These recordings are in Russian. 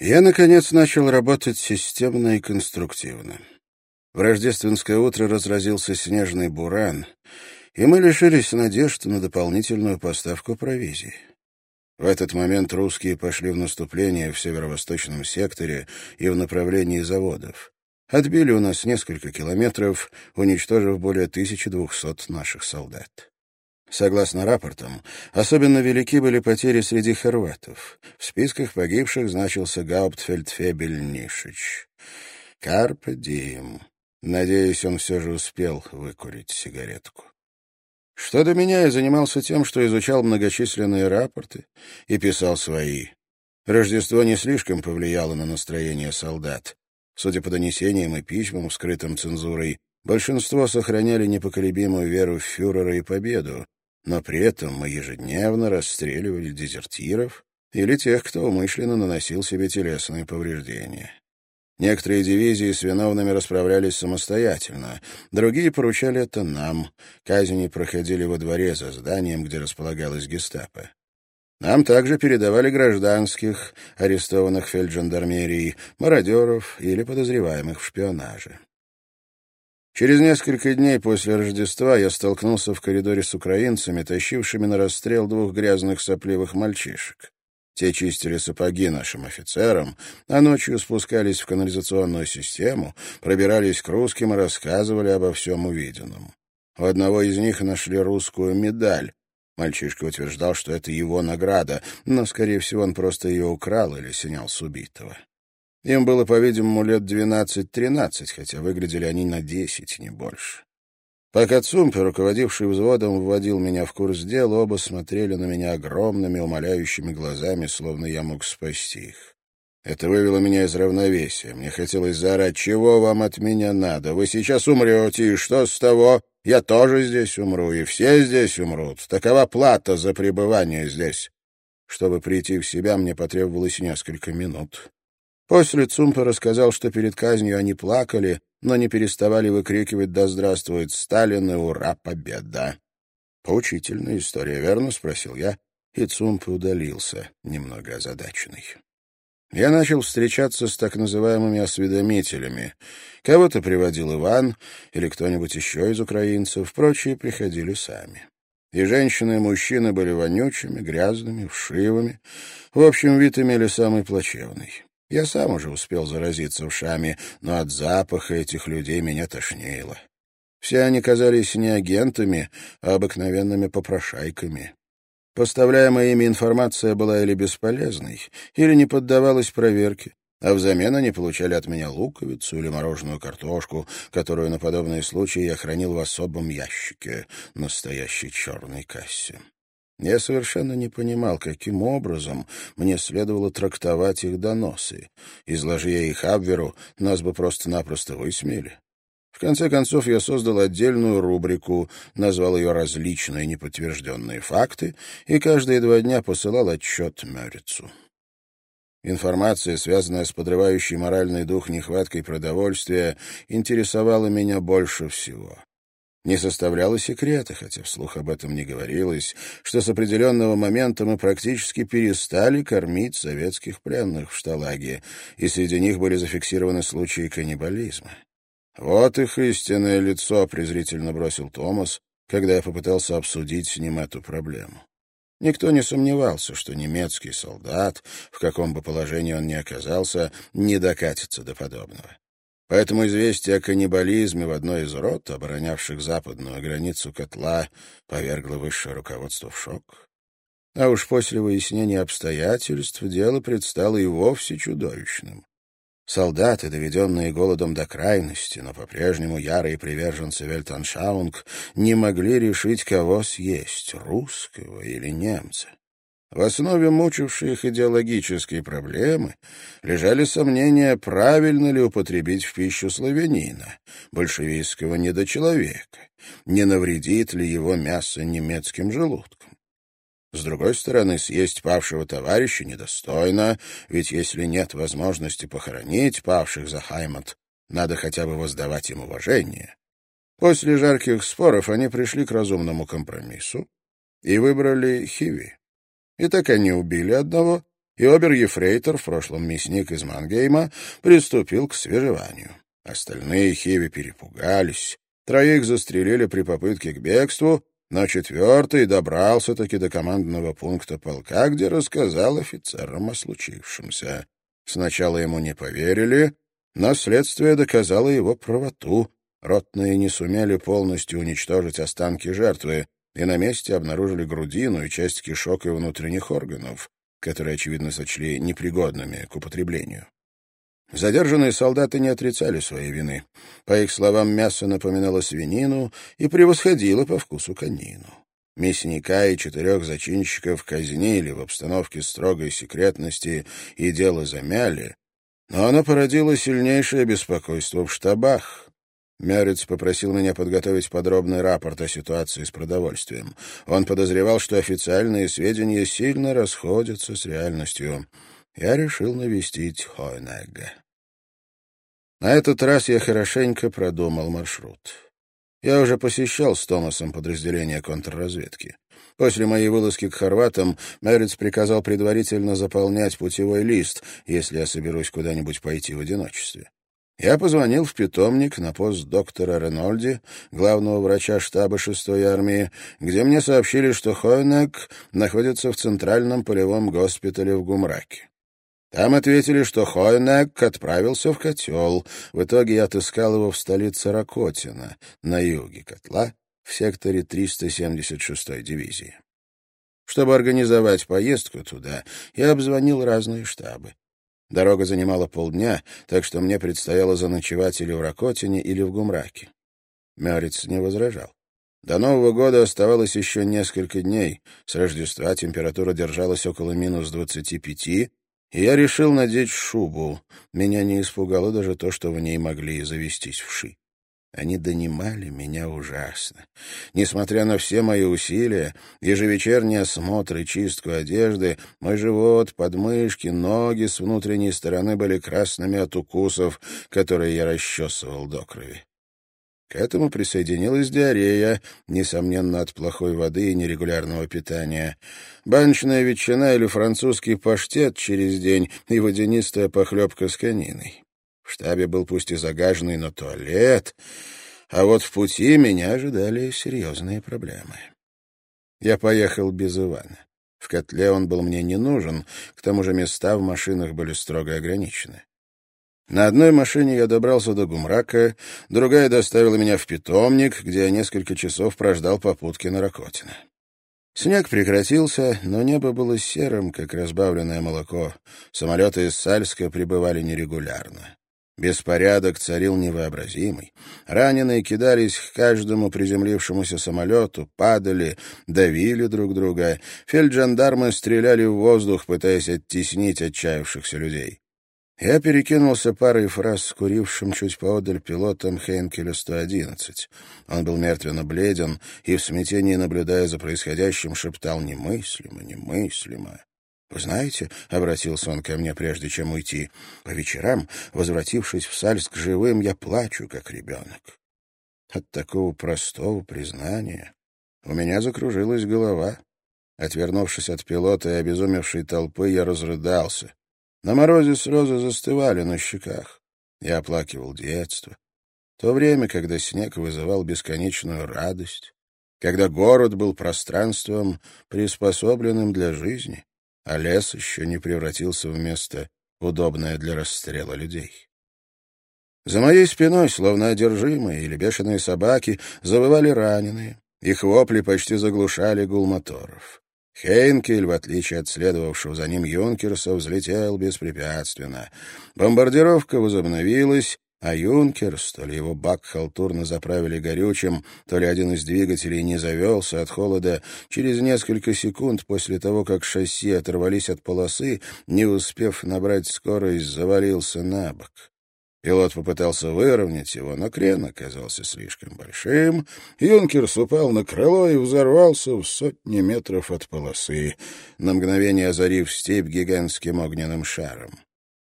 Я, наконец, начал работать системно и конструктивно. В рождественское утро разразился снежный буран, и мы лишились надежд на дополнительную поставку провизии. В этот момент русские пошли в наступление в северо-восточном секторе и в направлении заводов. Отбили у нас несколько километров, уничтожив более 1200 наших солдат. Согласно рапортам, особенно велики были потери среди хорватов. В списках погибших значился Гауптфельдфебель Нишич. Карпе Дим. Надеюсь, он все же успел выкурить сигаретку. Что до меня, я занимался тем, что изучал многочисленные рапорты и писал свои. Рождество не слишком повлияло на настроение солдат. Судя по донесениям и письмам, скрытым цензурой, большинство сохраняли непоколебимую веру в фюрера и победу, но при этом мы ежедневно расстреливали дезертиров или тех, кто умышленно наносил себе телесные повреждения. Некоторые дивизии с виновными расправлялись самостоятельно, другие поручали это нам. Казни проходили во дворе за зданием, где располагалась гестапо. Нам также передавали гражданских, арестованных фельджандармерией, мародеров или подозреваемых в шпионаже. Через несколько дней после Рождества я столкнулся в коридоре с украинцами, тащившими на расстрел двух грязных сопливых мальчишек. Те чистили сапоги нашим офицерам, а ночью спускались в канализационную систему, пробирались к русским и рассказывали обо всем увиденном. У одного из них нашли русскую медаль. Мальчишка утверждал, что это его награда, но, скорее всего, он просто ее украл или снял с убитого. Им было, по-видимому, лет двенадцать-тринадцать, хотя выглядели они на десять, не больше. Пока Цумпе, руководивший взводом, вводил меня в курс дела, оба смотрели на меня огромными, умоляющими глазами, словно я мог спасти их. Это вывело меня из равновесия. Мне хотелось заорать, чего вам от меня надо? Вы сейчас умрете, и что с того? Я тоже здесь умру, и все здесь умрут. Такова плата за пребывание здесь. Чтобы прийти в себя, мне потребовалось несколько минут. После Цумпа рассказал, что перед казнью они плакали, но не переставали выкрикивать «Да здравствует Сталин и ура, победа!» «Поучительная история, верно?» — спросил я, и Цумп удалился, немного озадаченный. Я начал встречаться с так называемыми осведомителями. Кого-то приводил Иван или кто-нибудь еще из украинцев, прочие приходили сами. И женщины, и мужчины были вонючими, грязными, вшивыми. В общем, вид имели самый плачевный. Я сам уже успел заразиться ушами, но от запаха этих людей меня тошнило. Все они казались не агентами, а обыкновенными попрошайками. Поставляемая ими информация была или бесполезной, или не поддавалась проверке, а взамен они получали от меня луковицу или мороженую картошку, которую на подобные случаи я хранил в особом ящике, настоящей черной кассе. Я совершенно не понимал, каким образом мне следовало трактовать их доносы. Изложи я их Абверу, нас бы просто-напросто высмеяли. В конце концов, я создал отдельную рубрику, назвал ее «Различные неподтвержденные факты» и каждые два дня посылал отчет Мёрицу. Информация, связанная с подрывающей моральный дух нехваткой продовольствия, интересовала меня больше всего. Не составляло секрета, хотя вслух об этом не говорилось, что с определенного момента мы практически перестали кормить советских пленных в Шталаге, и среди них были зафиксированы случаи каннибализма. «Вот их истинное лицо», — презрительно бросил Томас, когда я попытался обсудить с ним эту проблему. Никто не сомневался, что немецкий солдат, в каком бы положении он ни оказался, не докатится до подобного. Поэтому известие о каннибализме в одной из рот, оборонявших западную границу котла, повергло высшее руководство в шок. А уж после выяснения обстоятельств дело предстало и вовсе чудовищным. Солдаты, доведенные голодом до крайности, но по-прежнему ярые приверженцы Вельтаншаунг, не могли решить, кого съесть — русского или немца. В основе мучившей их идеологические проблемы лежали сомнения, правильно ли употребить в пищу славянина, большевистского недочеловека, не навредит ли его мясо немецким желудкам. С другой стороны, съесть павшего товарища недостойно, ведь если нет возможности похоронить павших за Хаймат, надо хотя бы воздавать им уважение. После жарких споров они пришли к разумному компромиссу и выбрали Хиви. И так они убили одного, и обер-ефрейтор, в прошлом мясник из Мангейма, приступил к свежеванию. Остальные хиви перепугались, троих застрелили при попытке к бегству, но четвертый добрался-таки до командного пункта полка, где рассказал офицерам о случившемся. Сначала ему не поверили, но следствие доказало его правоту. Ротные не сумели полностью уничтожить останки жертвы, и на месте обнаружили грудину и часть кишок и внутренних органов, которые, очевидно, сочли непригодными к употреблению. Задержанные солдаты не отрицали своей вины. По их словам, мясо напоминало свинину и превосходило по вкусу конину. Мясника и четырех зачинщиков казнили в обстановке строгой секретности и дело замяли, но оно породило сильнейшее беспокойство в штабах. Мярец попросил меня подготовить подробный рапорт о ситуации с продовольствием. Он подозревал, что официальные сведения сильно расходятся с реальностью. Я решил навестить Хойнегга. На этот раз я хорошенько продумал маршрут. Я уже посещал с Томасом подразделение контрразведки. После моей вылазки к хорватам Мерец приказал предварительно заполнять путевой лист, если я соберусь куда-нибудь пойти в одиночестве. Я позвонил в питомник на пост доктора Ренольди, главного врача штаба 6-й армии, где мне сообщили, что Хойнек находится в центральном полевом госпитале в Гумраке. Там ответили, что Хойнек отправился в котел. В итоге я отыскал его в столице Ракотина, на юге котла, в секторе 376-й дивизии. Чтобы организовать поездку туда, я обзвонил разные штабы. Дорога занимала полдня, так что мне предстояло заночевать или в Ракотине, или в Гумраке. Мёриц не возражал. До Нового года оставалось еще несколько дней. С Рождества температура держалась около минус двадцати пяти, и я решил надеть шубу. Меня не испугало даже то, что в ней могли завестись вши. Они донимали меня ужасно. Несмотря на все мои усилия, ежевечерний осмотр и чистку одежды, мой живот, подмышки, ноги с внутренней стороны были красными от укусов, которые я расчесывал до крови. К этому присоединилась диарея, несомненно, от плохой воды и нерегулярного питания. Баночная ветчина или французский паштет через день и водянистая похлебка с кониной. Штабе был пусть и загаженный, но туалет, а вот в пути меня ожидали серьезные проблемы. Я поехал без Ивана. В котле он был мне не нужен, к тому же места в машинах были строго ограничены. На одной машине я добрался до Гумрака, другая доставила меня в питомник, где я несколько часов прождал попутки на Ракотина. Снег прекратился, но небо было серым, как разбавленное молоко. Самолеты из Сальска прибывали нерегулярно. Беспорядок царил невообразимый. Раненые кидались к каждому приземлившемуся самолету, падали, давили друг друга. Фельджандармы стреляли в воздух, пытаясь оттеснить отчаявшихся людей. Я перекинулся парой фраз с курившим чуть поодаль пилотом Хейнкеля-111. Он был мертвенно бледен и, в смятении наблюдая за происходящим, шептал «немыслимо, немыслимо». «Вы знаете», — обратился он ко мне, прежде чем уйти, — «по вечерам, возвратившись в Сальск живым, я плачу, как ребенок». От такого простого признания у меня закружилась голова. Отвернувшись от пилота и обезумевшей толпы, я разрыдался. На морозе слезы застывали на щеках. Я оплакивал детство. То время, когда снег вызывал бесконечную радость, когда город был пространством, приспособленным для жизни, а лес еще не превратился в место, удобное для расстрела людей. За моей спиной, словно одержимые или бешеные собаки, завывали раненые. Их вопли почти заглушали гул моторов. Хейнкель, в отличие от следовавшего за ним юнкерса, взлетел беспрепятственно. Бомбардировка возобновилась, а юнкерс, то ли его бак халтурно заправили горючим, то ли один из двигателей не завелся от холода, через несколько секунд после того, как шасси оторвались от полосы, не успев набрать скорость, завалился на бок. Пилот попытался выровнять его, но крен оказался слишком большим. Юнкерс упал на крыло и взорвался в сотни метров от полосы, на мгновение озарив степь гигантским огненным шаром.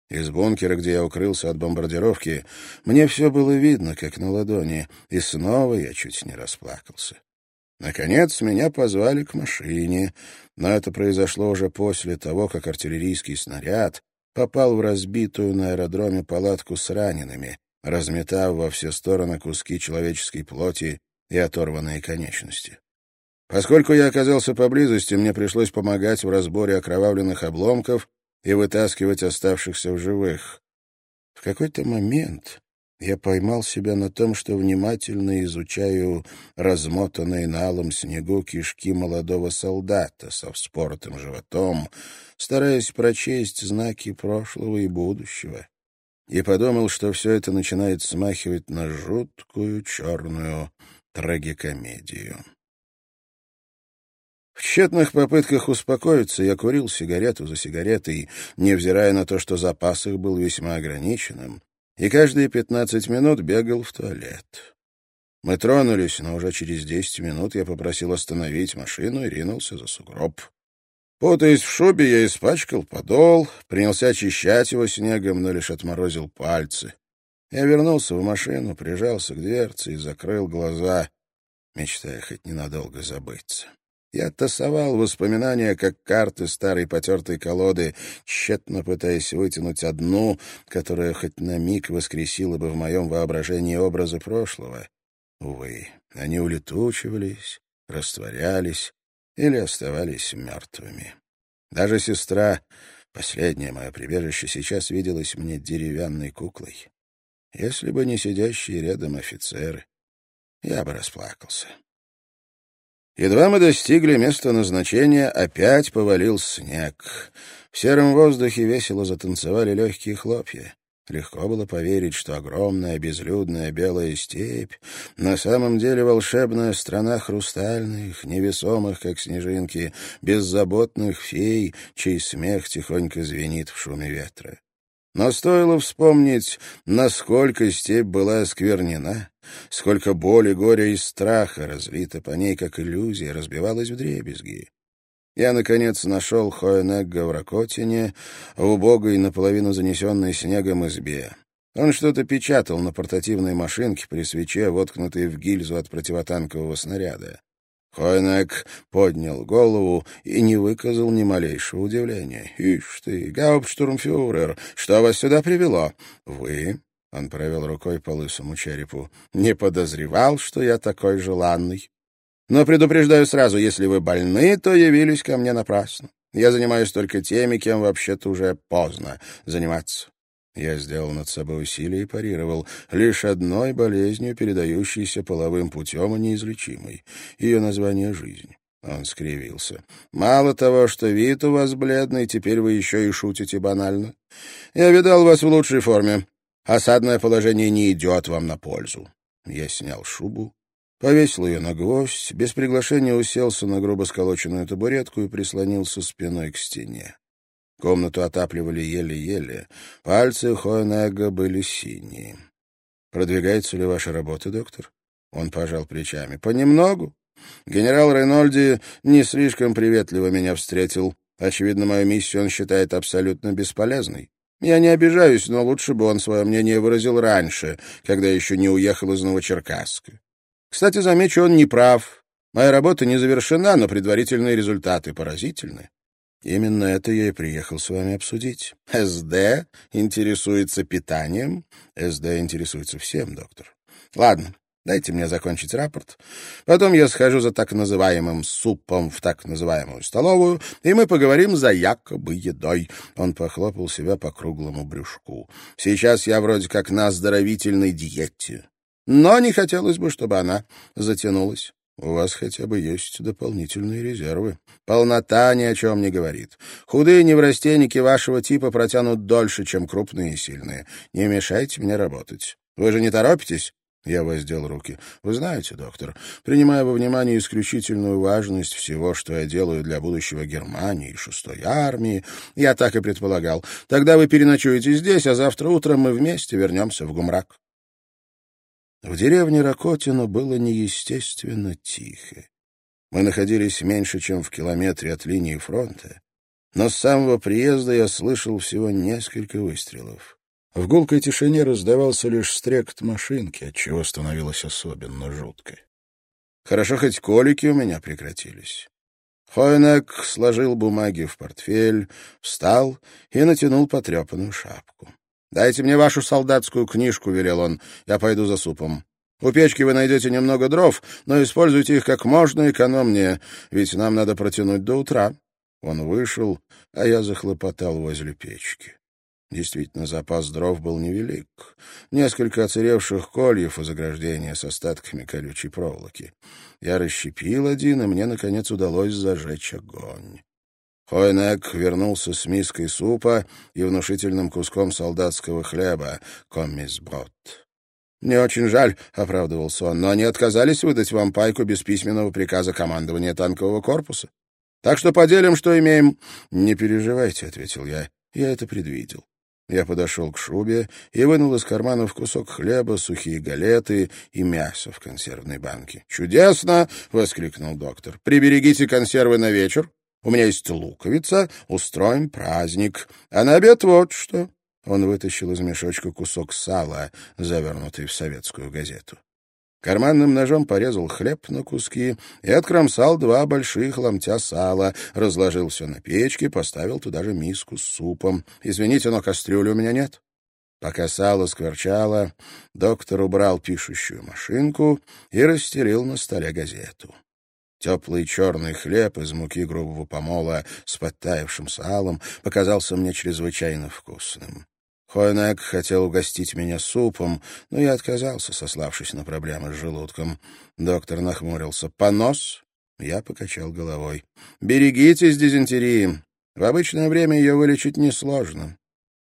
Из бункера, где я укрылся от бомбардировки, мне все было видно, как на ладони, и снова я чуть не расплакался. Наконец, меня позвали к машине, но это произошло уже после того, как артиллерийский снаряд попал в разбитую на аэродроме палатку с ранеными, разметав во все стороны куски человеческой плоти и оторванные конечности. Поскольку я оказался поблизости, мне пришлось помогать в разборе окровавленных обломков и вытаскивать оставшихся в живых. В какой-то момент я поймал себя на том, что внимательно изучаю размотанные на алом снегу кишки молодого солдата со вспоротым животом, стараясь прочесть знаки прошлого и будущего, и подумал, что все это начинает смахивать на жуткую черную трагикомедию. В тщетных попытках успокоиться я курил сигарету за сигаретой, невзирая на то, что запас их был весьма ограниченным, и каждые пятнадцать минут бегал в туалет. Мы тронулись, но уже через десять минут я попросил остановить машину и ринулся за сугроб. Путаясь в шубе, я испачкал подол, принялся очищать его снегом, но лишь отморозил пальцы. Я вернулся в машину, прижался к дверце и закрыл глаза, мечтая хоть ненадолго забыться. Я тасовал воспоминания, как карты старой потертой колоды, тщетно пытаясь вытянуть одну, которая хоть на миг воскресила бы в моем воображении образы прошлого. Увы, они улетучивались, растворялись или оставались мертвыми. Даже сестра, последнее мое прибежище, сейчас виделась мне деревянной куклой. Если бы не сидящие рядом офицеры, я бы расплакался. Едва мы достигли места назначения, опять повалил снег. В сером воздухе весело затанцевали легкие хлопья. Легко было поверить, что огромная безлюдная белая степь на самом деле волшебная страна хрустальных, невесомых, как снежинки, беззаботных фей, чей смех тихонько звенит в шуме ветра. Но стоило вспомнить, насколько степь была осквернена, сколько боли, горя и страха разлито по ней, как иллюзия, разбивалась в дребезги. Я, наконец, нашел Хоенегга в Ракотине, в убогой, наполовину занесенной снегом избе. Он что-то печатал на портативной машинке при свече, воткнутой в гильзу от противотанкового снаряда. Хойнек поднял голову и не выказал ни малейшего удивления. «Ишь ты, гауптштурмфюрер, что вас сюда привело?» «Вы?» — он провел рукой по лысому черепу. «Не подозревал, что я такой желанный. Но предупреждаю сразу, если вы больны, то явились ко мне напрасно. Я занимаюсь только теми, кем вообще-то уже поздно заниматься. Я сделал над собой усилие и парировал. Лишь одной болезнью, передающейся половым путем и неизлечимой. Ее название — жизнь. Он скривился. «Мало того, что вид у вас бледный, теперь вы еще и шутите банально. Я видал вас в лучшей форме. Осадное положение не идет вам на пользу». Я снял шубу, повесил ее на гвоздь, без приглашения уселся на грубо сколоченную табуретку и прислонился спиной к стене. Комнату отапливали еле-еле. Пальцы Хоенега были синие. «Продвигается ли ваша работа, доктор?» Он пожал плечами. «Понемногу. Генерал Рейнольди не слишком приветливо меня встретил. Очевидно, мою миссию он считает абсолютно бесполезной. Я не обижаюсь, но лучше бы он свое мнение выразил раньше, когда еще не уехал из Новочеркасска. Кстати, замечу, он не прав. Моя работа не завершена, но предварительные результаты поразительны. Именно это я и приехал с вами обсудить. СД интересуется питанием. СД интересуется всем, доктор. Ладно, дайте мне закончить рапорт. Потом я схожу за так называемым супом в так называемую столовую, и мы поговорим за якобы едой. Он похлопал себя по круглому брюшку. Сейчас я вроде как на оздоровительной диете. Но не хотелось бы, чтобы она затянулась. У вас хотя бы есть дополнительные резервы. Полнота ни о чем не говорит. Худые неврастенники вашего типа протянут дольше, чем крупные и сильные. Не мешайте мне работать. Вы же не торопитесь? Я воздел руки. «Вы знаете, доктор, принимая во внимание исключительную важность всего, что я делаю для будущего Германии и шестой армии, я так и предполагал. Тогда вы переночуете здесь, а завтра утром мы вместе вернемся в Гумрак». В деревне Ракотино было неестественно тихо. Мы находились меньше, чем в километре от линии фронта, но с самого приезда я слышал всего несколько выстрелов. В гулкой тишине раздавался лишь стрекот машинки, отчего становилось особенно жутко. Хорошо, хоть колики у меня прекратились. Хойнек сложил бумаги в портфель, встал и натянул потрепанную шапку. «Дайте мне вашу солдатскую книжку», — велел он. «Я пойду за супом. У печки вы найдете немного дров, но используйте их как можно экономнее, ведь нам надо протянуть до утра». Он вышел, а я захлопотал возле печки. Действительно, запас дров был невелик. Несколько оцаревших кольев у заграждения с остатками колючей проволоки. Я расщепил один, и мне, наконец, удалось зажечь огонь. Хойнек вернулся с миской супа и внушительным куском солдатского хлеба, коммисброд. «Мне очень жаль», — оправдывался он, — «но они отказались выдать вам пайку без письменного приказа командования танкового корпуса. Так что поделим, что имеем». «Не переживайте», — ответил я, — «я это предвидел». Я подошел к шубе и вынул из карманов кусок хлеба, сухие галеты и мясо в консервной банке. «Чудесно!» — воскликнул доктор. «Приберегите консервы на вечер. У меня есть луковица. Устроим праздник. А на обед вот что». Он вытащил из мешочка кусок сала, завернутый в советскую газету. Карманным ножом порезал хлеб на куски и откромсал два больших ломтя сала, разложил все на печке, поставил туда же миску с супом. «Извините, но кастрюли у меня нет». Пока сало скворчало, доктор убрал пишущую машинку и расстелил на столе газету. Теплый черный хлеб из муки грубого помола с подтаявшим салом показался мне чрезвычайно вкусным. Хойнек хотел угостить меня супом, но я отказался, сославшись на проблемы с желудком. Доктор нахмурился. «Понос?» Я покачал головой. «Берегитесь дизентерии. В обычное время ее вылечить несложно.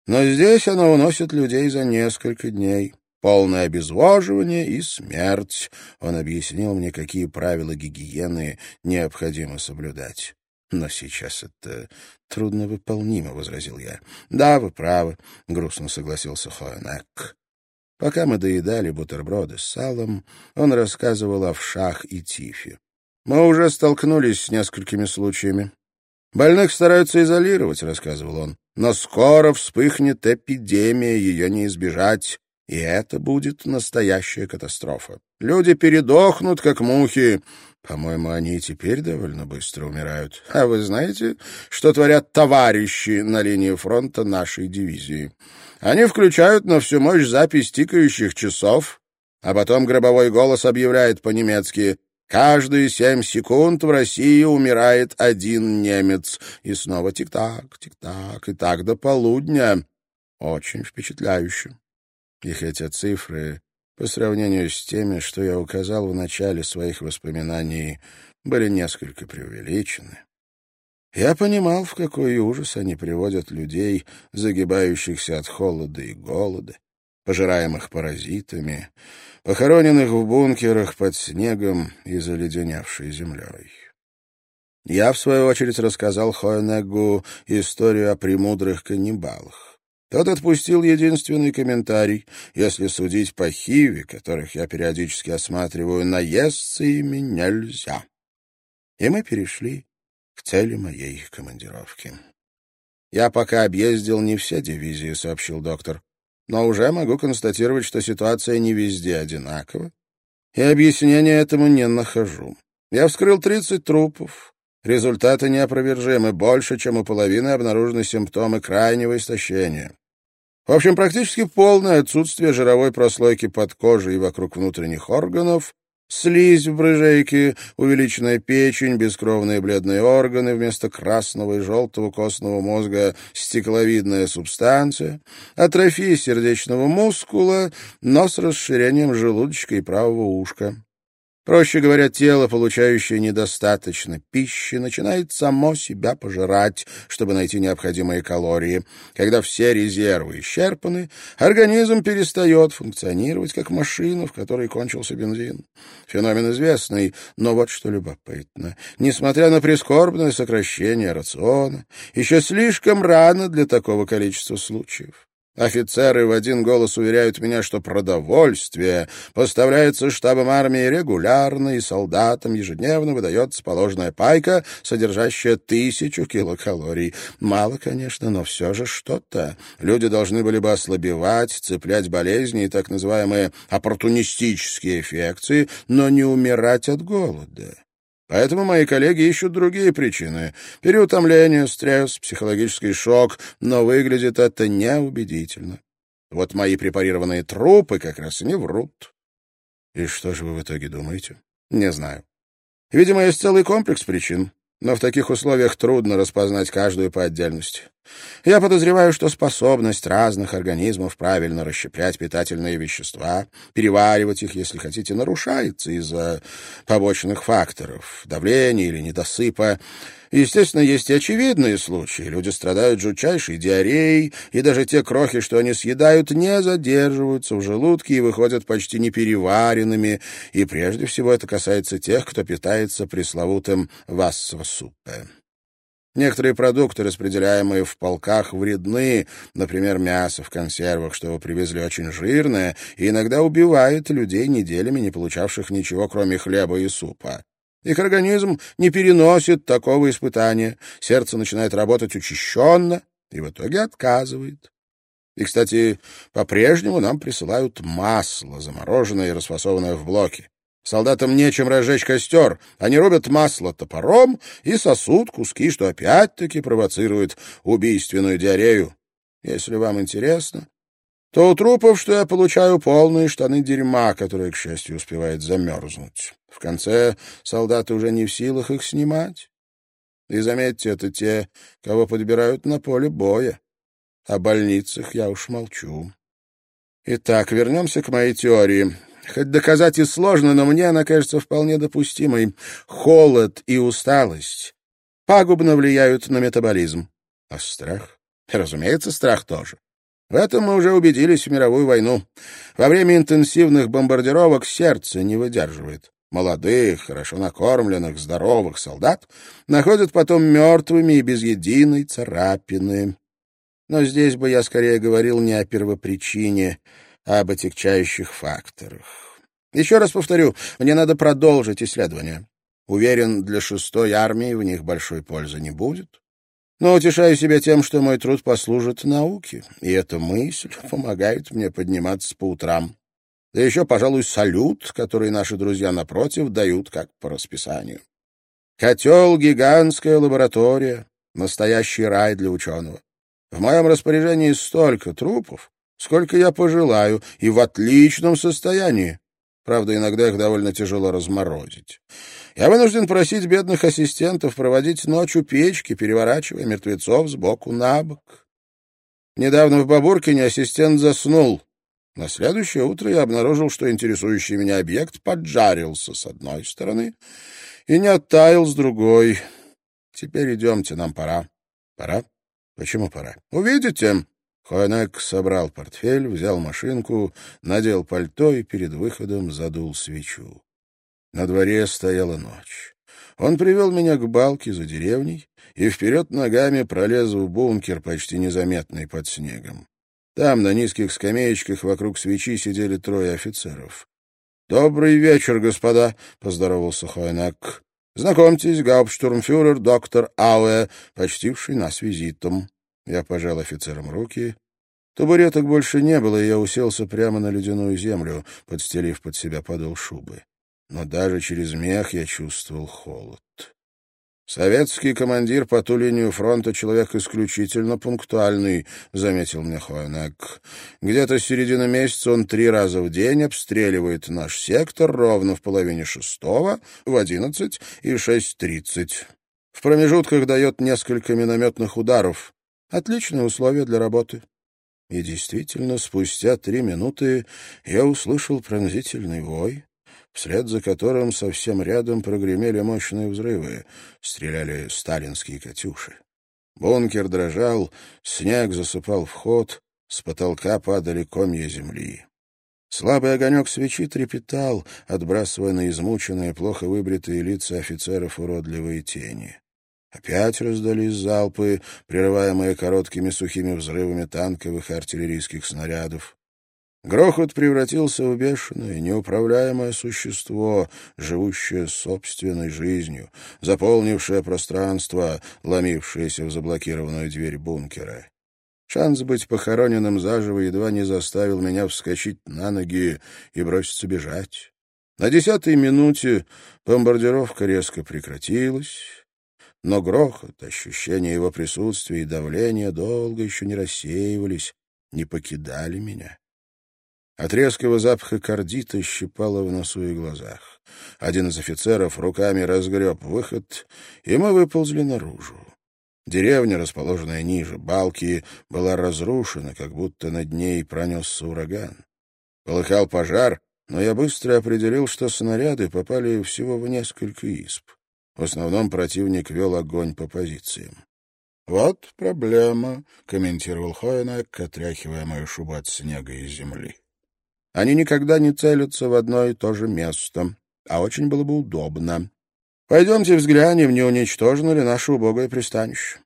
Но здесь она уносит людей за несколько дней. Полное обезвоживание и смерть. Он объяснил мне, какие правила гигиены необходимо соблюдать. Но сейчас это трудновыполнимо, — возразил я. — Да, вы правы, — грустно согласился Хоенек. Пока мы доедали бутерброды с салом, он рассказывал о вшах и тифе. Мы уже столкнулись с несколькими случаями. Больных стараются изолировать, — рассказывал он. Но скоро вспыхнет эпидемия, ее не избежать, и это будет настоящая катастрофа. Люди передохнут, как мухи, по-моему, они и теперь довольно быстро умирают. А вы знаете, что творят товарищи на линии фронта нашей дивизии? Они включают на всю мощь запись тикающих часов, а потом гробовой голос объявляет по-немецки «Каждые семь секунд в России умирает один немец». И снова тик-так, тик-так, и так до полудня. Очень впечатляюще. И хотя цифры по сравнению с теми, что я указал в начале своих воспоминаний, были несколько преувеличены. Я понимал, в какой ужас они приводят людей, загибающихся от холода и голода, пожираемых паразитами, похороненных в бункерах под снегом и заледеневшей землей. Я, в свою очередь, рассказал Хойнегу историю о премудрых каннибалах. Тот отпустил единственный комментарий. Если судить по хиве, которых я периодически осматриваю, наесться ими нельзя. И мы перешли к цели моей командировки. «Я пока объездил не все дивизии», — сообщил доктор. «Но уже могу констатировать, что ситуация не везде одинакова, и объяснения этому не нахожу. Я вскрыл 30 трупов, Результаты неопровержимы. Больше, чем у половины обнаружены симптомы крайнего истощения. В общем, практически полное отсутствие жировой прослойки под кожей и вокруг внутренних органов, слизь в брыжейке, увеличенная печень, бескровные бледные органы вместо красного и желтого костного мозга, стекловидная субстанция, атрофия сердечного мускула, но с расширением желудочка и правого ушка. Проще говоря, тело, получающее недостаточно пищи, начинает само себя пожирать, чтобы найти необходимые калории. Когда все резервы исчерпаны, организм перестает функционировать как машина, в которой кончился бензин. Феномен известный, но вот что любопытно. Несмотря на прискорбное сокращение рациона, еще слишком рано для такого количества случаев. Офицеры в один голос уверяют меня, что продовольствие поставляется штабом армии регулярно, и солдатам ежедневно выдается положенная пайка, содержащая тысячу килокалорий. Мало, конечно, но все же что-то. Люди должны были бы ослабевать, цеплять болезни и так называемые оппортунистические эффекции, но не умирать от голода. Поэтому мои коллеги ищут другие причины. Переутомление, стресс, психологический шок, но выглядит это неубедительно. Вот мои препарированные трупы как раз и не врут. И что же вы в итоге думаете? Не знаю. Видимо, есть целый комплекс причин но в таких условиях трудно распознать каждую по отдельности. Я подозреваю, что способность разных организмов правильно расщеплять питательные вещества, переваривать их, если хотите, нарушается из-за побочных факторов, давления или недосыпа. Естественно, есть и очевидные случаи. Люди страдают жутчайшей диареей, и даже те крохи, что они съедают, не задерживаются в желудке и выходят почти непереваренными. И прежде всего это касается тех, кто питается пресловутым вассвасупе. Некоторые продукты, распределяемые в полках, вредны, например, мясо в консервах, что вы привезли очень жирное, и иногда убивает людей неделями, не получавших ничего, кроме хлеба и супа. Их организм не переносит такого испытания, сердце начинает работать учащенно и в итоге отказывает. И, кстати, по-прежнему нам присылают масло, замороженное и расфасованное в блоки. Солдатам нечем разжечь костер. Они рубят масло топором и сосут куски, что опять-таки провоцирует убийственную диарею. Если вам интересно, то у трупов, что я получаю, полные штаны дерьма, которые, к счастью, успевает замерзнуть. В конце солдаты уже не в силах их снимать. И заметьте, это те, кого подбирают на поле боя. О больницах я уж молчу. Итак, вернемся к моей теории. Хоть доказать и сложно, но мне она кажется вполне допустимой. Холод и усталость пагубно влияют на метаболизм. А страх? Разумеется, страх тоже. В этом мы уже убедились в мировую войну. Во время интенсивных бомбардировок сердце не выдерживает. Молодых, хорошо накормленных, здоровых солдат находят потом мертвыми и без единой царапины. Но здесь бы я скорее говорил не о первопричине, об отягчающих факторах. Еще раз повторю, мне надо продолжить исследования. Уверен, для шестой армии в них большой пользы не будет. Но утешаю себя тем, что мой труд послужит науке, и эта мысль помогает мне подниматься по утрам. Да еще, пожалуй, салют, который наши друзья напротив дают как по расписанию. Котел — гигантская лаборатория, настоящий рай для ученого. В моем распоряжении столько трупов, сколько я пожелаю, и в отличном состоянии. Правда, иногда их довольно тяжело разморозить. Я вынужден просить бедных ассистентов проводить ночь у печки, переворачивая мертвецов сбоку на бок. Недавно в Бабуркине ассистент заснул. На следующее утро я обнаружил, что интересующий меня объект поджарился с одной стороны и не оттаял с другой. Теперь идемте, нам пора. Пора? Почему пора? Увидите. Хуанек собрал портфель, взял машинку, надел пальто и перед выходом задул свечу. На дворе стояла ночь. Он привел меня к балке за деревней и вперед ногами пролез в бункер, почти незаметный под снегом. Там, на низких скамеечках вокруг свечи, сидели трое офицеров. «Добрый вечер, господа!» — поздоровался Хойнак. «Знакомьтесь, гауптштурмфюрер доктор Ауэ, почтивший нас визитом». Я пожал офицерам руки. Табуреток больше не было, и я уселся прямо на ледяную землю, подстелив под себя подол шубы. Но даже через мех я чувствовал холод. «Советский командир по ту линию фронта — человек исключительно пунктуальный», — заметил мне Хоенек. «Где-то с середины месяца он три раза в день обстреливает наш сектор ровно в половине шестого, в одиннадцать и шесть тридцать. В промежутках дает несколько минометных ударов. Отличные условия для работы. И действительно, спустя три минуты я услышал пронзительный вой, вслед за которым совсем рядом прогремели мощные взрывы, стреляли сталинские «Катюши». Бункер дрожал, снег засыпал вход, с потолка падали комья земли. Слабый огонек свечи трепетал, отбрасывая на измученные, плохо выбритые лица офицеров уродливые тени. Опять раздались залпы, прерываемые короткими сухими взрывами танковых и артиллерийских снарядов. Грохот превратился в бешеное, неуправляемое существо, живущее собственной жизнью, заполнившее пространство, ломившееся в заблокированную дверь бункера. Шанс быть похороненным заживо едва не заставил меня вскочить на ноги и броситься бежать. На десятой минуте бомбардировка резко прекратилась, но грохот, ощущение его присутствия и давления долго еще не рассеивались, не покидали меня. От резкого запаха кардита щипало в носу и глазах. Один из офицеров руками разгреб выход, и мы выползли наружу. Деревня, расположенная ниже балки, была разрушена, как будто над ней пронесся ураган. Полыхал пожар, но я быстро определил, что снаряды попали всего в несколько исп. В основном противник вел огонь по позициям. «Вот проблема», — комментировал Хоенек, отряхивая мою шубу от снега и земли. Они никогда не целятся в одно и то же место, а очень было бы удобно. Пойдемте взглянем, не уничтожено ли наше убогое пристанище.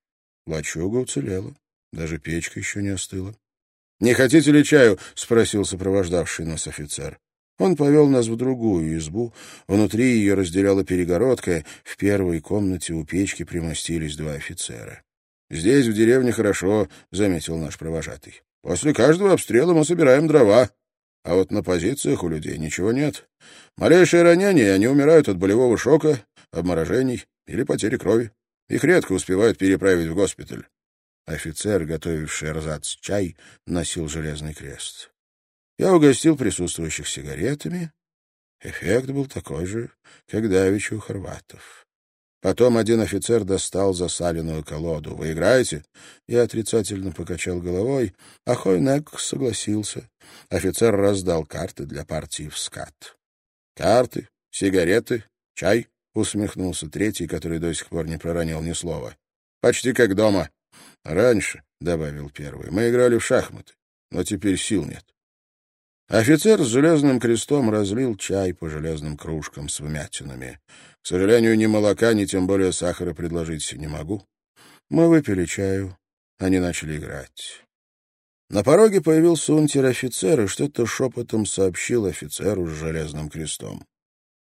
Лачуга уцелела, даже печка еще не остыла. — Не хотите ли чаю? — спросил сопровождавший нас офицер. Он повел нас в другую избу. Внутри ее разделяла перегородка. В первой комнате у печки примостились два офицера. — Здесь, в деревне, хорошо, — заметил наш провожатый. — После каждого обстрела мы собираем дрова. А вот на позициях у людей ничего нет. Малейшее ранение, они умирают от болевого шока, обморожений или потери крови. Их редко успевают переправить в госпиталь. Офицер, готовивший эрзац чай, носил железный крест. Я угостил присутствующих сигаретами. Эффект был такой же, как давеча у хорватов. Потом один офицер достал засаленную колоду. «Вы играете?» Я отрицательно покачал головой, а Хойнек согласился. Офицер раздал карты для партии в скат. «Карты, сигареты, чай?» — усмехнулся третий, который до сих пор не проронил ни слова. «Почти как дома. Раньше, — добавил первый, — мы играли в шахматы, но теперь сил нет. Офицер с железным крестом разлил чай по железным кружкам с вмятинами. К сожалению, ни молока, ни тем более сахара предложить не могу. Мы выпили чаю. Они начали играть. На пороге появился унтер-офицер и что-то шепотом сообщил офицеру с железным крестом.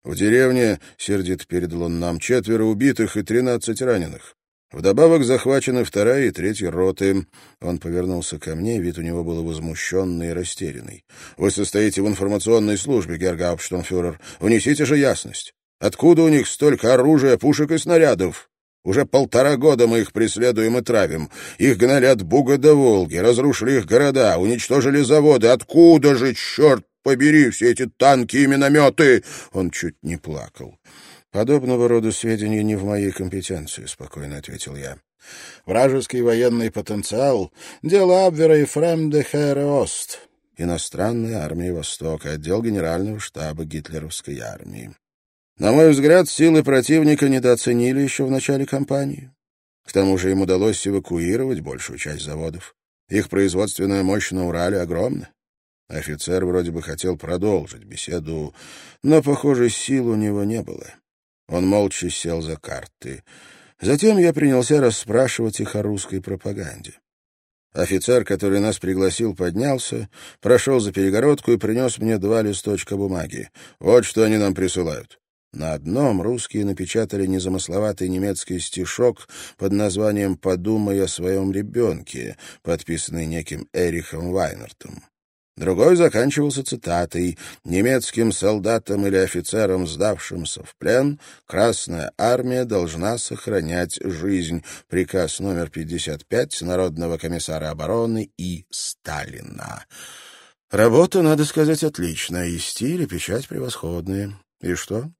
В деревне, — сердито передал нам, — четверо убитых и тринадцать раненых. Вдобавок захвачены вторая и третья роты. Он повернулся ко мне, вид у него был возмущенный и растерянный. «Вы состоите в информационной службе, Гергауптштонфюрер. Внесите же ясность. Откуда у них столько оружия, пушек и снарядов? Уже полтора года мы их преследуем и травим. Их гнали от Буга до Волги, разрушили их города, уничтожили заводы. Откуда же, черт побери, все эти танки и минометы?» Он чуть не плакал. «Подобного рода сведения не в моей компетенции», — спокойно ответил я. «Вражеский военный потенциал — дело Абвера и Фремде Ост, иностранная армия Востока, отдел генерального штаба гитлеровской армии. На мой взгляд, силы противника недооценили еще в начале кампании. К тому же им удалось эвакуировать большую часть заводов. Их производственная мощь на Урале огромна. Офицер вроде бы хотел продолжить беседу, но, похоже, сил у него не было. Он молча сел за карты. Затем я принялся расспрашивать их о русской пропаганде. Офицер, который нас пригласил, поднялся, прошел за перегородку и принес мне два листочка бумаги. Вот что они нам присылают. На одном русские напечатали незамысловатый немецкий стишок под названием «Подумай о своем ребенке», подписанный неким Эрихом Вайнертом. Другой заканчивался цитатой «Немецким солдатам или офицерам, сдавшимся в плен, Красная Армия должна сохранять жизнь». Приказ номер 55 Народного комиссара обороны И. Сталина. Работа, надо сказать, отличная, и стиль, и печать превосходные. И что?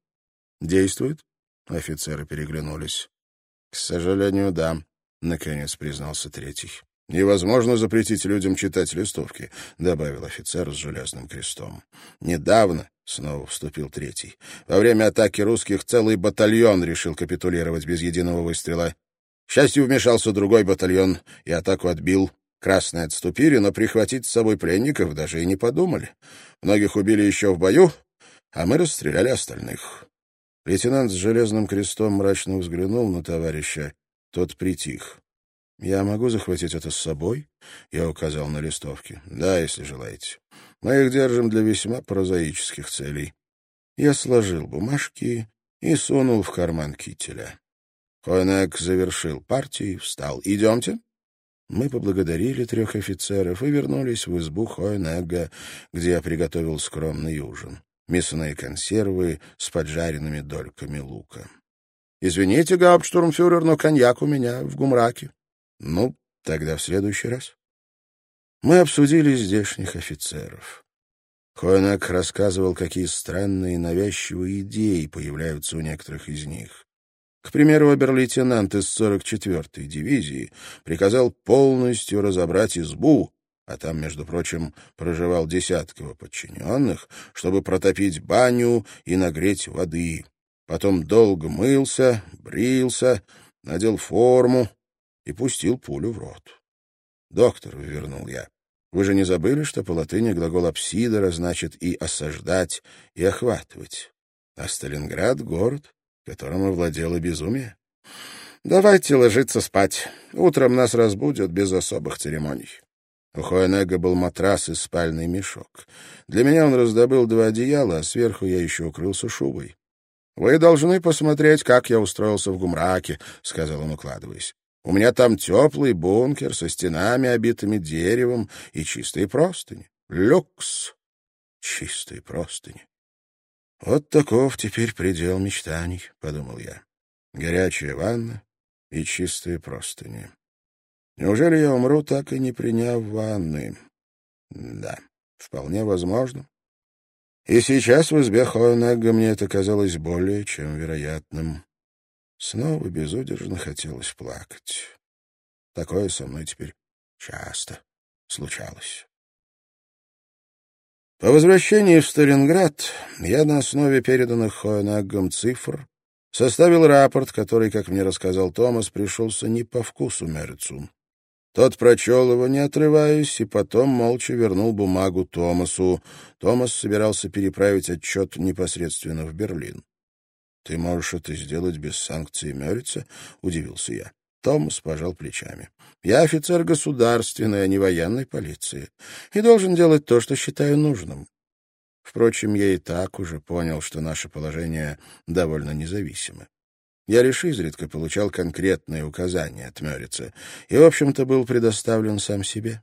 Действует? Офицеры переглянулись. — К сожалению, да, — наконец признался третий. «Невозможно запретить людям читать листовки», — добавил офицер с железным крестом. «Недавно», — снова вступил третий, — «во время атаки русских целый батальон решил капитулировать без единого выстрела. К счастью, вмешался другой батальон и атаку отбил. Красные отступили, но прихватить с собой пленников даже и не подумали. Многих убили еще в бою, а мы расстреляли остальных». Лейтенант с железным крестом мрачно взглянул на товарища Тот притих. «Я могу захватить это с собой?» Я указал на листовки. «Да, если желаете. Мы их держим для весьма прозаических целей». Я сложил бумажки и сунул в карман кителя. Хойнек завершил партию и встал. «Идемте». Мы поблагодарили трех офицеров и вернулись в избу Хойнега, где я приготовил скромный ужин. Мясные консервы с поджаренными дольками лука. «Извините, гауптштурмфюрер, но коньяк у меня в гумраке». «Ну, тогда в следующий раз». Мы обсудили здешних офицеров. Хойнек рассказывал, какие странные навязчивые идеи появляются у некоторых из них. К примеру, обер-лейтенант из 44-й дивизии приказал полностью разобрать избу, а там, между прочим, проживал десятково подчиненных, чтобы протопить баню и нагреть воды. Потом долго мылся, брился, надел форму и пустил пулю в рот. «Доктор», — вернул я, — «вы же не забыли, что по латыни глагол «апсидора» значит и «осаждать», и «охватывать». А Сталинград — город, которым овладело безумие. «Давайте ложиться спать. Утром нас разбудят без особых церемоний». У Хуанега был матрас и спальный мешок. Для меня он раздобыл два одеяла, а сверху я еще укрылся шубой. «Вы должны посмотреть, как я устроился в Гумраке», — сказал он, укладываясь. «У меня там теплый бункер со стенами, обитыми деревом, и чистые простыни. Люкс!» Чистые простыни. «Вот таков теперь предел мечтаний», — подумал я. «Горячая ванна и чистые простыни. Неужели я умру, так и не приняв ванны?» «Да, вполне возможно. И сейчас в избе Хоенегга мне это казалось более чем вероятным. Снова безудержно хотелось плакать. Такое со мной теперь часто случалось. По возвращении в Сталинград я на основе переданных Хоенаггом цифр составил рапорт, который, как мне рассказал Томас, пришелся не по вкусу Мерцу. Тот прочел его, не отрываясь, и потом молча вернул бумагу Томасу. Томас собирался переправить отчет непосредственно в Берлин. — Ты можешь это сделать без санкций Мерица? — удивился я. Томас пожал плечами. Я офицер государственной, а не военной полиции, и должен делать то, что считаю нужным. Впрочем, я и так уже понял, что наше положение довольно независимо. Я лишь изредка получал конкретные указания от Мёрица и, в общем-то, был предоставлен сам себе.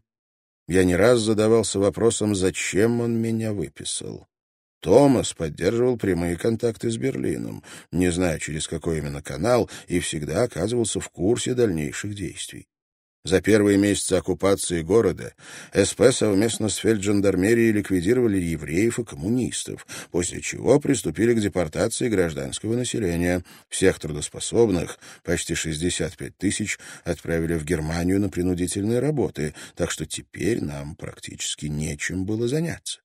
Я не раз задавался вопросом, зачем он меня выписал. Томас поддерживал прямые контакты с Берлином, не зная, через какой именно канал, и всегда оказывался в курсе дальнейших действий. За первые месяцы оккупации города СП совместно с фельджандармерией ликвидировали евреев и коммунистов, после чего приступили к депортации гражданского населения. Всех трудоспособных, почти 65 тысяч, отправили в Германию на принудительные работы, так что теперь нам практически нечем было заняться.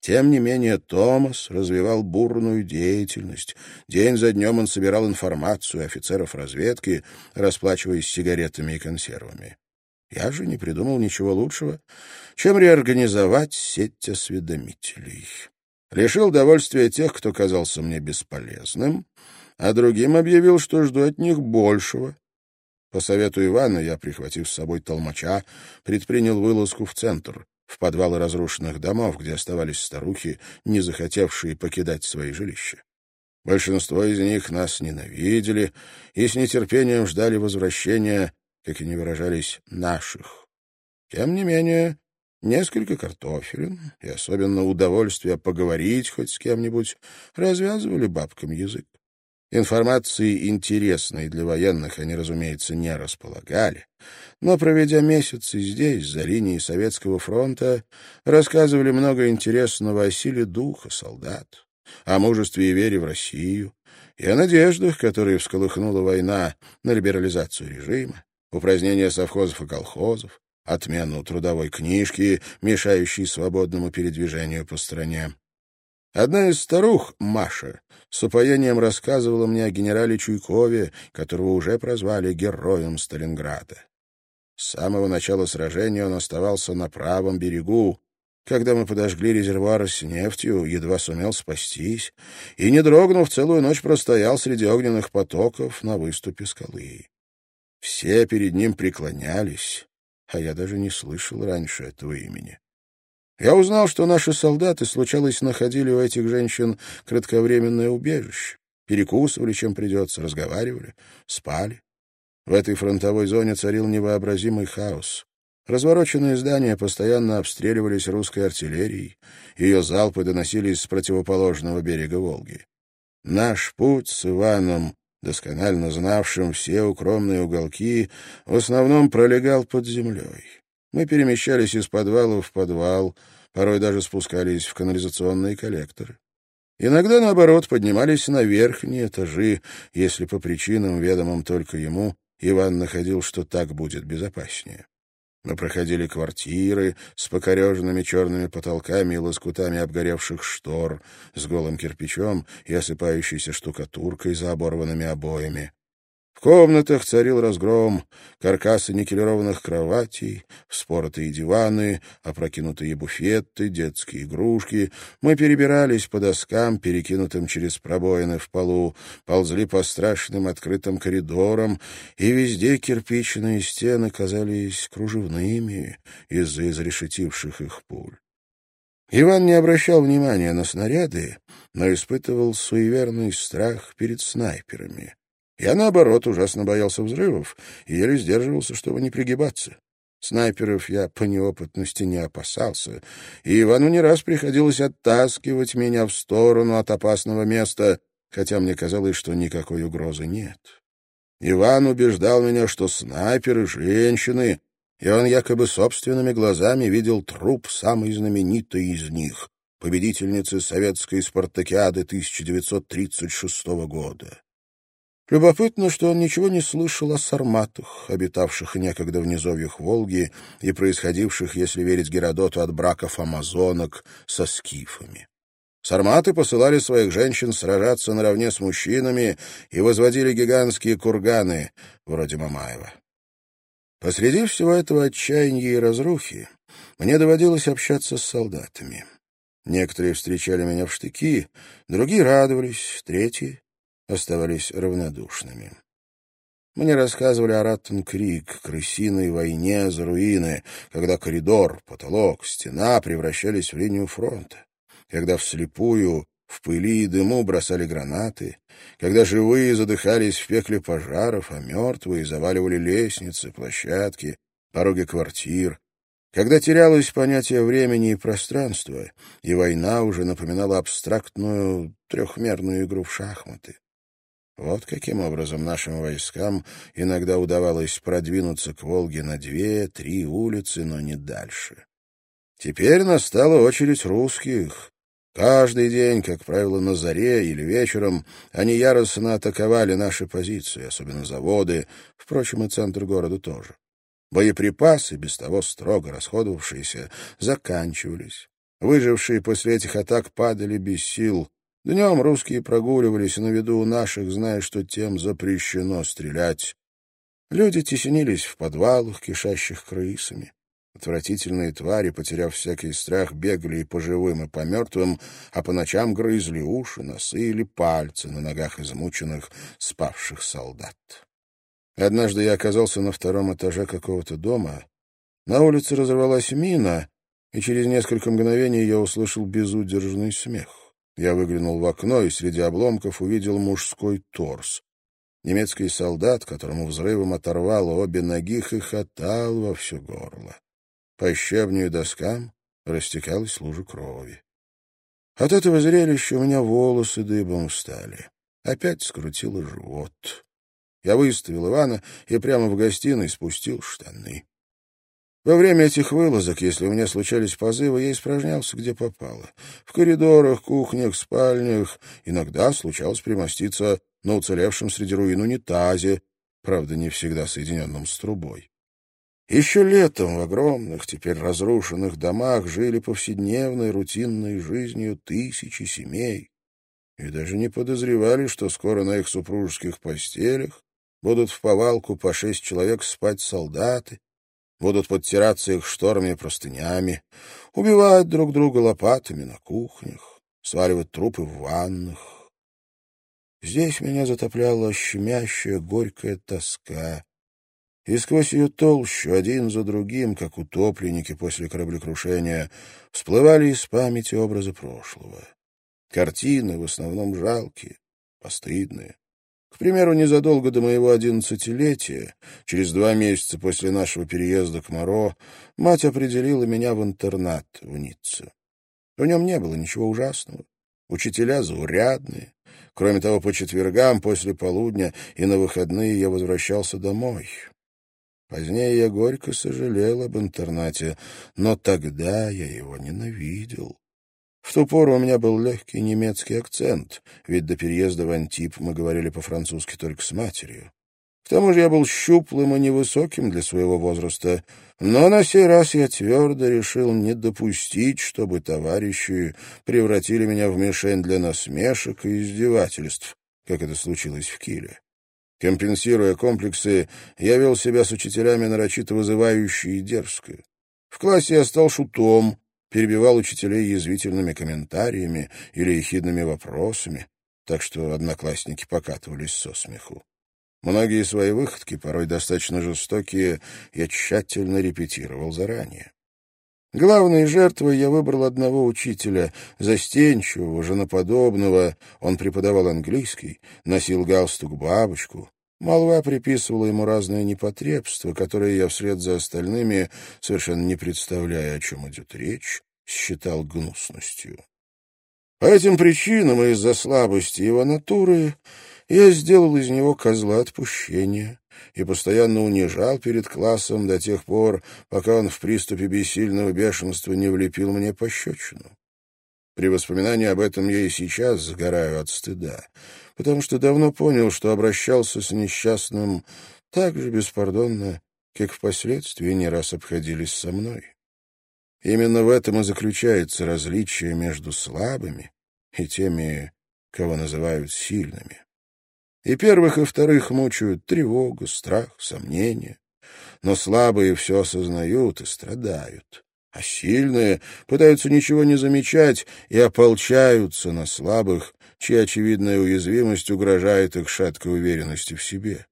Тем не менее, Томас развивал бурную деятельность. День за днем он собирал информацию офицеров разведки, расплачиваясь сигаретами и консервами. Я же не придумал ничего лучшего, чем реорганизовать сеть осведомителей. Лишил довольствия тех, кто казался мне бесполезным, а другим объявил, что жду от них большего. По совету Ивана я, прихватив с собой толмача, предпринял вылазку в центр в подвалы разрушенных домов, где оставались старухи, не захотевшие покидать свои жилища. Большинство из них нас ненавидели и с нетерпением ждали возвращения, как они выражались, наших. Тем не менее, несколько картофелин и особенно удовольствие поговорить хоть с кем-нибудь развязывали бабкам язык. Информации интересной для военных они, разумеется, не располагали, но, проведя месяцы здесь, за линией Советского фронта, рассказывали много интересного о силе духа солдат, о мужестве и вере в Россию, и о надеждах, которые всколыхнула война на либерализацию режима, упразднение совхозов и колхозов, отмену трудовой книжки, мешающей свободному передвижению по стране. Одна из старух, Маша, с упоением рассказывала мне о генерале Чуйкове, которого уже прозвали героем Сталинграда. С самого начала сражения он оставался на правом берегу. Когда мы подожгли резервуар с нефтью, едва сумел спастись и, не дрогнув, целую ночь простоял среди огненных потоков на выступе скалы. Все перед ним преклонялись, а я даже не слышал раньше этого имени. Я узнал, что наши солдаты, случалось, находили у этих женщин кратковременное убежище, перекусывали, чем придется, разговаривали, спали. В этой фронтовой зоне царил невообразимый хаос. Развороченные здания постоянно обстреливались русской артиллерией, ее залпы доносились с противоположного берега Волги. Наш путь с Иваном, досконально знавшим все укромные уголки, в основном пролегал под землей. Мы перемещались из подвала в подвал, порой даже спускались в канализационные коллекторы. Иногда, наоборот, поднимались на верхние этажи, если по причинам, ведомым только ему, Иван находил, что так будет безопаснее. Мы проходили квартиры с покореженными черными потолками и лоскутами обгоревших штор, с голым кирпичом и осыпающейся штукатуркой за оборванными обоями. В комнатах царил разгром, каркасы никелированных кроватей, вспоротые диваны, опрокинутые буфеты, детские игрушки. Мы перебирались по доскам, перекинутым через пробоины в полу, ползли по страшным открытым коридорам, и везде кирпичные стены казались кружевными из-за изрешетивших их пуль. Иван не обращал внимания на снаряды, но испытывал суеверный страх перед снайперами. Я, наоборот, ужасно боялся взрывов и еле сдерживался, чтобы не пригибаться. Снайперов я по неопытности не опасался, и Ивану не раз приходилось оттаскивать меня в сторону от опасного места, хотя мне казалось, что никакой угрозы нет. Иван убеждал меня, что снайперы — женщины, и он якобы собственными глазами видел труп самой знаменитой из них, победительницы советской спартакиады 1936 года. Любопытно, что он ничего не слышал о сарматах, обитавших некогда в низовьях Волги и происходивших, если верить Геродоту, от браков амазонок со скифами. Сарматы посылали своих женщин сражаться наравне с мужчинами и возводили гигантские курганы, вроде Мамаева. Посреди всего этого отчаяния и разрухи мне доводилось общаться с солдатами. Некоторые встречали меня в штыки, другие радовались, третьи оставались равнодушными. Мне рассказывали о Раттенкрик, крысиной войне за руины, когда коридор, потолок, стена превращались в линию фронта, когда вслепую в пыли и дыму бросали гранаты, когда живые задыхались в пекле пожаров, а мертвые заваливали лестницы, площадки, пороги квартир, когда терялось понятие времени и пространства, и война уже напоминала абстрактную трехмерную игру в шахматы. Вот каким образом нашим войскам иногда удавалось продвинуться к Волге на две-три улицы, но не дальше. Теперь настала очередь русских. Каждый день, как правило, на заре или вечером, они яростно атаковали наши позиции, особенно заводы, впрочем, и центр города тоже. Боеприпасы, без того строго расходовавшиеся, заканчивались. Выжившие после этих атак падали без сил, Днем русские прогуливались на виду у наших, зная, что тем запрещено стрелять. Люди теснились в подвалах, кишащих крысами. Отвратительные твари, потеряв всякий страх, бегали и по живым, и по мертвым, а по ночам грызли уши, носы или пальцы на ногах измученных, спавших солдат. Однажды я оказался на втором этаже какого-то дома. На улице разорвалась мина, и через несколько мгновений я услышал безудержный смех. Я выглянул в окно и среди обломков увидел мужской торс. Немецкий солдат, которому взрывом оторвало обе ноги, хохотал во все горло. По щебню и доскам растекалась лужа крови. От этого зрелища у меня волосы дыбом встали. Опять скрутило живот. Я выставил Ивана и прямо в гостиной спустил штаны. Во время этих вылазок, если у меня случались позывы, я испражнялся где попало. В коридорах, кухнях, спальнях. Иногда случалось примоститься на уцелевшем среди руин унитазе, правда, не всегда соединенном с трубой. Еще летом в огромных, теперь разрушенных домах жили повседневной рутинной жизнью тысячи семей и даже не подозревали, что скоро на их супружеских постелях будут в повалку по шесть человек спать солдаты, будут подтираться их шторами и простынями, убивать друг друга лопатами на кухнях, сваливать трупы в ваннах. Здесь меня затопляла щемящая горькая тоска и сквозь ее толщу, один за другим, как утопленники после кораблекрушения, всплывали из памяти образы прошлого. Картины в основном жалкие, постыдные. К примеру, незадолго до моего одиннадцатилетия, через два месяца после нашего переезда к Моро, мать определила меня в интернат в Ницце. В нем не было ничего ужасного. Учителя заурядные. Кроме того, по четвергам после полудня и на выходные я возвращался домой. Позднее я горько сожалел об интернате, но тогда я его ненавидел. В ту пору у меня был легкий немецкий акцент, ведь до переезда в Антип мы говорили по-французски только с матерью. К тому же я был щуплым и невысоким для своего возраста, но на сей раз я твердо решил не допустить, чтобы товарищи превратили меня в мишень для насмешек и издевательств, как это случилось в Киле. Компенсируя комплексы, я вел себя с учителями нарочито вызывающе и дерзко. В классе я стал шутом, перебивал учителей язвительными комментариями или ехидными вопросами, так что одноклассники покатывались со смеху. Многие свои выходки, порой достаточно жестокие, я тщательно репетировал заранее. Главной жертвой я выбрал одного учителя, застенчивого, женоподобного. Он преподавал английский, носил галстук-бабочку. Молва приписывала ему разные непотребства, которые я вслед за остальными, совершенно не представляя, о чем идет речь, считал гнусностью. По этим причинам и из-за слабости его натуры я сделал из него козла отпущения и постоянно унижал перед классом до тех пор, пока он в приступе бессильного бешенства не влепил мне пощечину. При воспоминании об этом я и сейчас сгораю от стыда, потому что давно понял, что обращался с несчастным так же беспардонно, как впоследствии не раз обходились со мной. Именно в этом и заключается различие между слабыми и теми, кого называют сильными. И первых, и вторых мучают тревога, страх, сомнения. Но слабые все осознают и страдают, а сильные пытаются ничего не замечать и ополчаются на слабых, чья очевидная уязвимость угрожает их шаткой уверенности в себе.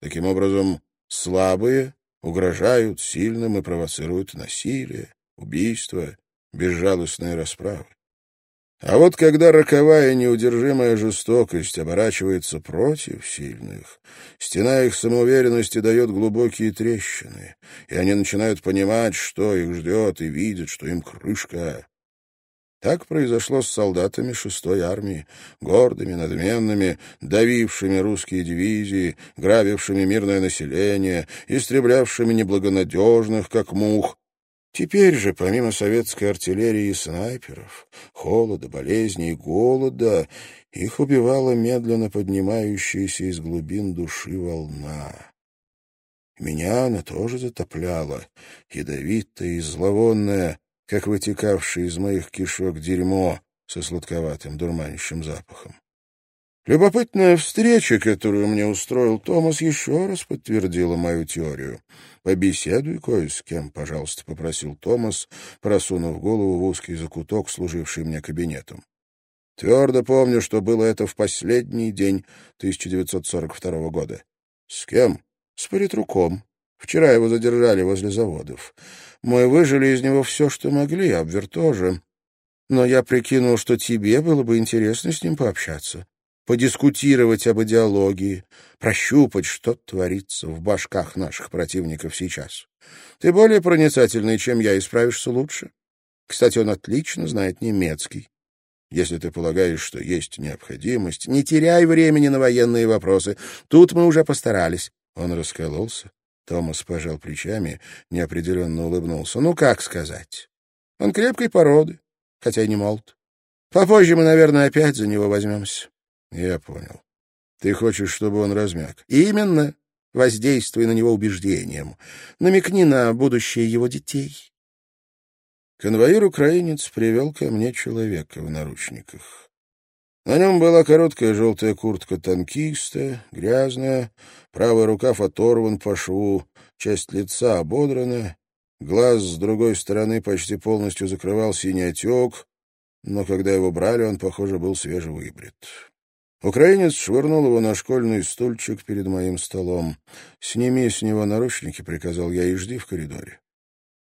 Таким образом, слабые угрожают сильным и провоцируют насилие, убийства, безжалостные расправы. А вот когда роковая неудержимая жестокость оборачивается против сильных, стена их самоуверенности дает глубокие трещины, и они начинают понимать, что их ждет, и видят, что им крышка. Так произошло с солдатами шестой армии, гордыми, надменными, давившими русские дивизии, грабившими мирное население, истреблявшими неблагонадежных, как мух, Теперь же, помимо советской артиллерии и снайперов, холода, болезней и голода, их убивала медленно поднимающаяся из глубин души волна. Меня она тоже затопляла, ядовитая и зловонная, как вытекавшее из моих кишок дерьмо со сладковатым дурманящим запахом. Любопытная встреча, которую мне устроил Томас, еще раз подтвердила мою теорию. «Побеседуй кое с кем, пожалуйста», — попросил Томас, просунув голову в узкий закуток, служивший мне кабинетом. Твердо помню, что было это в последний день 1942 года. «С кем?» «С политруком. Вчера его задержали возле заводов. Мы выжили из него все, что могли, Абвер тоже. Но я прикинул, что тебе было бы интересно с ним пообщаться подискутировать об идеологии, прощупать, что творится в башках наших противников сейчас. Ты более проницательный, чем я, и справишься лучше. Кстати, он отлично знает немецкий. Если ты полагаешь, что есть необходимость, не теряй времени на военные вопросы. Тут мы уже постарались. Он раскололся. Томас пожал плечами, неопределенно улыбнулся. Ну, как сказать? Он крепкой породы, хотя и не молод. Попозже мы, наверное, опять за него возьмемся. Я понял. Ты хочешь, чтобы он размяк? Именно. Воздействуй на него убеждением. Намекни на будущее его детей. Конвоир-украинец привел ко мне человека в наручниках. На нем была короткая желтая куртка танкиста, грязная, правый рукав оторван по шву, часть лица ободрана, глаз с другой стороны почти полностью закрывал синий отек, но когда его брали, он, похоже, был свежевыбрит. Украинец швырнул его на школьный стульчик перед моим столом. «Сними с него наручники», — приказал я, — «и жди в коридоре».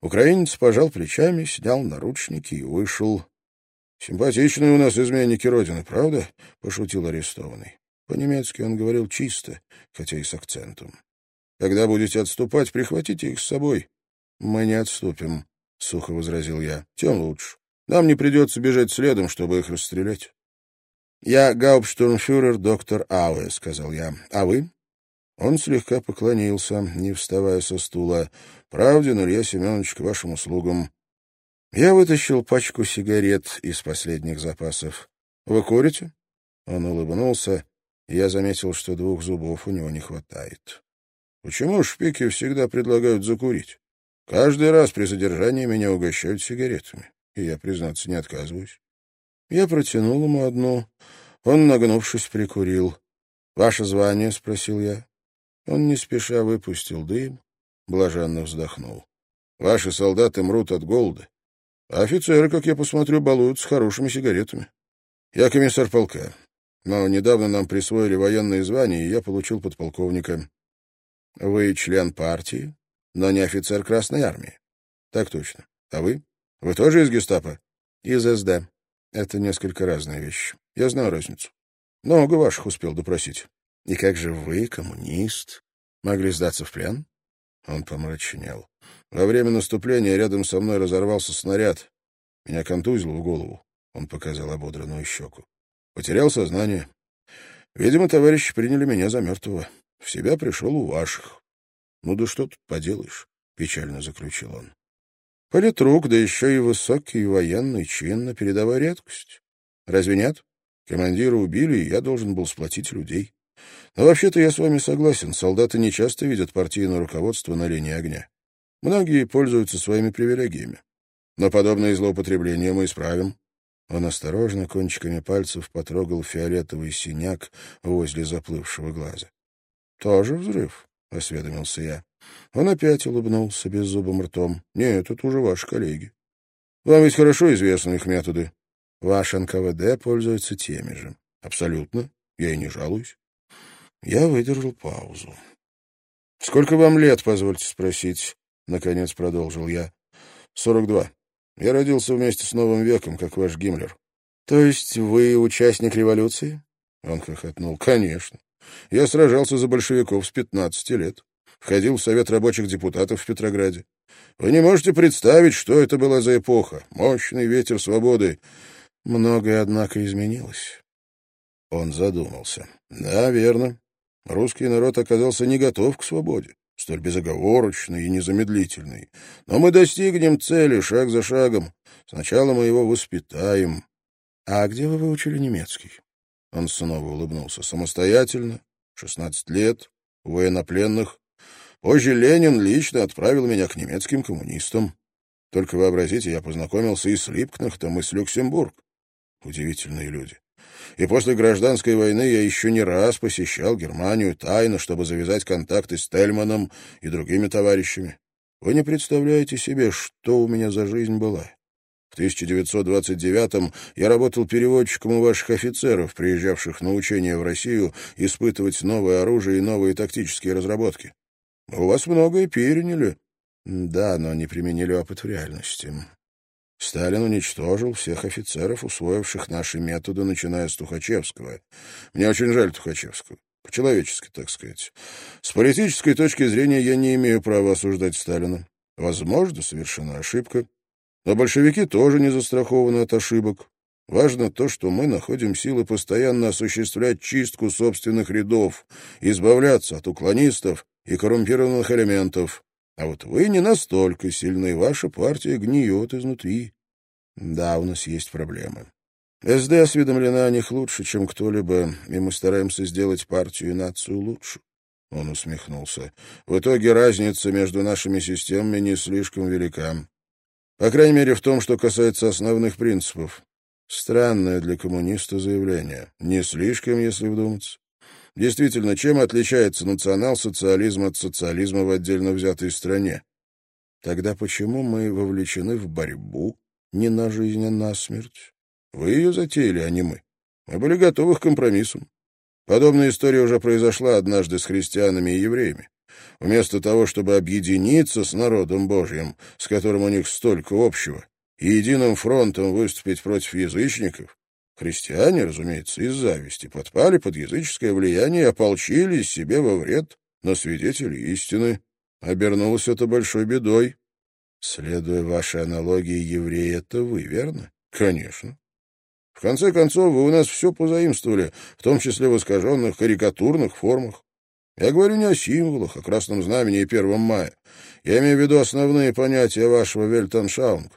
Украинец пожал плечами, снял наручники и вышел. «Симпатичные у нас изменники Родины, правда?» — пошутил арестованный. По-немецки он говорил чисто, хотя и с акцентом. «Когда будете отступать, прихватите их с собой». «Мы не отступим», — сухо возразил я. «Тем лучше. Нам не придется бежать следом, чтобы их расстрелять». «Я гауптштурмфюрер доктор Ауэ», — сказал я. «А вы?» Он слегка поклонился, не вставая со стула. «Правдин Илья Семенович, к вашим услугам». Я вытащил пачку сигарет из последних запасов. «Вы курите?» Он улыбнулся, я заметил, что двух зубов у него не хватает. «Почему шпики всегда предлагают закурить? Каждый раз при задержании меня угощают сигаретами, и я, признаться, не отказываюсь». Я протянул ему одну. Он, нагнувшись, прикурил. «Ваше звание?» — спросил я. Он не спеша выпустил дым, блаженно вздохнул. «Ваши солдаты мрут от голода, а офицеры, как я посмотрю, балуют с хорошими сигаретами. Я комиссар полка, но недавно нам присвоили военные звания, и я получил подполковника. Вы член партии, но не офицер Красной Армии. Так точно. А вы? Вы тоже из гестапо? Из СД. Это несколько разные вещи. Я знаю разницу. Много ваших успел допросить. И как же вы, коммунист, могли сдаться в плен? Он помрачнел. Во время наступления рядом со мной разорвался снаряд. Меня контузило в голову. Он показал ободранную щеку. Потерял сознание. Видимо, товарищи приняли меня за мертвого. В себя пришел у ваших. Ну да что тут поделаешь, — печально заключил он. Политрук, да еще и высокий военный чин на передовой редкость. Разве нет? Командира убили, и я должен был сплотить людей. Но вообще-то я с вами согласен, солдаты не часто видят партийное руководство на линии огня. Многие пользуются своими привилегиями. Но подобные злоупотребления мы исправим. Он осторожно кончиками пальцев потрогал фиолетовый синяк возле заплывшего глаза. — Тоже взрыв? — осведомился я. Он опять улыбнулся беззубым ртом. — Нет, это уже ваши коллеги. Вам ведь хорошо известны их методы. Ваш НКВД пользуется теми же. — Абсолютно. Я и не жалуюсь. Я выдержал паузу. — Сколько вам лет, позвольте спросить? — наконец продолжил я. — Сорок два. Я родился вместе с новым веком, как ваш Гиммлер. — То есть вы участник революции? Он хохотнул. — Конечно. Я сражался за большевиков с пятнадцати лет входил в Совет рабочих депутатов в Петрограде. Вы не можете представить, что это была за эпоха. Мощный ветер свободы. Многое, однако, изменилось. Он задумался. Да, верно. Русский народ оказался не готов к свободе, столь безоговорочной и незамедлительной. Но мы достигнем цели шаг за шагом. Сначала мы его воспитаем. А где вы выучили немецкий? Он снова улыбнулся. Самостоятельно, шестнадцать лет, военнопленных. Позже Ленин лично отправил меня к немецким коммунистам. Только вообразите, я познакомился и с Липкнахтом, и с Люксембург. Удивительные люди. И после гражданской войны я еще не раз посещал Германию тайно, чтобы завязать контакты с Тельманом и другими товарищами. Вы не представляете себе, что у меня за жизнь была. В 1929-м я работал переводчиком у ваших офицеров, приезжавших на учения в Россию, испытывать новое оружие и новые тактические разработки. У вас многое переняли. Да, но не применили опыт в реальности. Сталин уничтожил всех офицеров, усвоивших наши методы, начиная с Тухачевского. Мне очень жаль Тухачевского. По-человечески, так сказать. С политической точки зрения я не имею права осуждать Сталина. Возможно, совершена ошибка. Но большевики тоже не застрахованы от ошибок. Важно то, что мы находим силы постоянно осуществлять чистку собственных рядов, избавляться от уклонистов и коррумпированных элементов. А вот вы не настолько сильны, ваша партия гниет изнутри. Да, у нас есть проблемы. СД осведомлена о них лучше, чем кто-либо, и мы стараемся сделать партию и нацию лучше. Он усмехнулся. В итоге разница между нашими системами не слишком велика. По крайней мере, в том, что касается основных принципов. Странное для коммуниста заявление. Не слишком, если вдуматься. Действительно, чем отличается национал-социализм от социализма в отдельно взятой стране? Тогда почему мы вовлечены в борьбу не на жизнь, а на смерть? Вы ее затеяли, а не мы. Мы были готовы к компромиссам. Подобная история уже произошла однажды с христианами и евреями. Вместо того, чтобы объединиться с народом Божьим, с которым у них столько общего, и единым фронтом выступить против язычников, христиане, разумеется, из зависти подпали под языческое влияние и ополчились себе во вред на свидетелей истины. Обернулось это большой бедой. Следуя вашей аналогии, евреи — это вы, верно? Конечно. В конце концов, вы у нас все позаимствовали, в том числе в искаженных карикатурных формах. Я говорю не о символах, о красном знамени и первом мая. Я имею в виду основные понятия вашего Вельтаншаунг.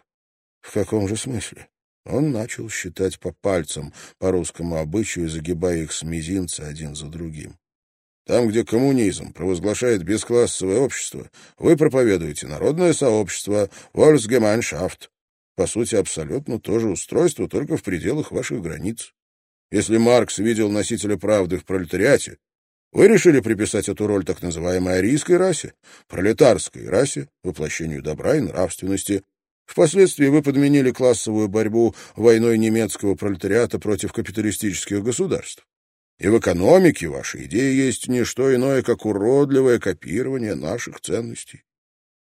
В каком же смысле? Он начал считать по пальцам, по русскому обычаю, загибая их с мизинца один за другим. Там, где коммунизм провозглашает бесклассовое общество, вы проповедуете народное сообщество, Volksgemeinschaft. По сути, абсолютно то же устройство, только в пределах ваших границ. Если Маркс видел носителя правды в пролетариате, вы решили приписать эту роль так называемой арийской расе, пролетарской расе, воплощению добра и нравственности. Впоследствии вы подменили классовую борьбу войной немецкого пролетариата против капиталистических государств. И в экономике ваша идея есть не что иное, как уродливое копирование наших ценностей.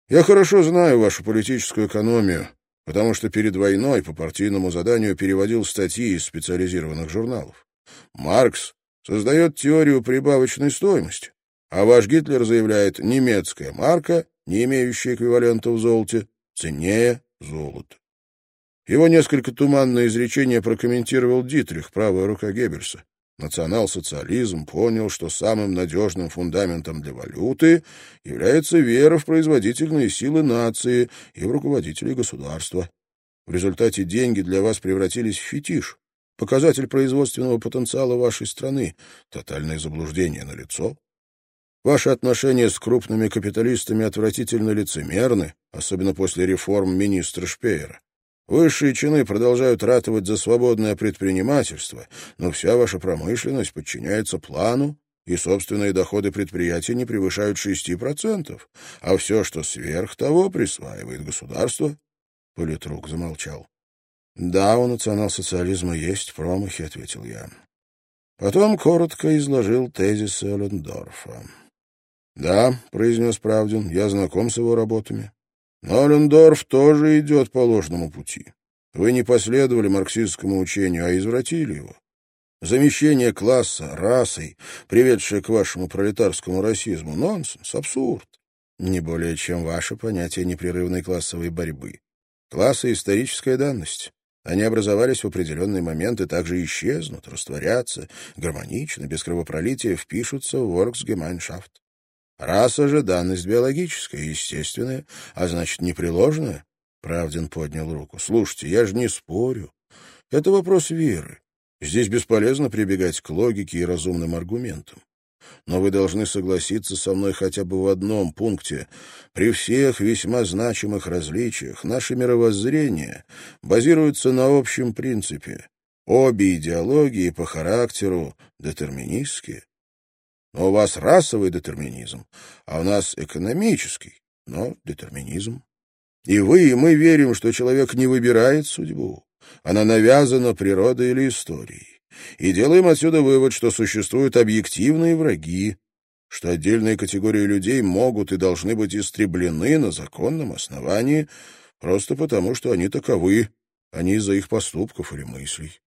Я хорошо знаю вашу политическую экономию, потому что перед войной по партийному заданию переводил статьи из специализированных журналов. Маркс создает теорию прибавочной стоимости, а ваш Гитлер заявляет «немецкая марка, не имеющая эквивалента в золоте, ценнее золота». Его несколько туманное изречение прокомментировал Дитрих, правая рука Геббельса. Национал-социализм понял, что самым надежным фундаментом для валюты является вера в производительные силы нации и в руководителей государства. В результате деньги для вас превратились в фетиш, показатель производственного потенциала вашей страны, тотальное заблуждение на лицо. Ваши отношения с крупными капиталистами отвратительно лицемерны, особенно после реформ министра Шпеера. Высшие чины продолжают ратовать за свободное предпринимательство, но вся ваша промышленность подчиняется плану, и собственные доходы предприятий не превышают 6%, а все, что сверх того, присваивает государство. Политрук замолчал. «Да, у национал-социализма есть промахи», — ответил я. Потом коротко изложил тезисы Эллендорфа. «Да», — произнес Правдин, — «я знаком с его работами. Но Олендорф тоже идет по ложному пути. Вы не последовали марксистскому учению, а извратили его. Замещение класса расой, приведшее к вашему пролетарскому расизму, нонсенс, абсурд. Не более чем ваше понятие непрерывной классовой борьбы. Классы — историческая данность. Они образовались в определенный момент и также исчезнут, растворятся, гармонично, без кровопролития впишутся в Volksgemeinschaft. Раса же — данность биологическая, естественная, а значит, непреложная. Правдин поднял руку. Слушайте, я же не спорю. Это вопрос веры. Здесь бесполезно прибегать к логике и разумным аргументам. Но вы должны согласиться со мной хотя бы в одном пункте. При всех весьма значимых различиях наше мировоззрение базируется на общем принципе. Обе идеологии по характеру детерминистские. Но у вас расовый детерминизм, а у нас экономический, но детерминизм. И вы, и мы верим, что человек не выбирает судьбу. Она навязана природой или историей. И делаем отсюда вывод, что существуют объективные враги, что отдельные категории людей могут и должны быть истреблены на законном основании просто потому, что они таковы, а не из-за их поступков или мыслей.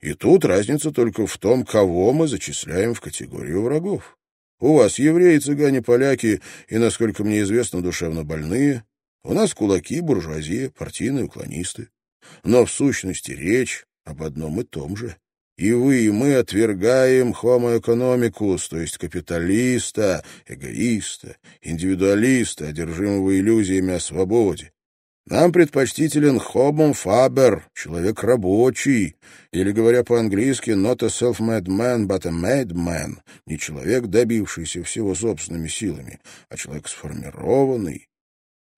И тут разница только в том, кого мы зачисляем в категорию врагов. У вас евреи, цыгане, поляки и, насколько мне известно, душевно больные. У нас кулаки, буржуазия, партийные уклонисты. Но в сущности речь об одном и том же. И вы, и мы отвергаем homo economicus, то есть капиталиста, эгоиста, индивидуалиста, одержимого иллюзиями о свободе, нам предпочтителен хобом фабер, человек рабочий, или, говоря по-английски, not a self-made man, but a made man, не человек, добившийся всего собственными силами, а человек сформированный.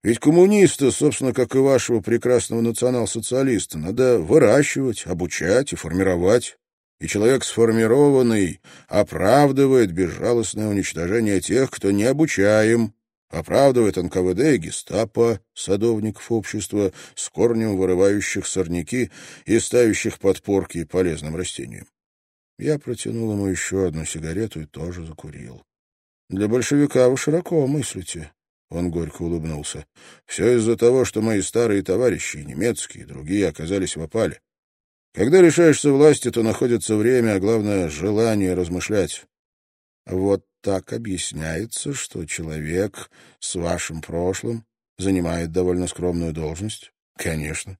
Ведь коммуниста, собственно, как и вашего прекрасного национал-социалиста, надо выращивать, обучать и формировать. И человек сформированный оправдывает безжалостное уничтожение тех, кто не обучаем, Оправдывает НКВД и гестапо, садовников общества, с корнем вырывающих сорняки и ставящих подпорки полезным растениям. Я протянул ему еще одну сигарету и тоже закурил. «Для большевика вы широко мыслите». Он горько улыбнулся. «Все из-за того, что мои старые товарищи, немецкие, и другие, оказались в опале. Когда решаешься власти, то находится время, а главное — желание размышлять. Вот так объясняется, что человек с вашим прошлым занимает довольно скромную должность? Конечно.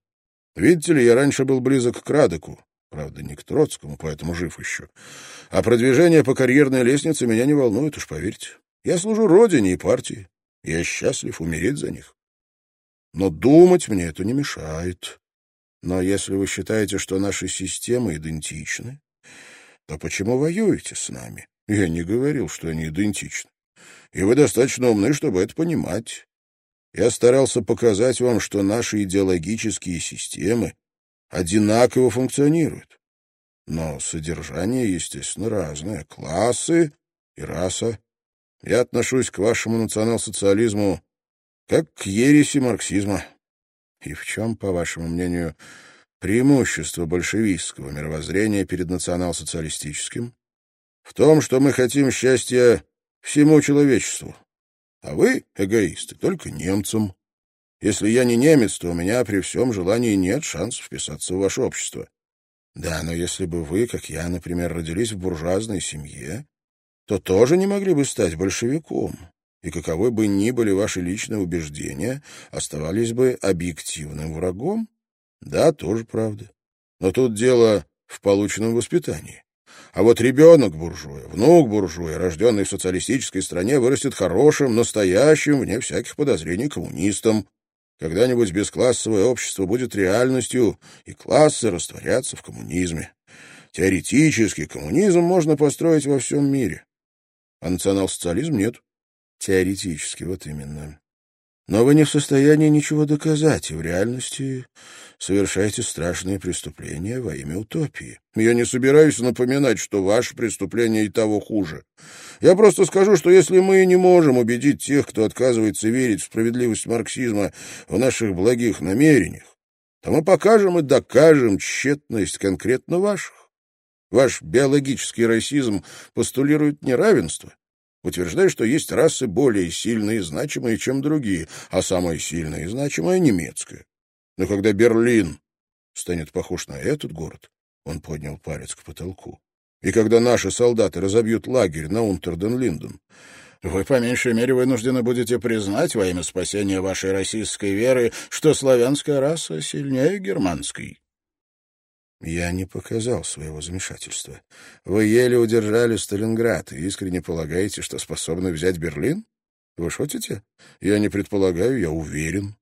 Видите ли, я раньше был близок к Радеку, правда, не к Троцкому, поэтому жив еще. А продвижение по карьерной лестнице меня не волнует, уж поверьте. Я служу родине и партии. Я счастлив умереть за них. Но думать мне это не мешает. Но если вы считаете, что наши системы идентичны, то почему воюете с нами? Я не говорил, что они идентичны. И вы достаточно умны, чтобы это понимать. Я старался показать вам, что наши идеологические системы одинаково функционируют. Но содержание, естественно, разное. Классы и раса. Я отношусь к вашему национал-социализму как к ереси марксизма. И в чем, по вашему мнению, преимущество большевистского мировоззрения перед национал-социалистическим? В том, что мы хотим счастья всему человечеству. А вы, эгоисты, только немцам. Если я не немец, то у меня при всем желании нет шансов вписаться в ваше общество. Да, но если бы вы, как я, например, родились в буржуазной семье, то тоже не могли бы стать большевиком и каковы бы ни были ваши личные убеждения, оставались бы объективным врагом? Да, тоже правда. Но тут дело в полученном воспитании. А вот ребенок буржуя, внук буржуя, рожденный в социалистической стране, вырастет хорошим, настоящим, вне всяких подозрений, коммунистом. Когда-нибудь бесклассовое общество будет реальностью, и классы растворятся в коммунизме. Теоретически коммунизм можно построить во всем мире, а национал-социализм нет. Теоретически, вот именно. Но вы не в состоянии ничего доказать, и в реальности совершаете страшные преступления во имя утопии. Я не собираюсь напоминать, что ваше преступление и того хуже. Я просто скажу, что если мы не можем убедить тех, кто отказывается верить в справедливость марксизма в наших благих намерениях, то мы покажем и докажем тщетность конкретно ваших. Ваш биологический расизм постулирует неравенство, утверждает, что есть расы более сильные и значимые, чем другие, а самая сильная и значимая — немецкая. Но когда Берлин станет похож на этот город, он поднял палец к потолку, и когда наши солдаты разобьют лагерь на Унтерден-Линден, вы по меньшей мере вынуждены будете признать во имя спасения вашей российской веры, что славянская раса сильнее германской. Я не показал своего замешательства. Вы еле удержали Сталинград и искренне полагаете, что способны взять Берлин? Вы шутите? Я не предполагаю, я уверен.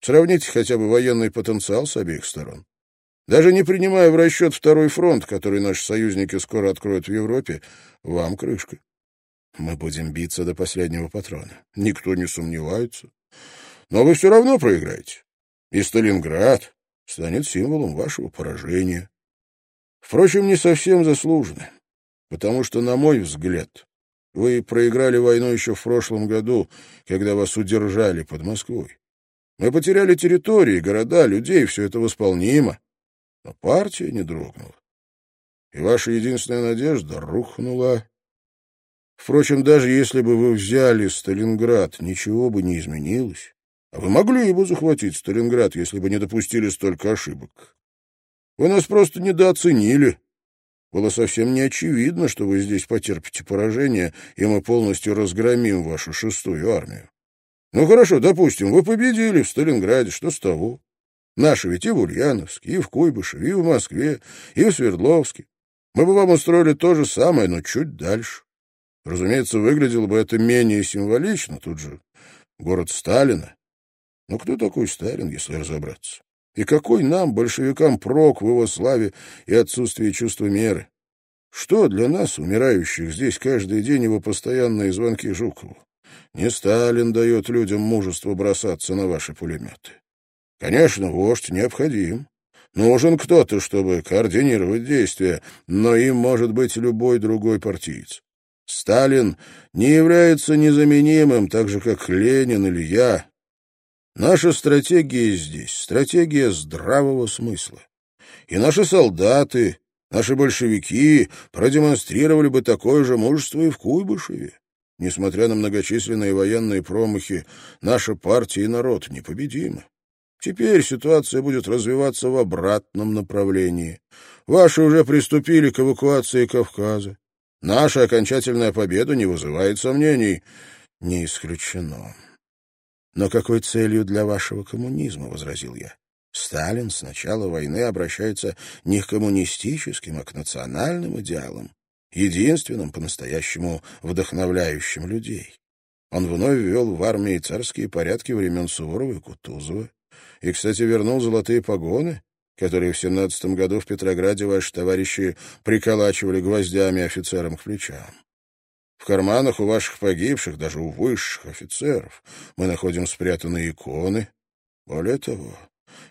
Сравните хотя бы военный потенциал с обеих сторон. Даже не принимая в расчет второй фронт, который наши союзники скоро откроют в Европе, вам крышка. Мы будем биться до последнего патрона. Никто не сомневается. Но вы все равно проиграете. И Сталинград, станет символом вашего поражения. Впрочем, не совсем заслуженно, потому что, на мой взгляд, вы проиграли войну еще в прошлом году, когда вас удержали под Москвой. Мы потеряли территории, города, людей, все это восполнимо. Но партия не дрогнула. И ваша единственная надежда рухнула. Впрочем, даже если бы вы взяли Сталинград, ничего бы не изменилось. Вы могли бы захватить Сталинград, если бы не допустили столько ошибок. Вы нас просто недооценили. Было совсем не очевидно, что вы здесь потерпите поражение, и мы полностью разгромим вашу шестую армию. Ну хорошо, допустим, вы победили в Сталинграде, что с того? Наши ведь и в Ульяновске, и в Куйбышеве, и в Москве, и в Свердловске. Мы бы вам устроили то же самое, но чуть дальше. Разумеется, выглядело бы это менее символично, тут же город Сталина. Но кто такой Сталин, если разобраться? И какой нам, большевикам, прок в его славе и отсутствии чувства меры? Что для нас, умирающих здесь каждый день его постоянные звонки Жукову? Не Сталин дает людям мужество бросаться на ваши пулеметы. Конечно, вождь необходим. Нужен кто-то, чтобы координировать действия, но им может быть любой другой партиец. Сталин не является незаменимым, так же, как Ленин или я, Наша стратегия здесь — стратегия здравого смысла. И наши солдаты Наши большевики продемонстрировали бы такое же мужество и в Куйбышеве. Несмотря на многочисленные военные промахи, наша партия и народ непобедимы. Теперь ситуация будет развиваться в обратном направлении. Ваши уже приступили к эвакуации Кавказа. Наша окончательная победа не вызывает сомнений. Не исключено. Но какой целью для вашего коммунизма, — возразил я. Сталин с начала войны обращается не к коммунистическим, а к национальным идеалам, единственным по-настоящему вдохновляющим людей. Он вновь ввел в армии царские порядки времен Суворова и Кутузова. И, кстати, вернул золотые погоны, которые в семнадцатом году в Петрограде ваши товарищи приколачивали гвоздями офицерам к плечам. В карманах у ваших погибших, даже у высших офицеров, мы находим спрятанные иконы. Более того,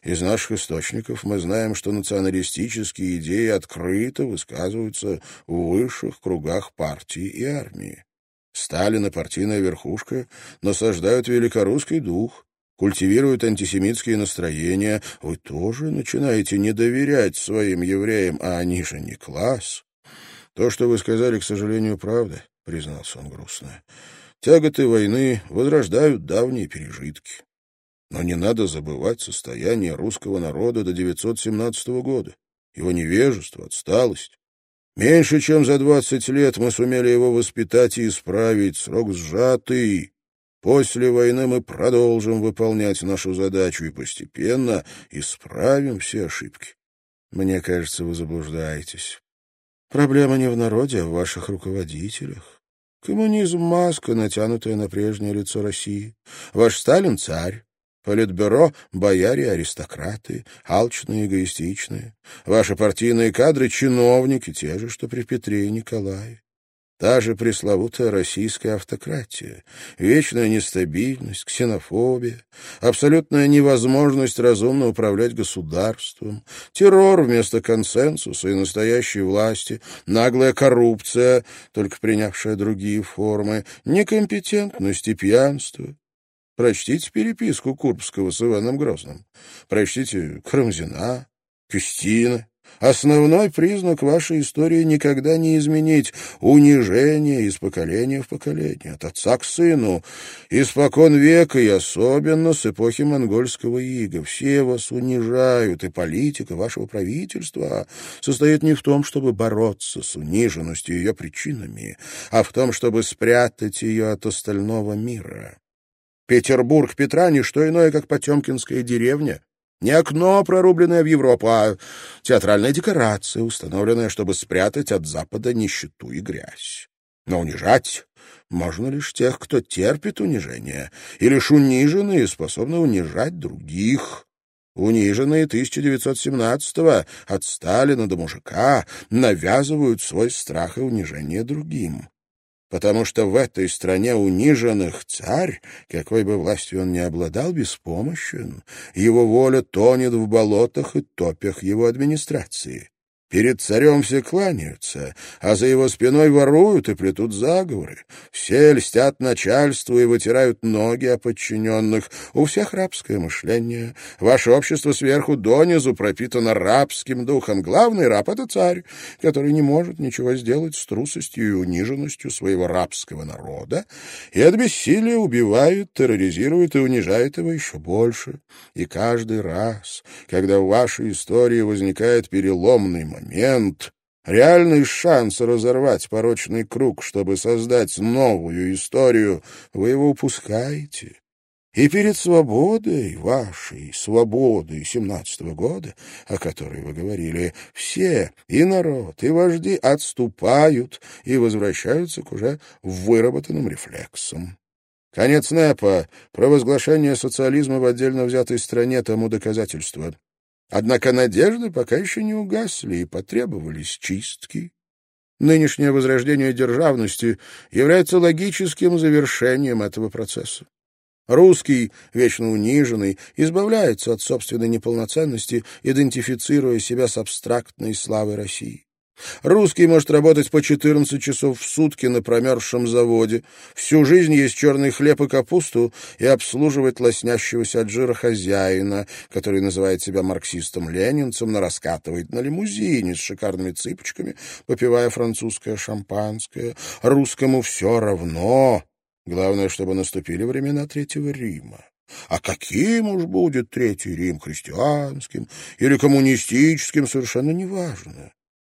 из наших источников мы знаем, что националистические идеи открыто высказываются в высших кругах партии и армии. Сталин и партийная верхушка насаждают великорусский дух, культивируют антисемитские настроения. Вы тоже начинаете не доверять своим евреям, а они же не класс. То, что вы сказали, к сожалению, правда, — признался он грустно. Тяготы войны возрождают давние пережитки. Но не надо забывать состояние русского народа до 917 года, его невежество, отсталость. Меньше чем за двадцать лет мы сумели его воспитать и исправить, срок сжатый. После войны мы продолжим выполнять нашу задачу и постепенно исправим все ошибки. Мне кажется, вы заблуждаетесь. Проблема не в народе, а в ваших руководителях. Коммунизм — маска, натянутая на прежнее лицо России. Ваш Сталин — царь. Политбюро — бояре, аристократы, алчные, эгоистичные. Ваши партийные кадры — чиновники, те же, что при Петре и Николае. Та же пресловутая российская автократия, вечная нестабильность, ксенофобия, абсолютная невозможность разумно управлять государством, террор вместо консенсуса и настоящей власти, наглая коррупция, только принявшая другие формы, некомпетентность и пьянство, Прочтите переписку Курбского с Иваном Грозным. Прочтите Карамзина, Кюстина. Основной признак вашей истории никогда не изменить. Унижение из поколения в поколение, от отца к сыну. Испокон века и особенно с эпохи монгольского ига. Все вас унижают, и политика вашего правительства состоит не в том, чтобы бороться с униженностью ее причинами, а в том, чтобы спрятать ее от остального мира. Петербург Петра — не что иное, как Потемкинская деревня. Не окно, прорубленное в Европу, а театральная декорация, установленная, чтобы спрятать от Запада нищету и грязь. Но унижать можно лишь тех, кто терпит унижение, и лишь униженные способны унижать других. Униженные 1917-го от Сталина до мужика навязывают свой страх и унижение другим потому что в этой стране униженных царь, какой бы властью он ни обладал, беспомощен, его воля тонет в болотах и топях его администрации. Перед царем все кланяются, а за его спиной воруют и плетут заговоры. Все льстят начальству и вытирают ноги о подчиненных. У всех рабское мышление. Ваше общество сверху донизу пропитано рабским духом. Главный раб — это царь, который не может ничего сделать с трусостью и униженностью своего рабского народа, и от бессилия убивает, терроризирует и унижает его еще больше. И каждый раз, когда в вашей истории возникает переломный момент, реальный шанс разорвать порочный круг, чтобы создать новую историю, вы его упускаете. И перед свободой, вашей свободой семнадцатого года, о которой вы говорили, все, и народ, и вожди, отступают и возвращаются к уже выработанным рефлексам. Конец НЭПа, провозглашение социализма в отдельно взятой стране тому доказательство. Однако надежды пока еще не угасли и потребовались чистки. Нынешнее возрождение державности является логическим завершением этого процесса. Русский, вечно униженный, избавляется от собственной неполноценности, идентифицируя себя с абстрактной славой России. Русский может работать по 14 часов в сутки на промерзшем заводе, всю жизнь есть черный хлеб и капусту и обслуживать лоснящегося от жира хозяина, который называет себя марксистом-ленинцем, но раскатывает на лимузине с шикарными цыпочками, попивая французское шампанское. Русскому все равно. Главное, чтобы наступили времена Третьего Рима. А каким уж будет Третий Рим, христианским или коммунистическим, совершенно неважно.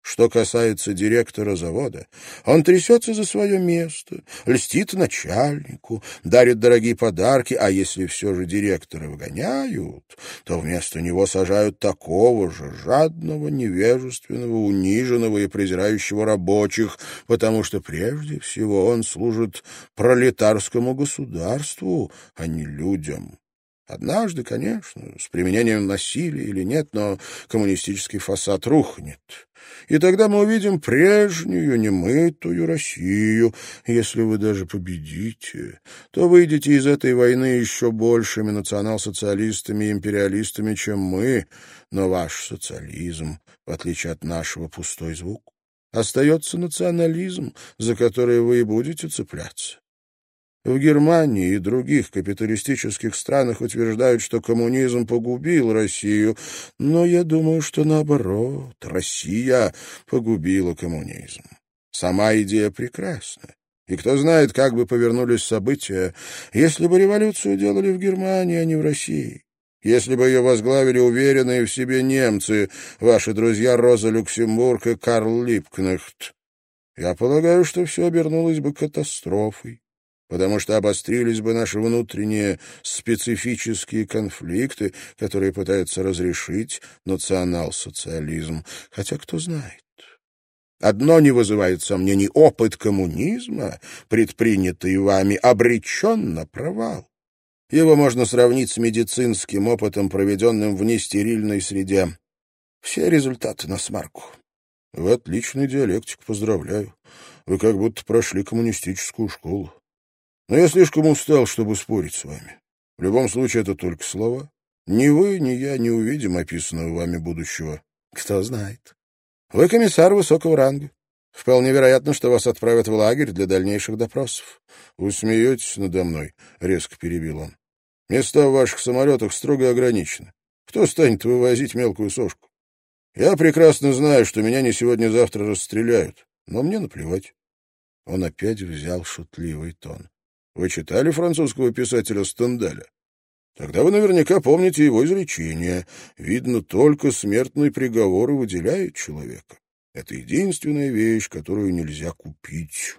Что касается директора завода, он трясется за свое место, льстит начальнику, дарит дорогие подарки, а если все же директора выгоняют, то вместо него сажают такого же жадного, невежественного, униженного и презирающего рабочих, потому что прежде всего он служит пролетарскому государству, а не людям. Однажды, конечно, с применением насилия или нет, но коммунистический фасад рухнет. И тогда мы увидим прежнюю, немытую Россию. Если вы даже победите, то выйдете из этой войны еще большими национал-социалистами и империалистами, чем мы. Но ваш социализм, в отличие от нашего, пустой звук. Остается национализм, за который вы и будете цепляться. В Германии и других капиталистических странах утверждают, что коммунизм погубил Россию, но я думаю, что наоборот, Россия погубила коммунизм. Сама идея прекрасна. И кто знает, как бы повернулись события, если бы революцию делали в Германии, а не в России. Если бы ее возглавили уверенные в себе немцы, ваши друзья Роза Люксембург и Карл Липкнехт. Я полагаю, что все обернулось бы катастрофой потому что обострились бы наши внутренние специфические конфликты, которые пытается разрешить национал-социализм. Хотя кто знает. Одно не вызывает сомнений. Опыт коммунизма, предпринятый вами, обречен на провал. Его можно сравнить с медицинским опытом, проведенным в нестерильной среде. Все результаты на смарку. Вы отличный диалектик, поздравляю. Вы как будто прошли коммунистическую школу. Но я слишком устал, чтобы спорить с вами. В любом случае, это только слова. Ни вы, ни я не увидим описанного вами будущего. Кто знает. Вы комиссар высокого ранга. Вполне вероятно, что вас отправят в лагерь для дальнейших допросов. Вы смеетесь надо мной, — резко перебил он. Места в ваших самолетах строго ограничены. Кто станет вывозить мелкую сошку? Я прекрасно знаю, что меня не сегодня-завтра расстреляют, но мне наплевать. Он опять взял шутливый тон. Вы читали французского писателя Стендаля? Тогда вы наверняка помните его изречение. Видно, только смертный приговор и выделяет человека. Это единственная вещь, которую нельзя купить.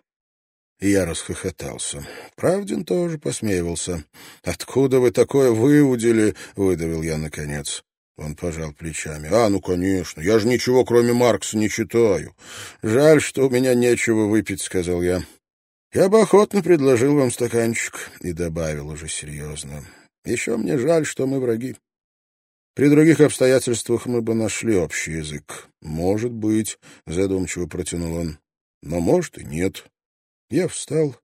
И я расхохотался. Правдин тоже посмеивался. «Откуда вы такое выудили?» — выдавил я наконец. Он пожал плечами. «А, ну, конечно. Я же ничего, кроме Маркса, не читаю. Жаль, что у меня нечего выпить», — сказал я. Я бы охотно предложил вам стаканчик и добавил уже серьезно. Еще мне жаль, что мы враги. При других обстоятельствах мы бы нашли общий язык. Может быть, задумчиво протянул он. Но может и нет. Я встал,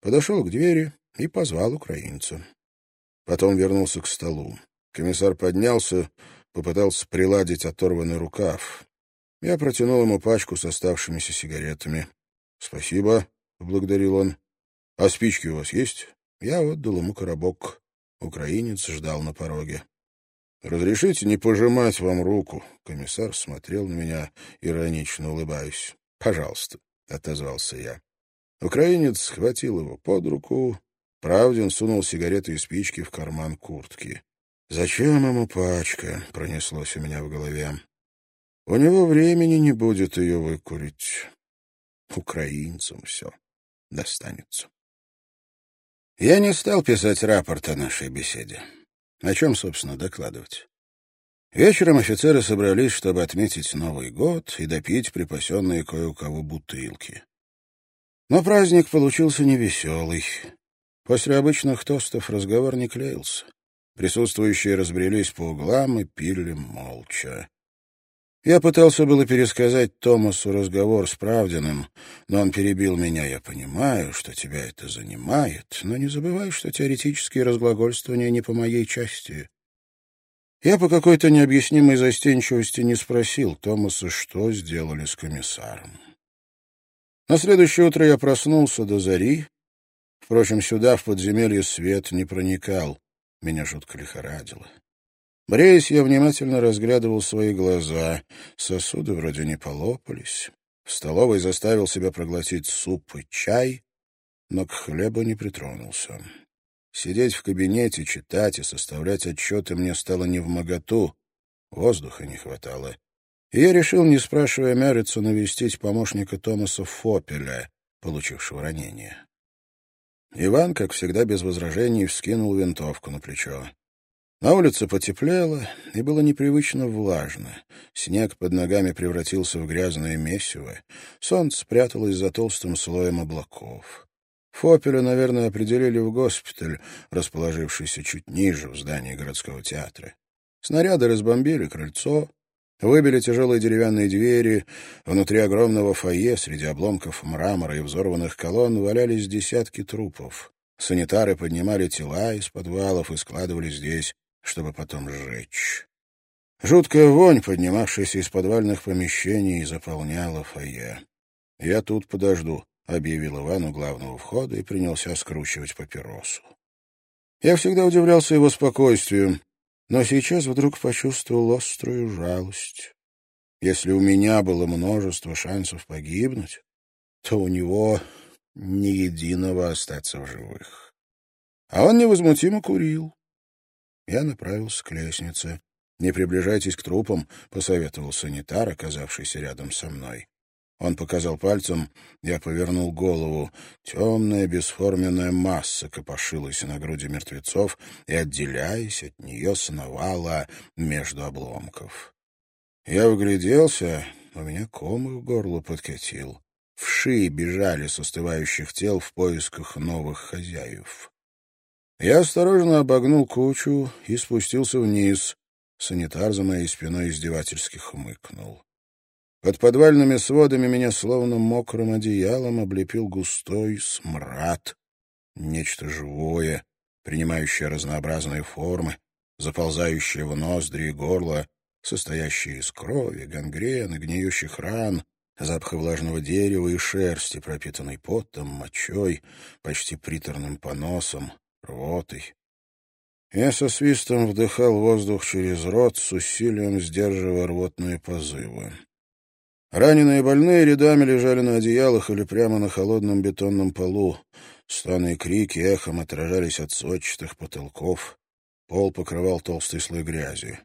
подошел к двери и позвал украинца. Потом вернулся к столу. Комиссар поднялся, попытался приладить оторванный рукав. Я протянул ему пачку с оставшимися сигаретами. — Спасибо, — поблагодарил он. — А спички у вас есть? Я отдал ему коробок. Украинец ждал на пороге. — Разрешите не пожимать вам руку? Комиссар смотрел на меня, иронично улыбаясь. — Пожалуйста, — отозвался я. Украинец схватил его под руку. Правдин сунул сигареты и спички в карман куртки. «Зачем ему пачка?» — пронеслось у меня в голове. «У него времени не будет ее выкурить. Украинцам все достанется. Я не стал писать рапорт о нашей беседе. О чем, собственно, докладывать? Вечером офицеры собрались, чтобы отметить Новый год и допить припасенные кое у кого бутылки. Но праздник получился невеселый. После обычных тостов разговор не клеился. Присутствующие разбрелись по углам и пили молча. Я пытался было пересказать Томасу разговор с Правдиным, но он перебил меня. Я понимаю, что тебя это занимает, но не забывай, что теоретические разглагольствования не по моей части. Я по какой-то необъяснимой застенчивости не спросил Томаса, что сделали с комиссаром. На следующее утро я проснулся до зари. Впрочем, сюда, в подземелье, свет не проникал. Меня жутко лихорадило. Бреясь, я внимательно разглядывал свои глаза. Сосуды вроде не полопались. В столовой заставил себя проглотить суп и чай, но к хлебу не притронулся. Сидеть в кабинете, читать и составлять отчеты мне стало не в моготу, воздуха не хватало. И я решил, не спрашивая Мярицу, навестить помощника Томаса Фопеля, получившего ранение. Иван, как всегда, без возражений вскинул винтовку на плечо. На улице потеплело, и было непривычно влажно. Снег под ногами превратился в грязное месиво. Солнце спряталось за толстым слоем облаков. Фопеля, наверное, определили в госпиталь, расположившийся чуть ниже в здании городского театра. Снаряды разбомбили крыльцо, выбили тяжелые деревянные двери. Внутри огромного фойе среди обломков мрамора и взорванных колонн валялись десятки трупов. Санитары поднимали тела из подвалов и складывали здесь, чтобы потом сжечь. Жуткая вонь, поднимавшаяся из подвальных помещений, заполняла фойе. «Я тут подожду», объявил Иван у главного входа и принялся скручивать папиросу. Я всегда удивлялся его спокойствию, но сейчас вдруг почувствовал острую жалость. Если у меня было множество шансов погибнуть, то у него ни единого остаться в живых. А он невозмутимо курил. Я направился к лестнице. «Не приближайтесь к трупам», — посоветовал санитар, оказавшийся рядом со мной. Он показал пальцем, я повернул голову. Темная бесформенная масса копошилась на груди мертвецов и, отделяясь от нее, сновала между обломков. Я вгляделся, у меня ком в горло подкатил. Вши бежали с остывающих тел в поисках новых хозяев. Я осторожно обогнул кучу и спустился вниз. Санитар за моей спиной издевательски хмыкнул. Под подвальными сводами меня словно мокрым одеялом облепил густой смрад. Нечто живое, принимающее разнообразные формы, заползающее в ноздри и горло, состоящее из крови, гангрены, гниющих ран, запаха влажного дерева и шерсти, пропитанной потом, мочой, почти приторным поносом, рвотой. Я со свистом вдыхал воздух через рот, с усилием сдерживая рвотные позывы. Раненые и больные рядами лежали на одеялах или прямо на холодном бетонном полу. Стоны и крики эхом отражались от сводчатых потолков. Пол покрывал толстый слой грязи.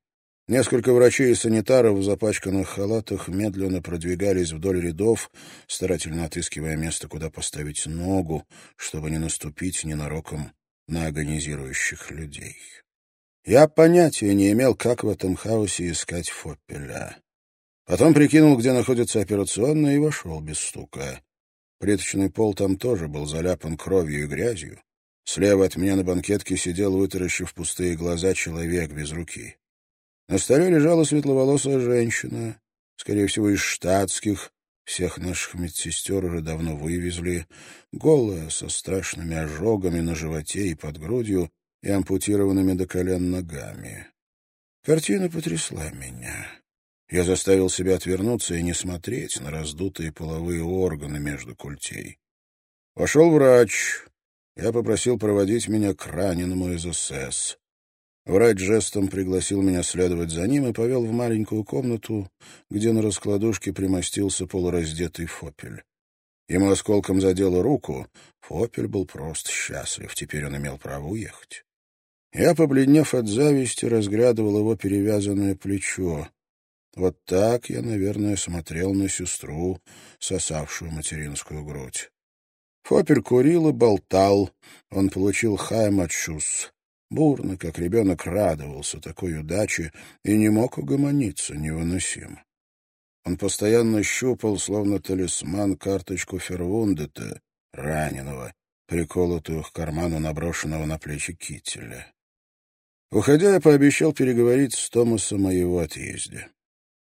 Несколько врачей и санитаров в запачканных халатах медленно продвигались вдоль рядов, старательно отыскивая место, куда поставить ногу, чтобы не наступить ненароком на агонизирующих людей. Я понятия не имел, как в этом хаосе искать Фоппеля. Потом прикинул, где находится операционная, и вошел без стука. Плиточный пол там тоже был заляпан кровью и грязью. Слева от меня на банкетке сидел, вытаращив пустые глаза, человек без руки. На столе лежала светловолосая женщина, скорее всего, из штатских. Всех наших медсестер уже давно вывезли. Голая, со страшными ожогами на животе и под грудью и ампутированными до колен ногами. Картина потрясла меня. Я заставил себя отвернуться и не смотреть на раздутые половые органы между культей. Вошел врач. Я попросил проводить меня к раненому из СС. Врач жестом пригласил меня следовать за ним и повел в маленькую комнату, где на раскладушке примостился полураздетый Фопель. Ему осколком задело руку. Фопель был просто счастлив, теперь он имел право уехать. Я, побледнев от зависти, разглядывал его перевязанное плечо. Вот так я, наверное, смотрел на сестру, сосавшую материнскую грудь. Фопель курил и болтал. Он получил хаймачус. Бурно, как ребенок, радовался такой удаче и не мог угомониться невыносимо. Он постоянно щупал, словно талисман, карточку Фервундета, раненого, приколотую к карману наброшенного на плечи кителя. Уходя, я пообещал переговорить с Томасом о его отъезде.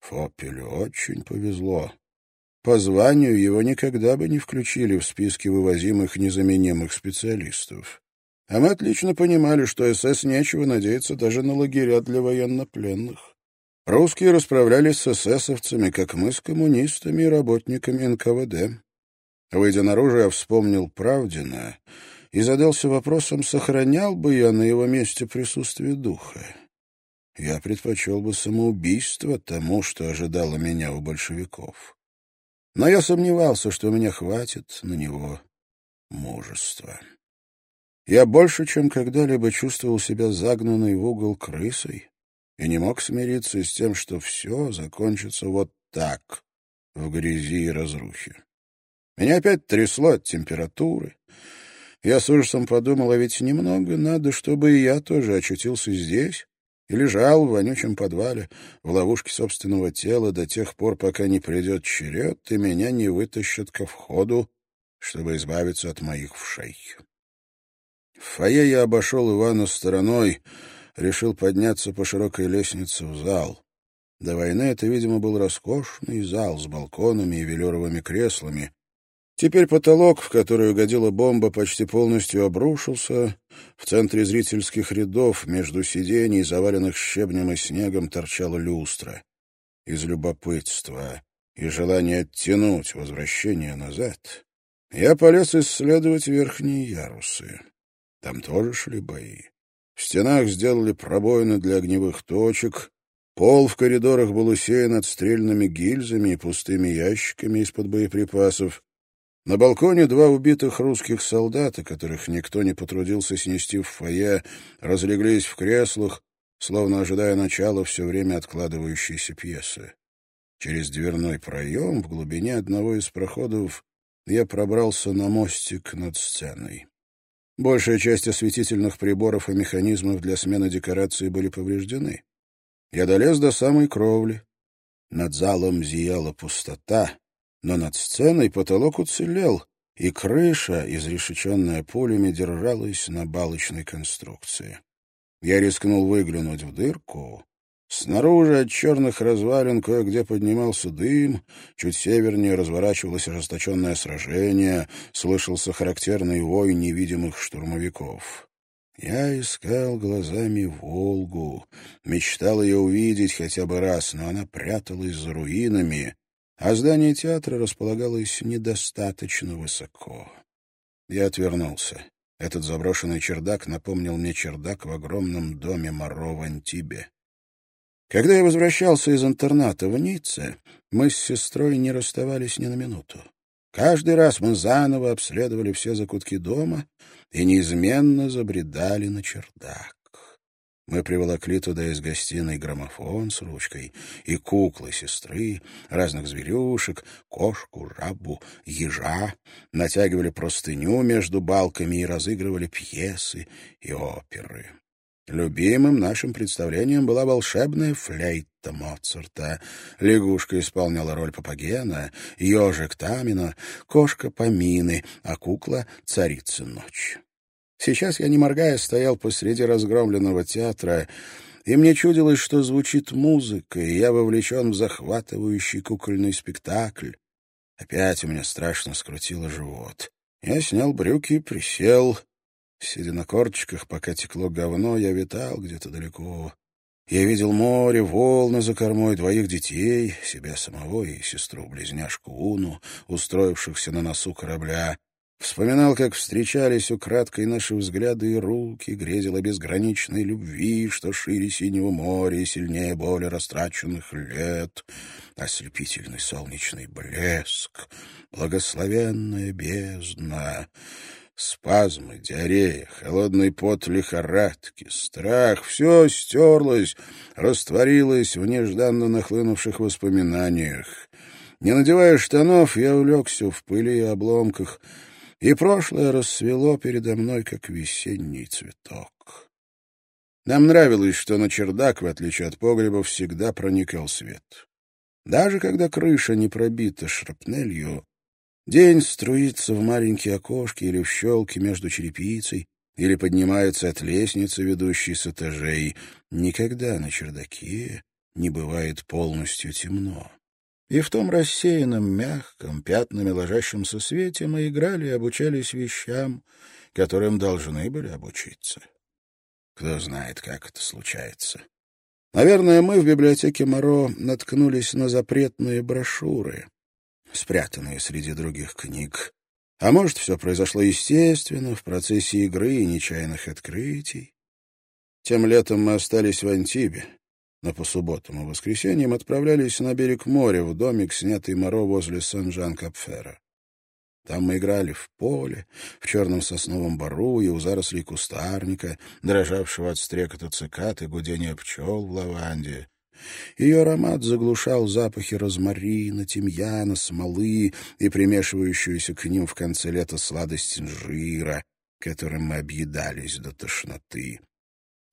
Фоппелю очень повезло. По званию его никогда бы не включили в списки вывозимых незаменимых специалистов. А мы отлично понимали, что СС нечего надеяться даже на лагеря для военнопленных. Русские расправлялись с эсэсовцами, как мы с коммунистами и работниками НКВД. Выйдя наружу, я вспомнил Правдина и задался вопросом, сохранял бы я на его месте присутствие духа. Я предпочел бы самоубийство тому, что ожидало меня у большевиков. Но я сомневался, что у меня хватит на него мужества. Я больше, чем когда-либо чувствовал себя загнанной в угол крысой и не мог смириться с тем, что все закончится вот так, в грязи и разрухе. Меня опять трясло от температуры. Я с ужасом подумал, а ведь немного надо, чтобы и я тоже очутился здесь и лежал в вонючем подвале, в ловушке собственного тела до тех пор, пока не придет черед, и меня не вытащат ко входу, чтобы избавиться от моих вшей. В фойе я обошел Ивана стороной, решил подняться по широкой лестнице в зал. До войны это, видимо, был роскошный зал с балконами и велюровыми креслами, Теперь потолок, в который угодила бомба, почти полностью обрушился. В центре зрительских рядов между сидений, заваленных щебнем и снегом, торчала люстра. Из любопытства и желания оттянуть возвращение назад я полез исследовать верхние ярусы. Там тоже шли бои. В стенах сделали пробоины для огневых точек, Пол в коридорах был усеян отстрельными гильзами и пустыми ящиками из-под боеприпасов. На балконе два убитых русских солдата, которых никто не потрудился снести в фойе, разлеглись в креслах, словно ожидая начала все время откладывающейся пьесы. Через дверной проем в глубине одного из проходов я пробрался на мостик над сценой. Большая часть осветительных приборов и механизмов для смены декорации были повреждены. Я долез до самой кровли. Над залом зияла пустота, но над сценой потолок уцелел, и крыша, изрешеченная пулями, держалась на балочной конструкции. Я рискнул выглянуть в дырку. Снаружи от черных развалин кое-где поднимался дым, чуть севернее разворачивалось ожесточенное сражение, слышался характерный вой невидимых штурмовиков. Я искал глазами Волгу, мечтал ее увидеть хотя бы раз, но она пряталась за руинами, а здание театра располагалось недостаточно высоко. Я отвернулся. Этот заброшенный чердак напомнил мне чердак в огромном доме Моро в Антибе. Когда я возвращался из интерната в Ницце, мы с сестрой не расставались ни на минуту. Каждый раз мы заново обследовали все закутки дома и неизменно забредали на чердак. Мы приволокли туда из гостиной граммофон с ручкой и куклы сестры, разных зверюшек, кошку, жабу, ежа, натягивали простыню между балками и разыгрывали пьесы и оперы. Любимым нашим представлением была волшебная флейта Моцарта. Лягушка исполняла роль Папагена, ежик Тамина, кошка Памины, а кукла — царица ночи. Сейчас я, не моргая, стоял посреди разгромленного театра, и мне чудилось, что звучит музыка, и я вовлечен в захватывающий кукольный спектакль. Опять у меня страшно скрутило живот. Я снял брюки и присел. Сидя на корточках, пока текло говно, я витал где-то далеко. Я видел море, волны за кормой, двоих детей, себя самого и сестру-близняшку Уну, устроившихся на носу корабля. Вспоминал, как встречались украдкой наши взгляды и руки, грезил о безграничной любви, что шире синего моря и сильнее боли растраченных лет, ослепительный солнечный блеск, благословенная бездна, спазмы, диарея, холодный пот лихорадки, страх — все стерлось, растворилось в нежданно нахлынувших воспоминаниях. Не надевая штанов, я улегся в пыли и обломках — и прошлое расцвело передо мной, как весенний цветок. Нам нравилось, что на чердак, в отличие от погреба, всегда проникал свет. Даже когда крыша не пробита шрапнелью, день струится в маленькие окошки или в щелки между черепицей, или поднимается от лестницы, ведущей с этажей. Никогда на чердаке не бывает полностью темно. И в том рассеянном, мягком, пятнами ложащемся свете мы играли и обучались вещам, которым должны были обучиться. Кто знает, как это случается. Наверное, мы в библиотеке Моро наткнулись на запретные брошюры, спрятанные среди других книг. А может, все произошло естественно, в процессе игры и нечаянных открытий. Тем летом мы остались в Антибе, но по субботам и воскресеньям отправлялись на берег моря в домик, снятый Моро возле Сан-Жан-Капфера. Там мы играли в поле, в черном сосновом бору и у зарослей кустарника, дрожавшего от стрекота цикад и гудения пчел в лаванде. Ее аромат заглушал запахи розмарина, тимьяна, смолы и примешивающуюся к ним в конце лета сладость инжира, которым мы объедались до тошноты.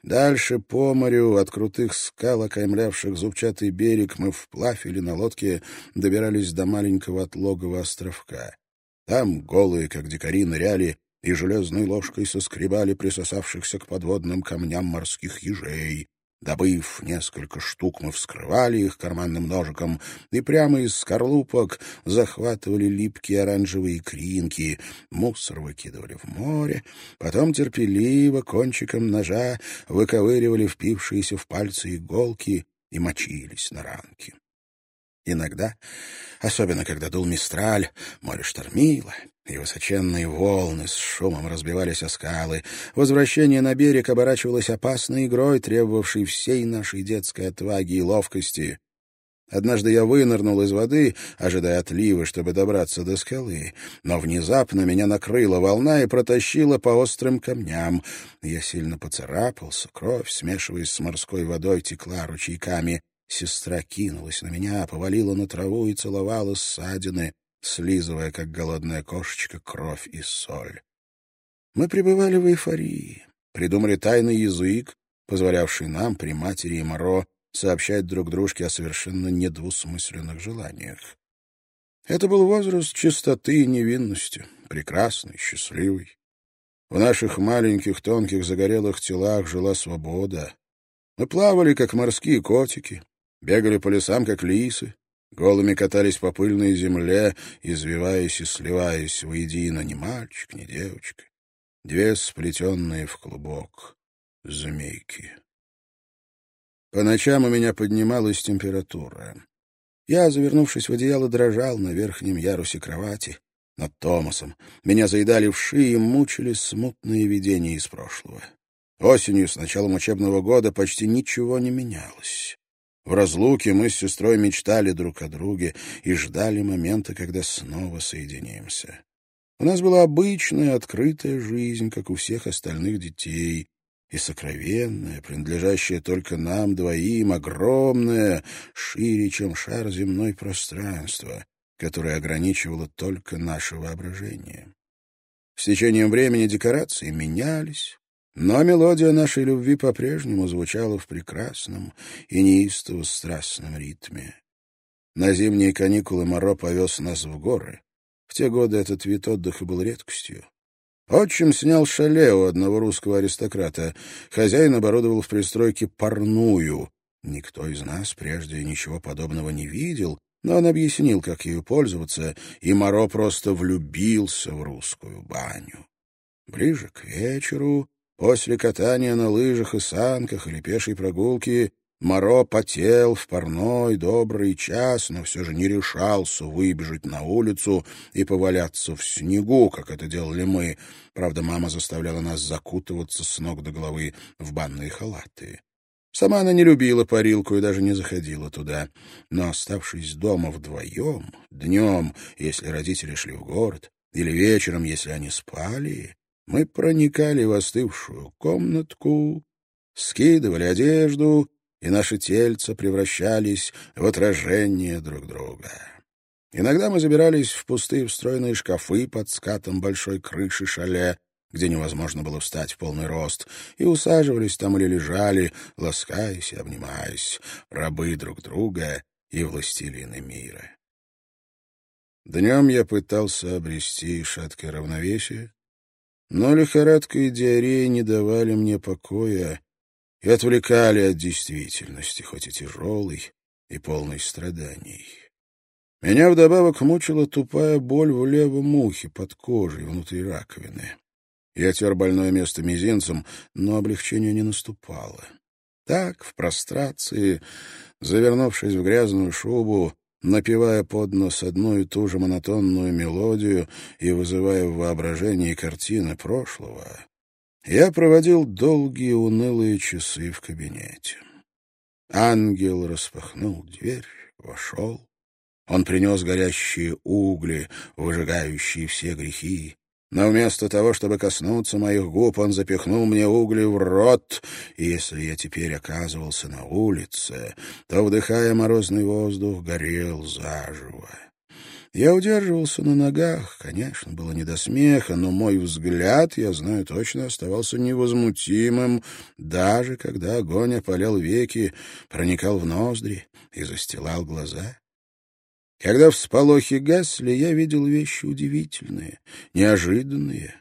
Дальше по морю, от крутых скал, окаймлявших зубчатый берег, мы вплавь или на лодке добирались до маленького отлогого островка. Там, голые, как дикари, ныряли и железной ложкой соскребали присосавшихся к подводным камням морских ежей. Добыв несколько штук, мы вскрывали их карманным ножиком и прямо из скорлупок захватывали липкие оранжевые кринки, мусор выкидывали в море, потом терпеливо кончиком ножа выковыривали впившиеся в пальцы иголки и мочились на ранки. Иногда, особенно когда дул мистраль, море штормило, и высоченные волны с шумом разбивались о скалы. Возвращение на берег оборачивалось опасной игрой, требовавшей всей нашей детской отваги и ловкости. Однажды я вынырнул из воды, ожидая отлива, чтобы добраться до скалы, но внезапно меня накрыла волна и протащила по острым камням. Я сильно поцарапался, кровь, смешиваясь с морской водой, текла ручейками. Сестра кинулась на меня, повалила на траву и целовала ссадины, слизывая, как голодная кошечка, кровь и соль. Мы пребывали в эйфории, придумали тайный язык, позволявший нам при матери и Моро сообщать друг дружке о совершенно недвусмысленных желаниях. Это был возраст чистоты и невинности, прекрасный, счастливый. В наших маленьких, тонких, загорелых телах жила свобода. Мы плавали, как морские котики, бегали по лесам, как лисы, голыми катались по пыльной земле, извиваясь и сливаясь воедино ни мальчик, ни девочка. Две сплетенные в клубок змейки. По ночам у меня поднималась температура. Я, завернувшись в одеяло, дрожал на верхнем ярусе кровати над Томасом. Меня заедали вши и мучили смутные видения из прошлого. Осенью, с началом учебного года, почти ничего не менялось. В разлуке мы с сестрой мечтали друг о друге и ждали момента, когда снова соединимся. У нас была обычная, открытая жизнь, как у всех остальных детей, и сокровенная, принадлежащая только нам двоим, огромная, шире, чем шар земной пространства, которое ограничивало только наше воображение. С течением времени декорации менялись, но мелодия нашей любви по-прежнему звучала в прекрасном и неистово страстном ритме. На зимние каникулы Моро повез нас в горы. В те годы этот вид отдыха был редкостью. Отчим снял шале у одного русского аристократа. Хозяин оборудовал в пристройке парную. Никто из нас прежде ничего подобного не видел, но он объяснил, как ею пользоваться, и Моро просто влюбился в русскую баню. Ближе к вечеру После катания на лыжах и санках или пешей прогулки Моро потел в парной добрый час, но все же не решался выбежать на улицу и поваляться в снегу, как это делали мы. Правда, мама заставляла нас закутываться с ног до головы в банные халаты. Сама она не любила парилку и даже не заходила туда. Но, оставшись дома вдвоем, днем, если родители шли в город, или вечером, если они спали, мы проникали в остывшую комнатку, скидывали одежду, и наши тельца превращались в отражение друг друга. Иногда мы забирались в пустые встроенные шкафы под скатом большой крыши шале, где невозможно было встать в полный рост, и усаживались там или лежали, ласкаясь и обнимаясь, рабы друг друга и властелины мира. Днем я пытался обрести шаткое равновесие, но лихорадка и диарея не давали мне покоя и отвлекали от действительности, хоть и тяжелой и полной страданий. Меня вдобавок мучила тупая боль в левом ухе под кожей внутри раковины. Я тер больное место мизинцем, но облегчение не наступало. Так, в прострации, завернувшись в грязную шубу, напевая под нос одну и ту же монотонную мелодию и вызывая в воображении картины прошлого, я проводил долгие унылые часы в кабинете. Ангел распахнул дверь, вошел. Он принес горящие угли, выжигающие все грехи. Но вместо того, чтобы коснуться моих губ, он запихнул мне угли в рот, и если я теперь оказывался на улице, то, вдыхая морозный воздух, горел заживо. Я удерживался на ногах, конечно, было не до смеха, но мой взгляд, я знаю точно, оставался невозмутимым, даже когда огонь опалял веки, проникал в ноздри и застилал глаза. Когда всполохи гасли, я видел вещи удивительные, неожиданные.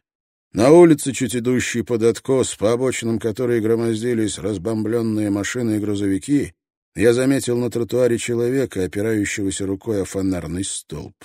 На улице, чуть идущей под откос, по обочинам которой громоздились разбомбленные машины и грузовики, я заметил на тротуаре человека, опирающегося рукой о фонарный столб.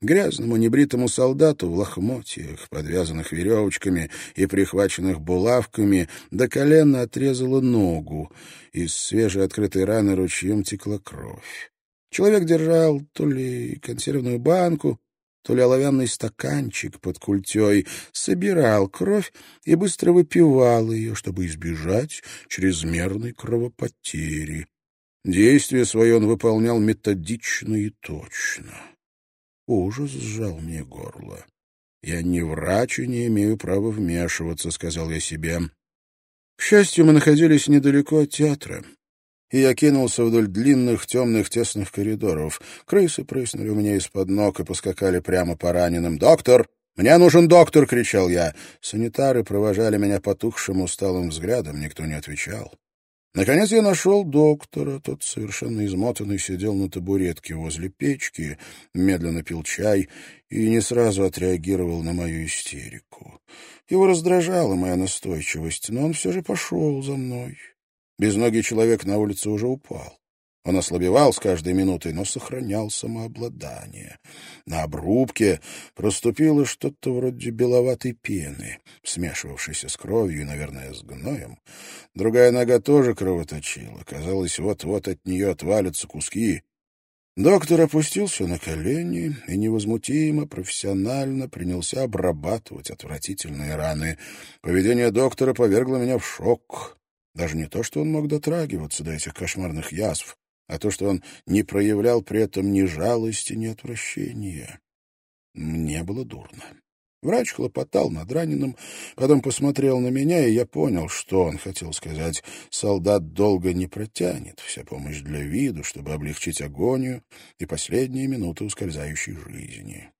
Грязному небритому солдату в лохмотьях, подвязанных веревочками и прихваченных булавками, до колена отрезала ногу. Из свежеоткрытой раны ручьем текла кровь. Человек держал то ли консервную банку, то ли оловянный стаканчик под культей, собирал кровь и быстро выпивал ее, чтобы избежать чрезмерной кровопотери. Действие свое он выполнял методично и точно. Ужас сжал мне горло. «Я не врач и не имею права вмешиваться», — сказал я себе. К счастью, мы находились недалеко от театра, и я кинулся вдоль длинных, темных, тесных коридоров. Крысы прыснули у меня из-под ног и поскакали прямо по раненым. «Доктор! Мне нужен доктор!» — кричал я. Санитары провожали меня потухшим усталым взглядом, никто не отвечал. Наконец я нашел доктора. Тот, совершенно измотанный, сидел на табуретке возле печки, медленно пил чай и не сразу отреагировал на мою истерику. Его раздражала моя настойчивость, но он все же пошел за мной. Безногий человек на улице уже упал. Он ослабевал с каждой минутой, но сохранял самообладание. На обрубке проступило что-то вроде беловатой пены, смешивавшейся с кровью и, наверное, с гноем. Другая нога тоже кровоточила. Казалось, вот-вот от нее отвалятся куски. Доктор опустился на колени и невозмутимо, профессионально принялся обрабатывать отвратительные раны. Поведение доктора повергло меня в шок. Даже не то, что он мог дотрагиваться до этих кошмарных язв, а то, что он не проявлял при этом ни жалости, ни отвращения. Мне было дурно. Врач хлопотал над раненым, потом посмотрел на меня, и я понял, что он хотел сказать. Солдат долго не протянет, вся помощь для виду, чтобы облегчить агонию и последние минуты ускользающей жизни.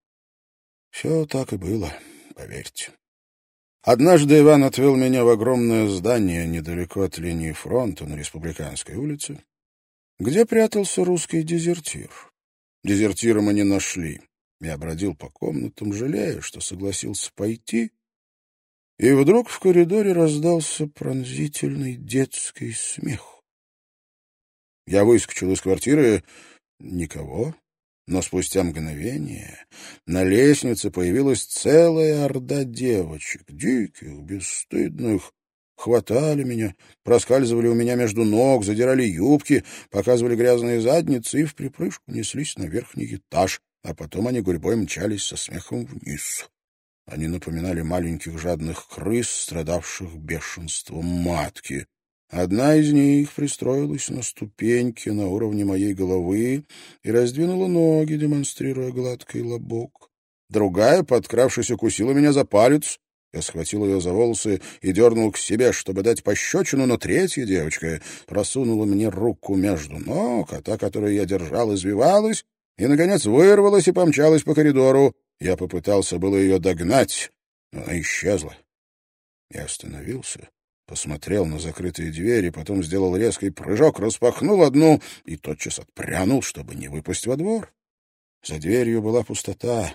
Все так и было, поверьте. Однажды Иван отвел меня в огромное здание недалеко от линии фронта на Республиканской улице, где прятался русский дезертир. Дезертира мы не нашли. Я бродил по комнатам, жалея, что согласился пойти, и вдруг в коридоре раздался пронзительный детский смех. Я выскочил из квартиры. Никого. Но спустя мгновение на лестнице появилась целая орда девочек, диких, бесстыдных, Хватали меня, проскальзывали у меня между ног, задирали юбки, показывали грязные задницы и в припрыжку неслись на верхний этаж, а потом они гурьбой мчались со смехом вниз. Они напоминали маленьких жадных крыс, страдавших бешенством матки. Одна из них пристроилась на ступеньке на уровне моей головы и раздвинула ноги, демонстрируя гладкий лобок. Другая, подкравшись, укусила меня за палец, я схватил ее за волосы и дернул к себе, чтобы дать пощечину, но третья девочка просунула мне руку между ног, а та, которую я держал, извивалась и, наконец, вырвалась и помчалась по коридору. Я попытался было ее догнать, но она исчезла. Я остановился, посмотрел на закрытые двери, потом сделал резкий прыжок, распахнул одну и тотчас отпрянул, чтобы не выпасть во двор. За дверью была пустота.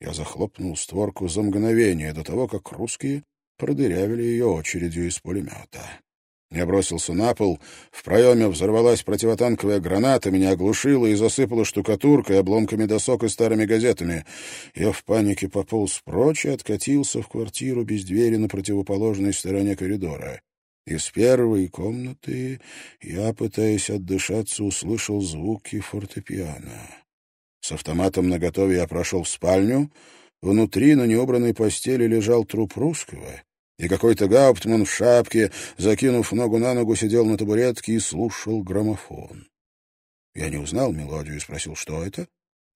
Я захлопнул створку за мгновение до того, как русские продырявили ее очередью из пулемета. Я бросился на пол. В проеме взорвалась противотанковая граната, меня оглушила и засыпала штукатуркой, обломками досок и старыми газетами. Я в панике пополз прочь и откатился в квартиру без двери на противоположной стороне коридора. Из первой комнаты я, пытаясь отдышаться, услышал звуки фортепиано. С автоматом наготове я прошел в спальню. Внутри на неубранной постели лежал труп русского — и какой-то гауптман в шапке, закинув ногу на ногу, сидел на табуретке и слушал граммофон. Я не узнал мелодию и спросил, что это.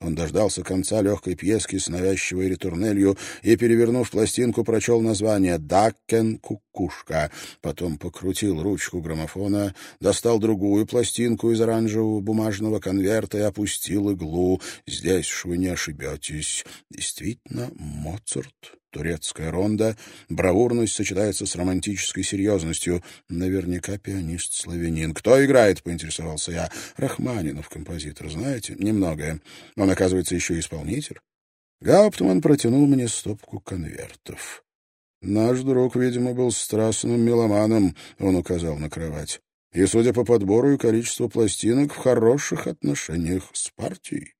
Он дождался конца легкой пьески с навязчивой ретурнелью и, перевернув пластинку, прочел название «Дакен Кукушка». Потом покрутил ручку граммофона, достал другую пластинку из оранжевого бумажного конверта и опустил иглу. «Здесь вы не ошибетесь. Действительно, Моцарт». Турецкая ронда, бравурность сочетается с романтической серьезностью. Наверняка пианист-славянин. «Кто играет?» — поинтересовался я. «Рахманинов, композитор, знаете? Немного. Он, оказывается, еще исполнитель». Гауптман протянул мне стопку конвертов. «Наш друг, видимо, был страстным меломаном», — он указал на кровать. «И, судя по подбору и количеству пластинок, в хороших отношениях с партией».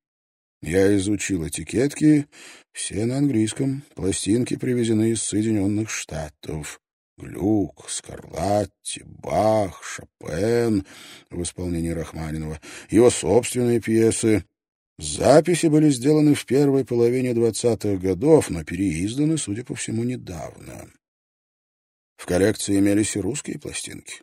Я изучил этикетки, все на английском, пластинки привезены из Соединенных Штатов. Глюк, Скарлатти, Бах, Шопен в исполнении Рахманинова, его собственные пьесы. Записи были сделаны в первой половине двадцатых годов, но переизданы, судя по всему, недавно. В коллекции имелись и русские пластинки.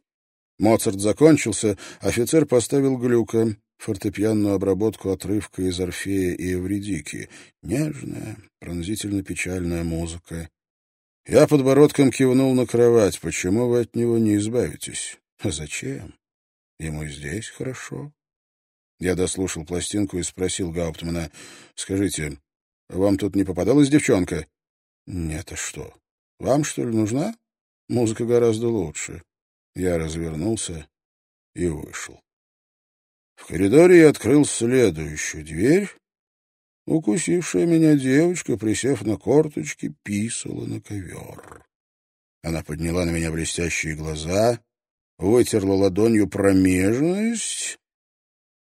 Моцарт закончился, офицер поставил Глюка фортепианную обработку отрывка из «Орфея» и «Эвредики». Нежная, пронзительно-печальная музыка. Я подбородком кивнул на кровать. Почему вы от него не избавитесь? А зачем? Ему здесь хорошо. Я дослушал пластинку и спросил Гауптмана. «Скажите, вам тут не попадалась девчонка?» «Нет, а что? Вам, что ли, нужна? Музыка гораздо лучше». Я развернулся и вышел. В коридоре я открыл следующую дверь. Укусившая меня девочка, присев на корточки, писала на ковер. Она подняла на меня блестящие глаза, вытерла ладонью промежность,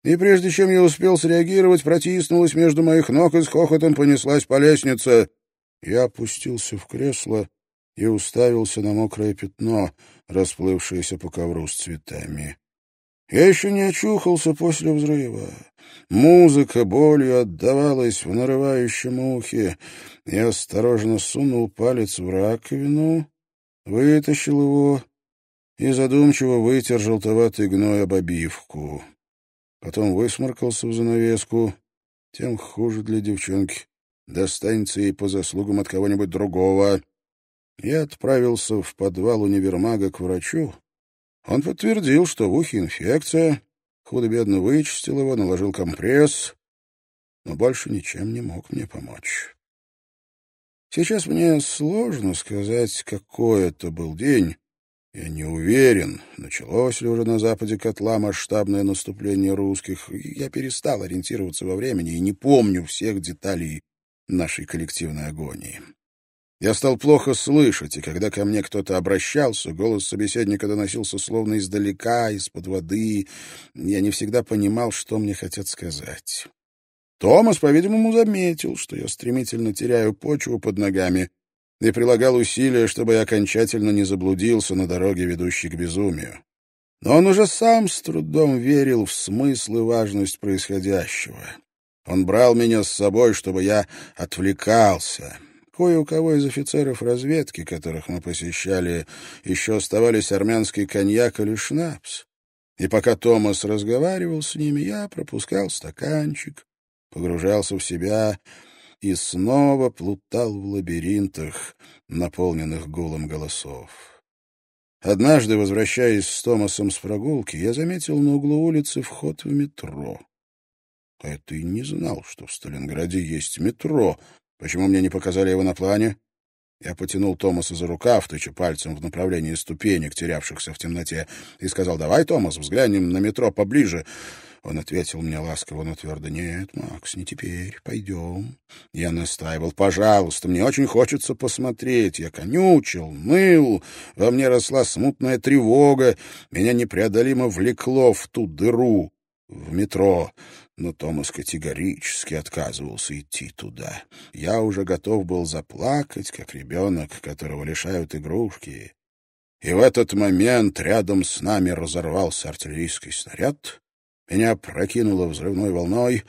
и прежде чем я успел среагировать, протиснулась между моих ног и с хохотом понеслась по лестнице. Я опустился в кресло и уставился на мокрое пятно, расплывшееся по ковру с цветами. Я еще не очухался после взрыва. Музыка болью отдавалась в нарывающем ухе. Я осторожно сунул палец в раковину, вытащил его и задумчиво вытер желтоватый гной об обивку. Потом высморкался в занавеску. Тем хуже для девчонки. Достанется ей по заслугам от кого-нибудь другого. Я отправился в подвал универмага к врачу, он подтвердил, что в ухе инфекция, худо-бедно вычистил его, наложил компресс, но больше ничем не мог мне помочь. Сейчас мне сложно сказать, какой это был день. Я не уверен, началось ли уже на западе котла масштабное наступление русских. Я перестал ориентироваться во времени и не помню всех деталей нашей коллективной агонии. Я стал плохо слышать, и когда ко мне кто-то обращался, голос собеседника доносился словно издалека, из-под воды. Я не всегда понимал, что мне хотят сказать. Томас, по-видимому, заметил, что я стремительно теряю почву под ногами и прилагал усилия, чтобы я окончательно не заблудился на дороге, ведущей к безумию. Но он уже сам с трудом верил в смысл и важность происходящего. Он брал меня с собой, чтобы я отвлекался, Кое у кого из офицеров разведки, которых мы посещали, еще оставались армянский коньяк или шнапс. И пока Томас разговаривал с ними, я пропускал стаканчик, погружался в себя и снова плутал в лабиринтах, наполненных гулом голосов. Однажды, возвращаясь с Томасом с прогулки, я заметил на углу улицы вход в метро. А это и не знал, что в Сталинграде есть метро, Почему мне не показали его на плане? Я потянул Томаса за рукав, тыча пальцем в направлении ступенек, терявшихся в темноте, и сказал, «Давай, Томас, взглянем на метро поближе». Он ответил мне ласково, но твердо, «Нет, Макс, не теперь, пойдем». Я настаивал, «Пожалуйста, мне очень хочется посмотреть». Я конючил, ныл, во мне росла смутная тревога, меня непреодолимо влекло в ту дыру, в метро но Томас категорически отказывался идти туда. Я уже готов был заплакать, как ребенок, которого лишают игрушки. И в этот момент рядом с нами разорвался артиллерийский снаряд. Меня прокинуло взрывной волной.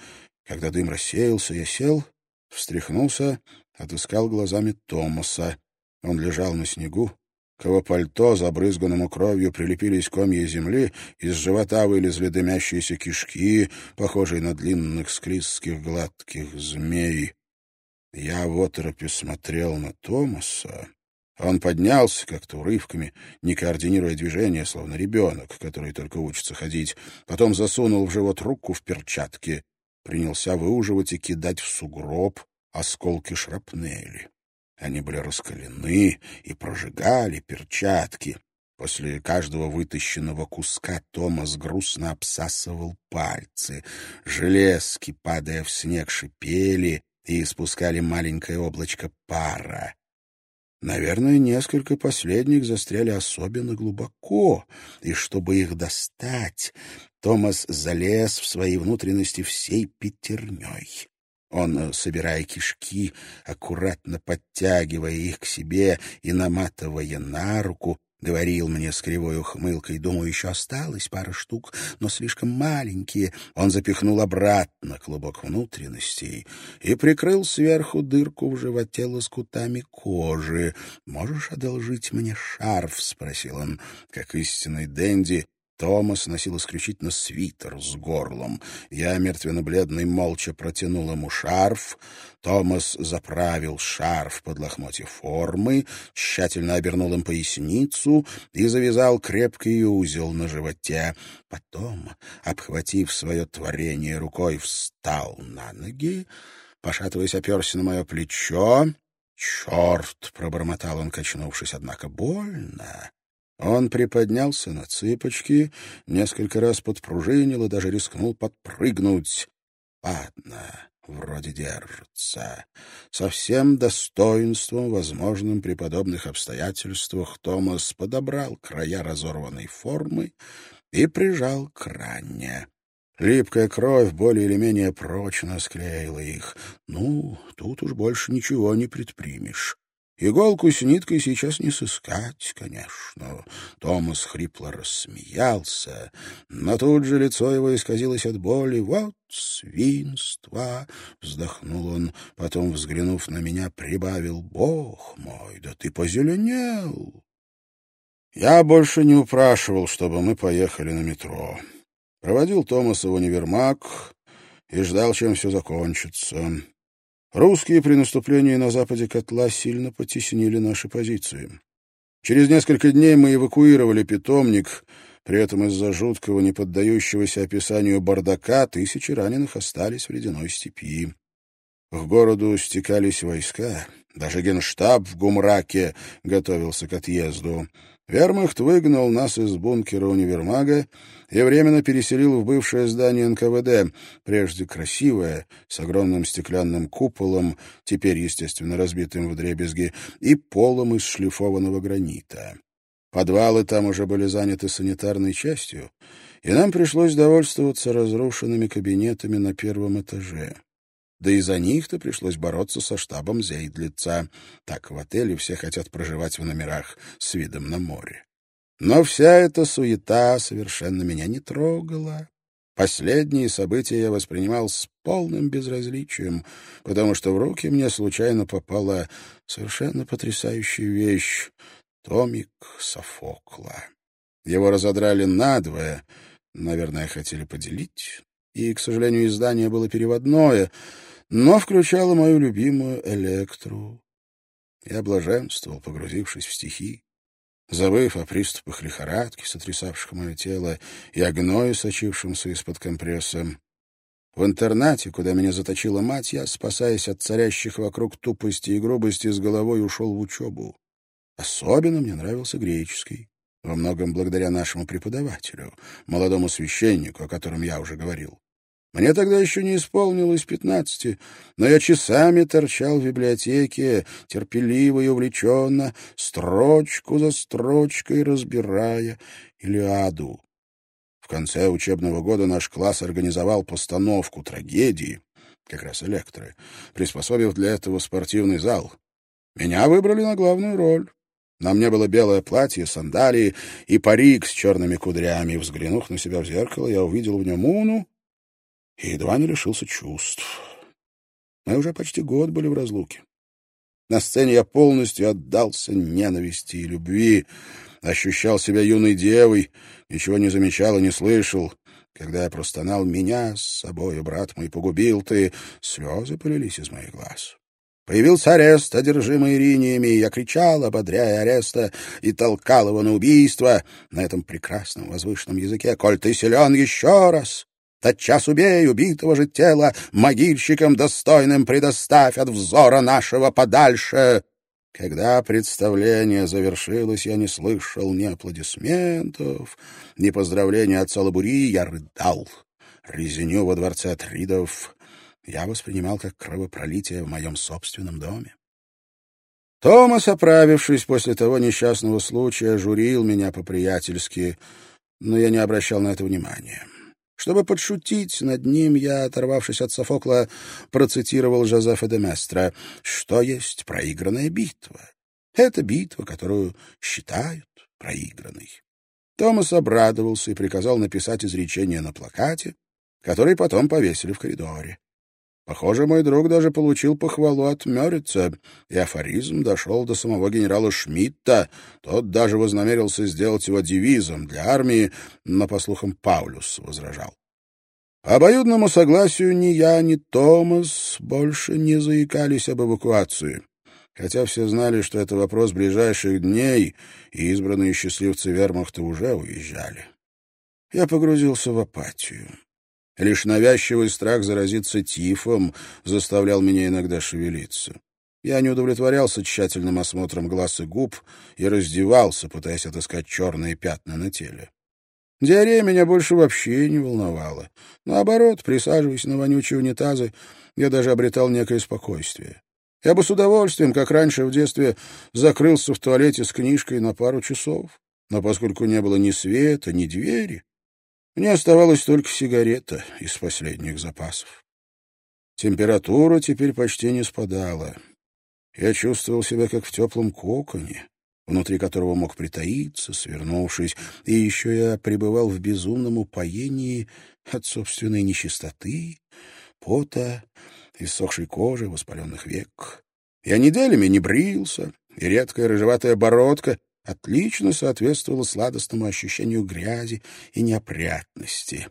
Когда дым рассеялся, я сел, встряхнулся, отыскал глазами Томаса. Он лежал на снегу, к его пальто, забрызганному кровью, прилепились комья земли, из живота вылезли дымящиеся кишки, похожие на длинных склизких гладких змей. Я в оторопе смотрел на Томаса. Он поднялся как-то урывками, не координируя движения, словно ребенок, который только учится ходить. Потом засунул в живот руку в перчатки, принялся выуживать и кидать в сугроб осколки шрапнели. Они были раскалены и прожигали перчатки. После каждого вытащенного куска Томас грустно обсасывал пальцы. Железки, падая в снег, шипели и испускали маленькое облачко пара. Наверное, несколько последних застряли особенно глубоко, и чтобы их достать, Томас залез в свои внутренности всей пятерней. Он, э, собирая кишки, аккуратно подтягивая их к себе и наматывая на руку, говорил мне с кривой ухмылкой, думаю, еще осталось пара штук, но слишком маленькие. Он запихнул обратно клубок внутренностей и прикрыл сверху дырку в животе лоскутами кожи. «Можешь одолжить мне шарф?» — спросил он, как истинный Дэнди, Томас носил исключительно свитер с горлом. Я, мертвенно-бледный, молча протянул ему шарф. Томас заправил шарф под лохмотье формы, тщательно обернул им поясницу и завязал крепкий узел на животе. Потом, обхватив свое творение рукой, встал на ноги, пошатываясь, оперся на мое плечо. «Черт!» — пробормотал он, качнувшись, однако больно. Он приподнялся на цыпочки, несколько раз подпружинил и даже рискнул подпрыгнуть. Ладно, вроде держится. Со всем достоинством, возможным при подобных обстоятельствах, Томас подобрал края разорванной формы и прижал к ране. Липкая кровь более или менее прочно склеила их. Ну, тут уж больше ничего не предпримешь. Иголку с ниткой сейчас не сыскать, конечно. Томас хрипло рассмеялся, но тут же лицо его исказилось от боли. «Вот свинство!» — вздохнул он, потом, взглянув на меня, прибавил. «Бог мой, да ты позеленел!» Я больше не упрашивал, чтобы мы поехали на метро. Проводил Томаса в универмаг и ждал, чем все закончится. Русские при наступлении на западе котла сильно потеснили наши позиции. Через несколько дней мы эвакуировали питомник, при этом из-за жуткого, не поддающегося описанию бардака тысячи раненых остались в ледяной степи. К городу стекались войска, даже генштаб в Гумраке готовился к отъезду. Вермахт выгнал нас из бункера универмага и временно переселил в бывшее здание НКВД, прежде красивое, с огромным стеклянным куполом, теперь, естественно, разбитым в дребезги, и полом из шлифованного гранита. Подвалы там уже были заняты санитарной частью, и нам пришлось довольствоваться разрушенными кабинетами на первом этаже. Да и за них-то пришлось бороться со штабом Зейдлица. Так в отеле все хотят проживать в номерах с видом на море. Но вся эта суета совершенно меня не трогала. Последние события я воспринимал с полным безразличием, потому что в руки мне случайно попала совершенно потрясающая вещь — томик Софокла. Его разодрали надвое, наверное, хотели поделить, и, к сожалению, издание было переводное, но включало мою любимую Электру. Я блаженствовал, погрузившись в стихи, забыв о приступах лихорадки, сотрясавших мое тело, и о гное, сочившемся из-под компресса. В интернате, куда меня заточила мать, я, спасаясь от царящих вокруг тупости и грубости, с головой ушел в учебу. Особенно мне нравился греческий, во многом благодаря нашему преподавателю, молодому священнику, о котором я уже говорил. Мне тогда еще не исполнилось пятнадцати, но я часами торчал в библиотеке, терпеливо и увлеченно, строчку за строчкой разбирая Илиаду. В конце учебного года наш класс организовал постановку трагедии, как раз электры, приспособив для этого спортивный зал. Меня выбрали на главную роль. На мне было белое платье, сандалии и парик с черными кудрями. Взглянув на себя в зеркало, я увидел в нем Уну и едва не лишился чувств. Мы уже почти год были в разлуке. На сцене я полностью отдался ненависти и любви, ощущал себя юной девой, ничего не замечал и не слышал. Когда я простонал «Меня с собой, брат мой, погубил ты», слезы полились из моих глаз. Появился арест, одержимый Ириниями, я кричал, ободряя ареста, и толкал его на убийство на этом прекрасном возвышенном языке. «Коль ты силен, еще раз! Тотчас убей убитого же тела, могильщикам достойным предоставь от взора нашего подальше!» Когда представление завершилось, я не слышал ни аплодисментов, ни поздравления от Салабури, я рыдал. Резиню во дворце Атридов я воспринимал как кровопролитие в моем собственном доме. Томас, оправившись после того несчастного случая, журил меня по-приятельски, но я не обращал на это внимания. Чтобы подшутить над ним, я, оторвавшись от Софокла, процитировал Жозефа де Местра, что есть проигранная битва. Это битва, которую считают проигранной. Томас обрадовался и приказал написать изречение на плакате, который потом повесили в коридоре. Похоже, мой друг даже получил похвалу от Мёрица, и афоризм дошел до самого генерала Шмидта. Тот даже вознамерился сделать его девизом для армии, но, по слухам, Паулюс возражал. Обоюдному согласию ни я, ни Томас больше не заикались об эвакуации, хотя все знали, что это вопрос ближайших дней, и избранные счастливцы вермахта уже уезжали. Я погрузился в апатию. Лишь навязчивый страх заразиться тифом заставлял меня иногда шевелиться. Я не удовлетворялся тщательным осмотром глаз и губ и раздевался, пытаясь отыскать черные пятна на теле. Диарея меня больше вообще не волновала. Наоборот, присаживаясь на вонючие унитазы, я даже обретал некое спокойствие. Я бы с удовольствием, как раньше в детстве, закрылся в туалете с книжкой на пару часов. Но поскольку не было ни света, ни двери, мне оставалась только сигарета из последних запасов. Температура теперь почти не спадала. Я чувствовал себя как в теплом коконе, внутри которого мог притаиться, свернувшись, и еще я пребывал в безумном упоении от собственной нечистоты, пота, иссохшей кожи, воспаленных век. Я неделями не брился, и редкая рыжеватая бородка отлично соответствовало сладостному ощущению грязи и неопрятности.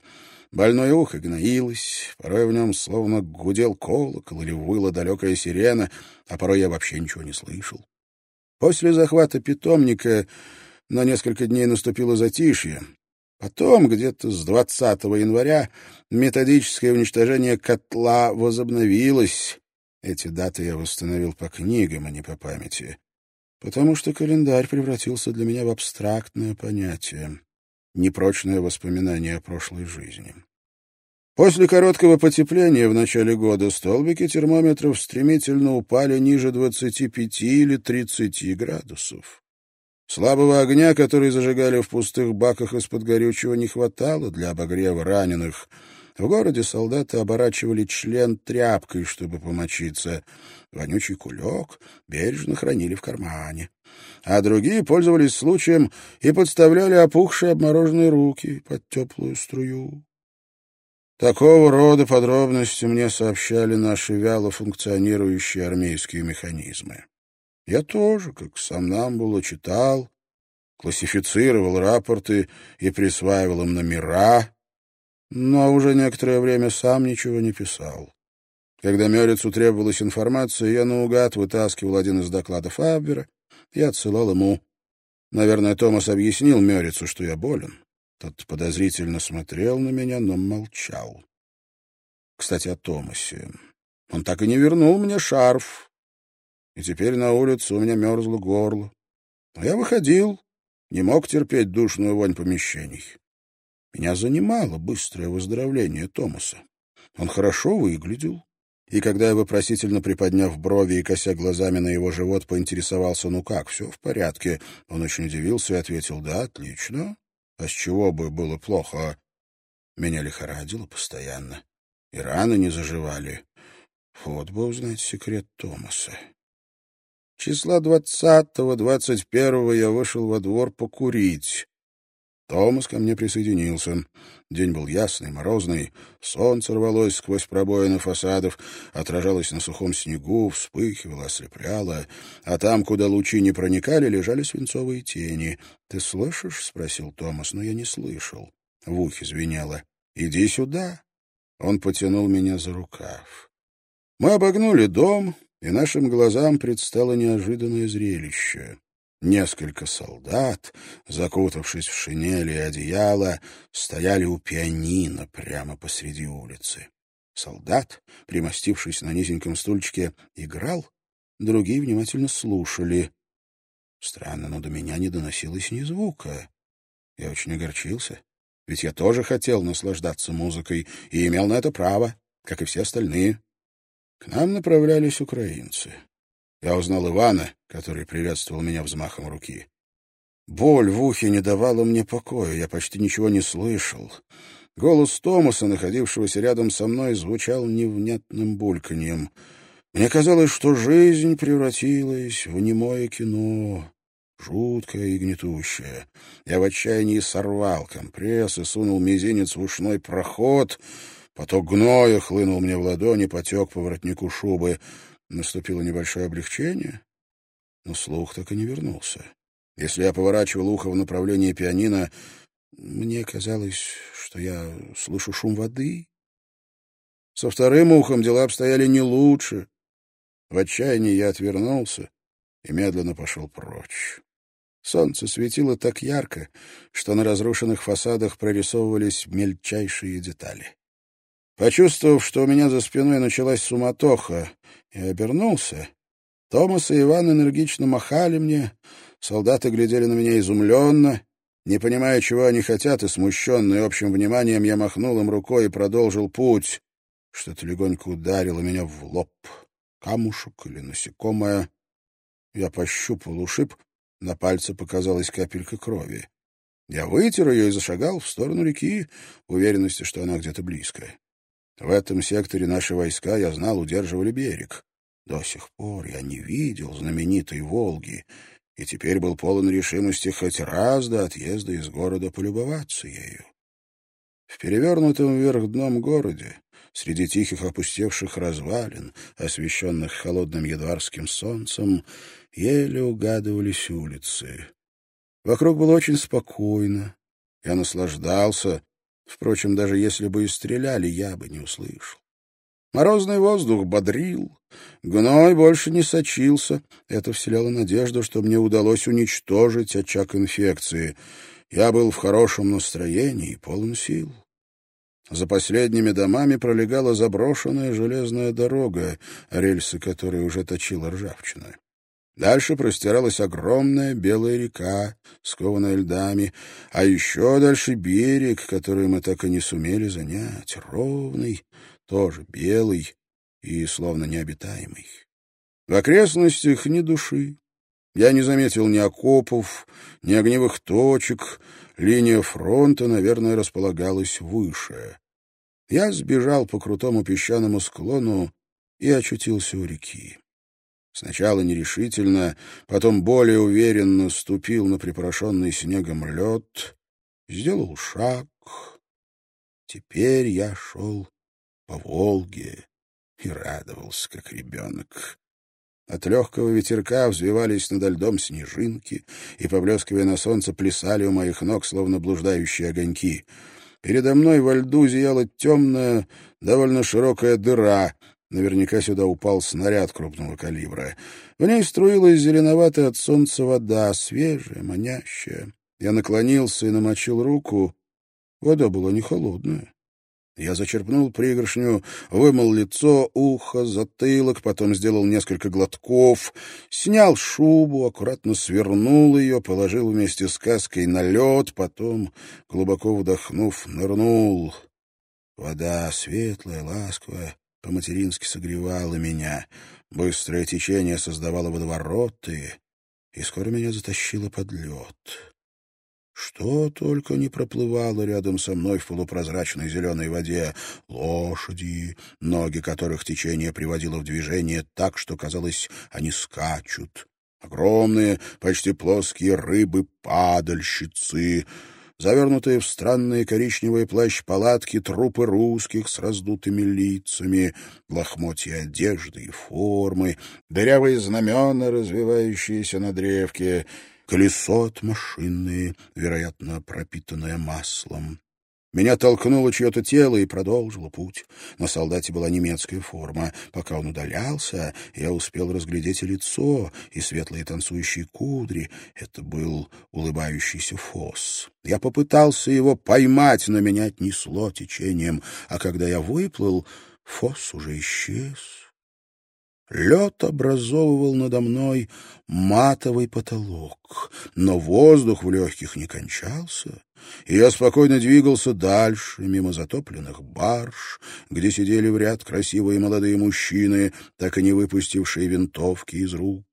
Больное ухо гноилось, порой в нем словно гудел колокол или выла далекая сирена, а порой я вообще ничего не слышал. После захвата питомника на несколько дней наступило затишье. Потом, где-то с 20 января, методическое уничтожение котла возобновилось. Эти даты я восстановил по книгам, а не по памяти потому что календарь превратился для меня в абстрактное понятие, непрочное воспоминание о прошлой жизни. После короткого потепления в начале года столбики термометров стремительно упали ниже 25 или 30 градусов. Слабого огня, который зажигали в пустых баках из-под горючего, не хватало для обогрева раненых — в городе солдаты оборачивали член тряпкой, чтобы помочиться. Вонючий кулек бережно хранили в кармане. А другие пользовались случаем и подставляли опухшие обмороженные руки под теплую струю. Такого рода подробности мне сообщали наши вяло функционирующие армейские механизмы. Я тоже, как сам нам было, читал, классифицировал рапорты и присваивал им номера, но уже некоторое время сам ничего не писал. Когда Мёрицу требовалась информация, я наугад вытаскивал один из докладов Абвера и отсылал ему. Наверное, Томас объяснил Мёрицу, что я болен. Тот подозрительно смотрел на меня, но молчал. Кстати, о Томасе. Он так и не вернул мне шарф. И теперь на улице у меня мерзло горло. Но я выходил, не мог терпеть душную вонь помещений. Меня занимало быстрое выздоровление Томаса. Он хорошо выглядел, и когда я, вопросительно приподняв брови и кося глазами на его живот, поинтересовался, ну как, все в порядке, он очень удивился и ответил, да, отлично. А с чего бы было плохо? Меня лихорадило постоянно, и раны не заживали. Вот бы узнать секрет Томаса. Числа двадцатого-двадцать первого я вышел во двор покурить. Томас ко мне присоединился. День был ясный, морозный, солнце рвалось сквозь пробоины фасадов, отражалось на сухом снегу, вспыхивало, ослепляло, а там, куда лучи не проникали, лежали свинцовые тени. — Ты слышишь? — спросил Томас, но я не слышал. В ухе звенело. — Иди сюда. Он потянул меня за рукав. Мы обогнули дом, и нашим глазам предстало неожиданное зрелище. Несколько солдат, закутавшись в шинели и одеяло, стояли у пианино прямо посреди улицы. Солдат, примостившись на низеньком стульчике, играл, другие внимательно слушали. Странно, но до меня не доносилось ни звука. Я очень огорчился, ведь я тоже хотел наслаждаться музыкой и имел на это право, как и все остальные. К нам направлялись украинцы. Я узнал Ивана, который приветствовал меня взмахом руки. Боль в ухе не давала мне покоя, я почти ничего не слышал. Голос Томаса, находившегося рядом со мной, звучал невнятным бульканьем. Мне казалось, что жизнь превратилась в немое кино, жуткое и гнетущее. Я в отчаянии сорвал компресс и сунул мизинец в ушной проход. Поток гноя хлынул мне в ладони, потек по воротнику шубы. Наступило небольшое облегчение, но слух так и не вернулся. Если я поворачивал ухо в направлении пианино, мне казалось, что я слышу шум воды. Со вторым ухом дела обстояли не лучше. В отчаянии я отвернулся и медленно пошел прочь. Солнце светило так ярко, что на разрушенных фасадах прорисовывались мельчайшие детали. Почувствовав, что у меня за спиной началась суматоха, я обернулся. Томас и Иван энергично махали мне, солдаты глядели на меня изумленно. Не понимая, чего они хотят, и смущенный общим вниманием, я махнул им рукой и продолжил путь. Что-то легонько ударило меня в лоб. Камушек или насекомое. Я пощупал ушиб, на пальце показалась капелька крови. Я вытер ее и зашагал в сторону реки, в уверенности, что она где-то близко. В этом секторе наши войска, я знал, удерживали берег. До сих пор я не видел знаменитой «Волги», и теперь был полон решимости хоть раз до отъезда из города полюбоваться ею. В перевернутом вверх дном городе, среди тихих опустевших развалин, освещенных холодным ядварским солнцем, еле угадывались улицы. Вокруг было очень спокойно. Я наслаждался, Впрочем, даже если бы и стреляли, я бы не услышал. Морозный воздух бодрил, гной больше не сочился. Это вселяло надежду, что мне удалось уничтожить очаг инфекции. Я был в хорошем настроении и полон сил. За последними домами пролегала заброшенная железная дорога, рельсы которой уже точила ржавчина. Дальше простиралась огромная белая река, скованная льдами, а еще дальше берег, который мы так и не сумели занять, ровный, тоже белый и словно необитаемый. В окрестностях ни души. Я не заметил ни окопов, ни огневых точек, линия фронта, наверное, располагалась выше. Я сбежал по крутому песчаному склону и очутился у реки. Сначала нерешительно, потом более уверенно ступил на припорошенный снегом лед, сделал шаг. Теперь я шел по Волге и радовался, как ребенок. От легкого ветерка взвивались над льдом снежинки и, поблескивая на солнце, плясали у моих ног, словно блуждающие огоньки. Передо мной во льду зияла темная, довольно широкая дыра — Наверняка сюда упал снаряд крупного калибра. В ней струилась зеленоватая от солнца вода, свежая, манящая. Я наклонился и намочил руку. Вода была не холодная. Я зачерпнул пригоршню, вымыл лицо, ухо, затылок, потом сделал несколько глотков, снял шубу, аккуратно свернул ее, положил вместе с каской на лед, потом, глубоко вдохнув, нырнул. Вода светлая, ласковая, по-матерински согревала меня. Быстрое течение создавало водовороты, и скоро меня затащило под лед. Что только не проплывало рядом со мной в полупрозрачной зеленой воде. Лошади, ноги которых течение приводило в движение так, что, казалось, они скачут. Огромные, почти плоские рыбы-падальщицы — завернутые в странные коричневые плащ-палатки трупы русских с раздутыми лицами, лохмотья одежды и формы, дырявые знамена, развивающиеся на древке, колесо от машины, вероятно, пропитанное маслом. Меня толкнуло чье-то тело и продолжило путь. На солдате была немецкая форма. Пока он удалялся, я успел разглядеть и лицо, и светлые танцующие кудри. Это был улыбающийся фос. Я попытался его поймать, но меня отнесло течением, а когда я выплыл, фос уже исчез. Лед образовывал надо мной матовый потолок, но воздух в легких не кончался, и я спокойно двигался дальше, мимо затопленных барж, где сидели в ряд красивые молодые мужчины, так и не выпустившие винтовки из рук.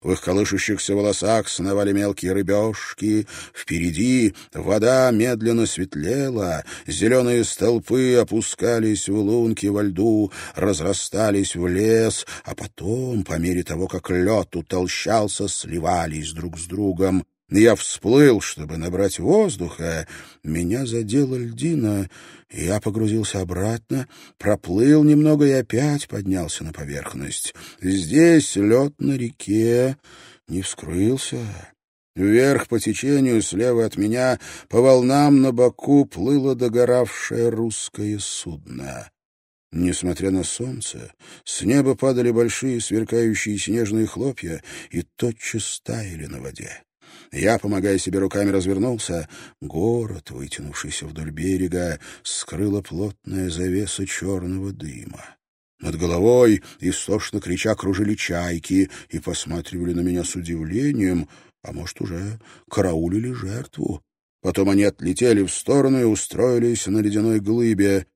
В их колышущихся волосах сновали мелкие рыбешки. Впереди вода медленно светлела, зеленые столпы опускались в лунки во льду, разрастались в лес, а потом, по мере того, как лед утолщался, сливались друг с другом. Я всплыл, чтобы набрать воздуха. Меня задела льдина. Я погрузился обратно, проплыл немного и опять поднялся на поверхность. Здесь лед на реке не вскрылся. Вверх по течению, слева от меня, по волнам на боку плыло догоравшее русское судно. Несмотря на солнце, с неба падали большие сверкающие снежные хлопья и тотчас таяли на воде. Я, помогая себе руками, развернулся. Город, вытянувшийся вдоль берега, скрыла плотная завеса черного дыма. Над головой, истошно крича, кружили чайки и посматривали на меня с удивлением, а может, уже караулили жертву. Потом они отлетели в сторону и устроились на ледяной глыбе.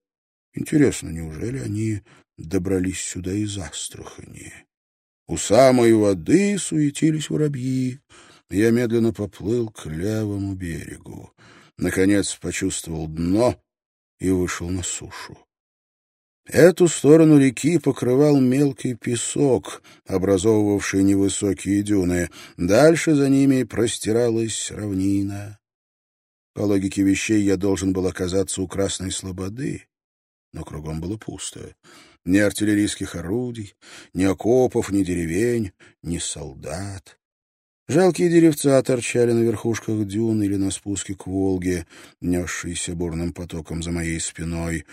Интересно, неужели они добрались сюда из Астрахани? У самой воды суетились воробьи. Я медленно поплыл к левому берегу. Наконец почувствовал дно и вышел на сушу. Эту сторону реки покрывал мелкий песок, образовывавший невысокие дюны. Дальше за ними простиралась равнина. По логике вещей я должен был оказаться у Красной Слободы, но кругом было пусто. Ни артиллерийских орудий, ни окопов, ни деревень, ни солдат. Жалкие деревца торчали на верхушках дюн или на спуске к Волге, несшейся бурным потоком за моей спиной.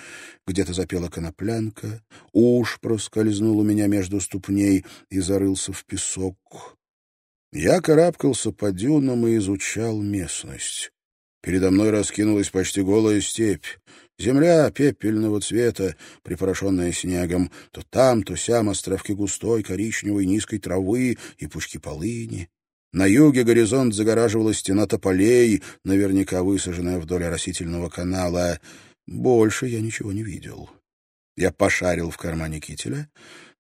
Где-то запела коноплянка, уж проскользнул у меня между ступней и зарылся в песок. Я карабкался по дюнам и изучал местность. Передо мной раскинулась почти голая степь. Земля пепельного цвета, припорошенная снегом, то там, то сям островки густой коричневой низкой травы и пучки полыни. На юге горизонт загораживала стена тополей, наверняка высаженная вдоль растительного канала. Больше я ничего не видел. Я пошарил в кармане кителя,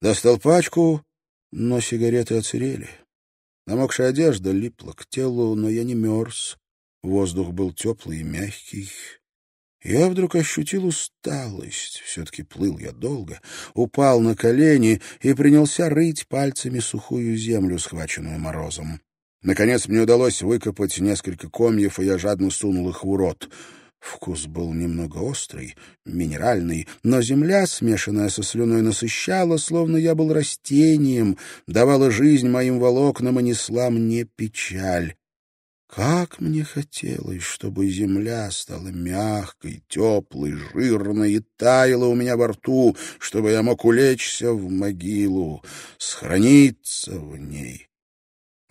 достал пачку, но сигареты оцерели. Намокшая одежда липла к телу, но я не мерз. Воздух был теплый и мягкий. Я вдруг ощутил усталость. Все-таки плыл я долго. Упал на колени и принялся рыть пальцами сухую землю, схваченную морозом. Наконец мне удалось выкопать несколько комьев, и я жадно сунул их в рот. Вкус был немного острый, минеральный, но земля, смешанная со слюной, насыщала, словно я был растением, давала жизнь моим волокнам и несла мне печаль. Как мне хотелось, чтобы земля стала мягкой, теплой, жирной и таяла у меня во рту, чтобы я мог улечься в могилу, схорониться в ней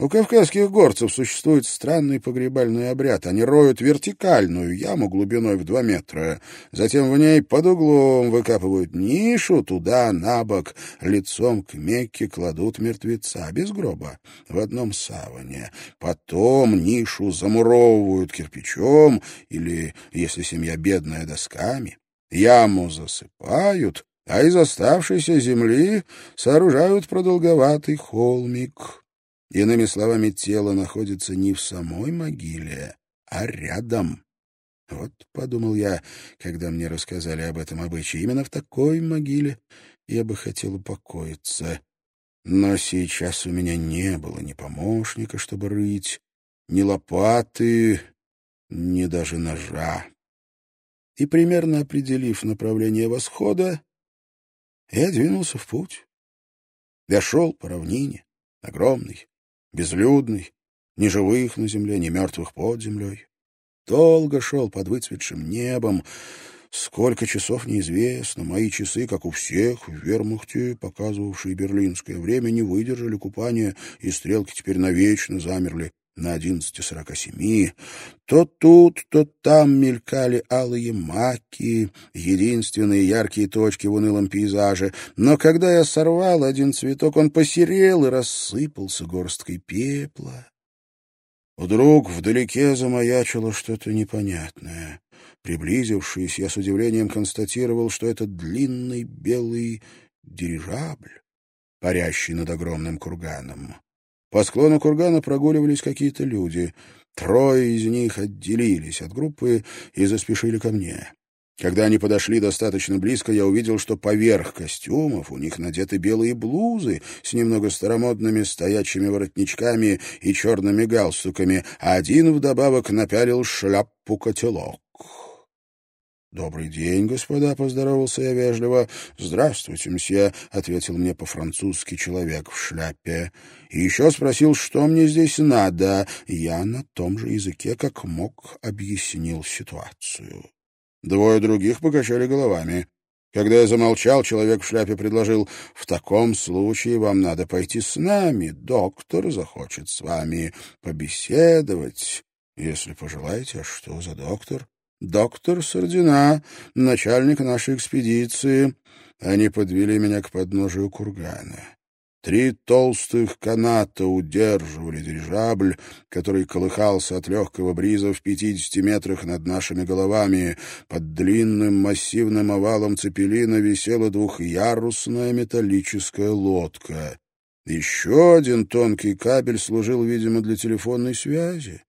У кавказских горцев существует странный погребальный обряд. Они роют вертикальную яму глубиной в два метра. Затем в ней под углом выкапывают нишу, туда, на бок, лицом к Мекке кладут мертвеца без гроба в одном саване. Потом нишу замуровывают кирпичом или, если семья бедная, досками. Яму засыпают, а из оставшейся земли сооружают продолговатый холмик. Иными словами, тело находится не в самой могиле, а рядом. Вот, — подумал я, когда мне рассказали об этом обычае, именно в такой могиле я бы хотел упокоиться. Но сейчас у меня не было ни помощника, чтобы рыть, ни лопаты, ни даже ножа. И, примерно определив направление восхода, я двинулся в путь. Я шел по равнине, огромный, безлюдный, ни живых на земле, ни мертвых под землей. Долго шел под выцветшим небом, Сколько часов неизвестно. Мои часы, как у всех в вермахте, показывавшие берлинское время, не выдержали купания, и стрелки теперь навечно замерли на одиннадцати сорока семи. То тут, то там мелькали алые маки, единственные яркие точки в унылом пейзаже. Но когда я сорвал один цветок, он посерел и рассыпался горсткой пепла. Вдруг вдалеке замаячило что-то непонятное. Приблизившись, я с удивлением констатировал, что это длинный белый дирижабль, парящий над огромным курганом. По склону кургана прогуливались какие-то люди. Трое из них отделились от группы и заспешили ко мне. Когда они подошли достаточно близко, я увидел, что поверх костюмов у них надеты белые блузы с немного старомодными стоячими воротничками и черными галстуками, а один вдобавок напялил шляпу-котелок. «Добрый день, господа», — поздоровался я вежливо. «Здравствуйте, мсье», — ответил мне по-французски человек в шляпе. И еще спросил, что мне здесь надо. Я на том же языке, как мог, объяснил ситуацию. Двое других покачали головами. Когда я замолчал, человек в шляпе предложил, «В таком случае вам надо пойти с нами. Доктор захочет с вами побеседовать, если пожелаете. А что за доктор?» Доктор Сардина, начальник нашей экспедиции. Они подвели меня к подножию кургана. Три толстых каната удерживали дирижабль, который колыхался от легкого бриза в пятидесяти метрах над нашими головами. Под длинным массивным овалом цепелина висела двухъярусная металлическая лодка. Еще один тонкий кабель служил, видимо, для телефонной связи.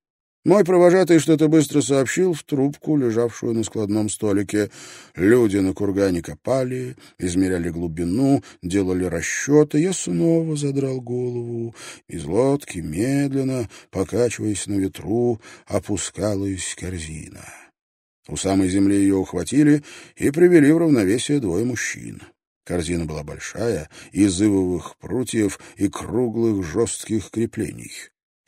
Мой провожатый что-то быстро сообщил в трубку, лежавшую на складном столике. Люди на кургане копали, измеряли глубину, делали расчеты. Я снова задрал голову. Из лодки медленно, покачиваясь на ветру, опускалась корзина. У самой земли ее ухватили и привели в равновесие двое мужчин. Корзина была большая, из ивовых прутьев и круглых жестких креплений.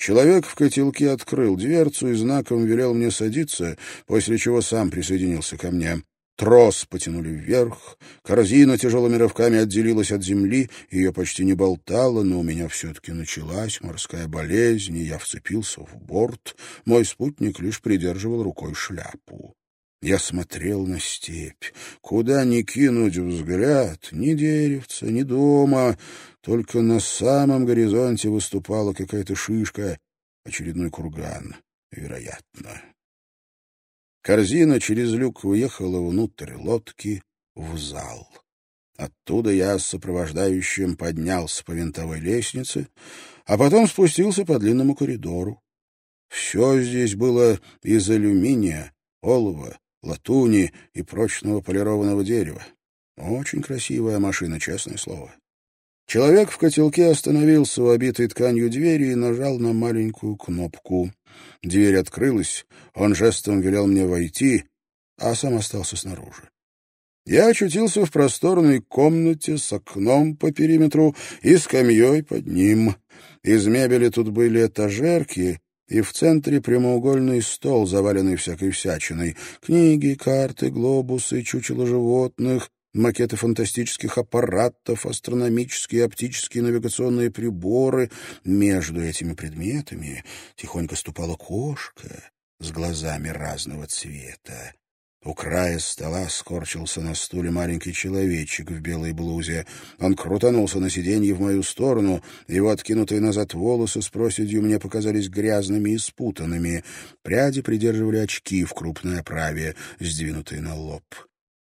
Человек в котелке открыл дверцу и знаком велел мне садиться, после чего сам присоединился ко мне. Трос потянули вверх, корзина тяжелыми рывками отделилась от земли, ее почти не болтало, но у меня все-таки началась морская болезнь, и я вцепился в борт. Мой спутник лишь придерживал рукой шляпу. Я смотрел на степь. Куда ни кинуть взгляд, ни деревца, ни дома, только на самом горизонте выступала какая-то шишка, очередной курган, вероятно. Корзина через люк уехала внутрь лодки в зал. Оттуда я с сопровождающим поднялся по винтовой лестнице, а потом спустился по длинному коридору. Все здесь было из алюминия, олова, латуни и прочного полированного дерева. Очень красивая машина, честное слово. Человек в котелке остановился у обитой тканью двери и нажал на маленькую кнопку. Дверь открылась, он жестом велел мне войти, а сам остался снаружи. Я очутился в просторной комнате с окном по периметру и скамьей под ним. Из мебели тут были этажерки, и в центре прямоугольный стол, заваленный всякой всячиной. Книги, карты, глобусы, чучело животных, макеты фантастических аппаратов, астрономические, оптические навигационные приборы. Между этими предметами тихонько ступала кошка с глазами разного цвета. У края стола скорчился на стуле маленький человечек в белой блузе. Он крутанулся на сиденье в мою сторону. Его откинутые назад волосы с проседью мне показались грязными и спутанными. Пряди придерживали очки в крупной оправе, сдвинутые на лоб.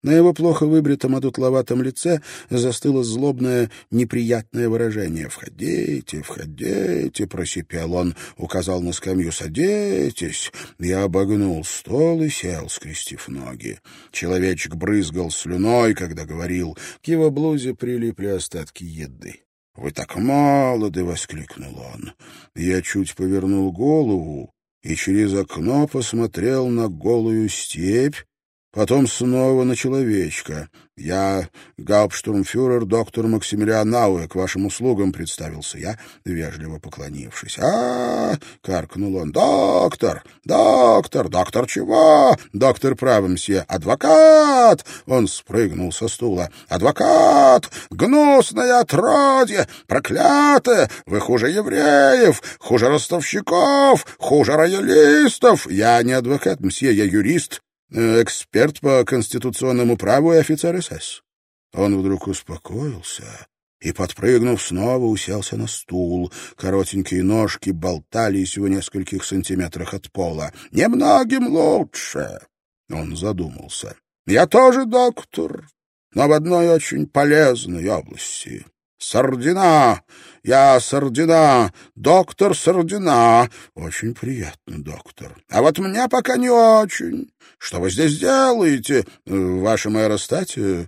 На его плохо выбритом одутловатом лице застыло злобное, неприятное выражение. «Входите, входите!» — просипел он, указал на скамью. «Садитесь!» Я обогнул стол и сел, скрестив ноги. Человечек брызгал слюной, когда говорил. К его блузе прилипли остатки еды. «Вы так молоды!» — воскликнул он. Я чуть повернул голову и через окно посмотрел на голую степь, Потом снова на человечка. «Я гауптштурмфюрер доктор Максимилиан Науэ, к вашим услугам», — представился я, вежливо поклонившись. а, -а, -а каркнул он. «Доктор! Доктор! Доктор чего? Доктор правым! Адвокат!» Он спрыгнул со стула. «Адвокат! Гнусное отродье! Проклятое! Вы хуже евреев! Хуже ростовщиков! Хуже роялистов! Я не адвокат, мсье, я юрист!» Эксперт по конституционному праву и офицер СС. Он вдруг успокоился и, подпрыгнув, снова уселся на стул. Коротенькие ножки болтались в нескольких сантиметрах от пола. «Немногим лучше!» Он задумался. «Я тоже доктор, но в одной очень полезной области. Сардина! Я Сардина! Доктор Сардина! Очень приятно, доктор. А вот мне пока не очень. Что вы здесь делаете? В вашем аэростате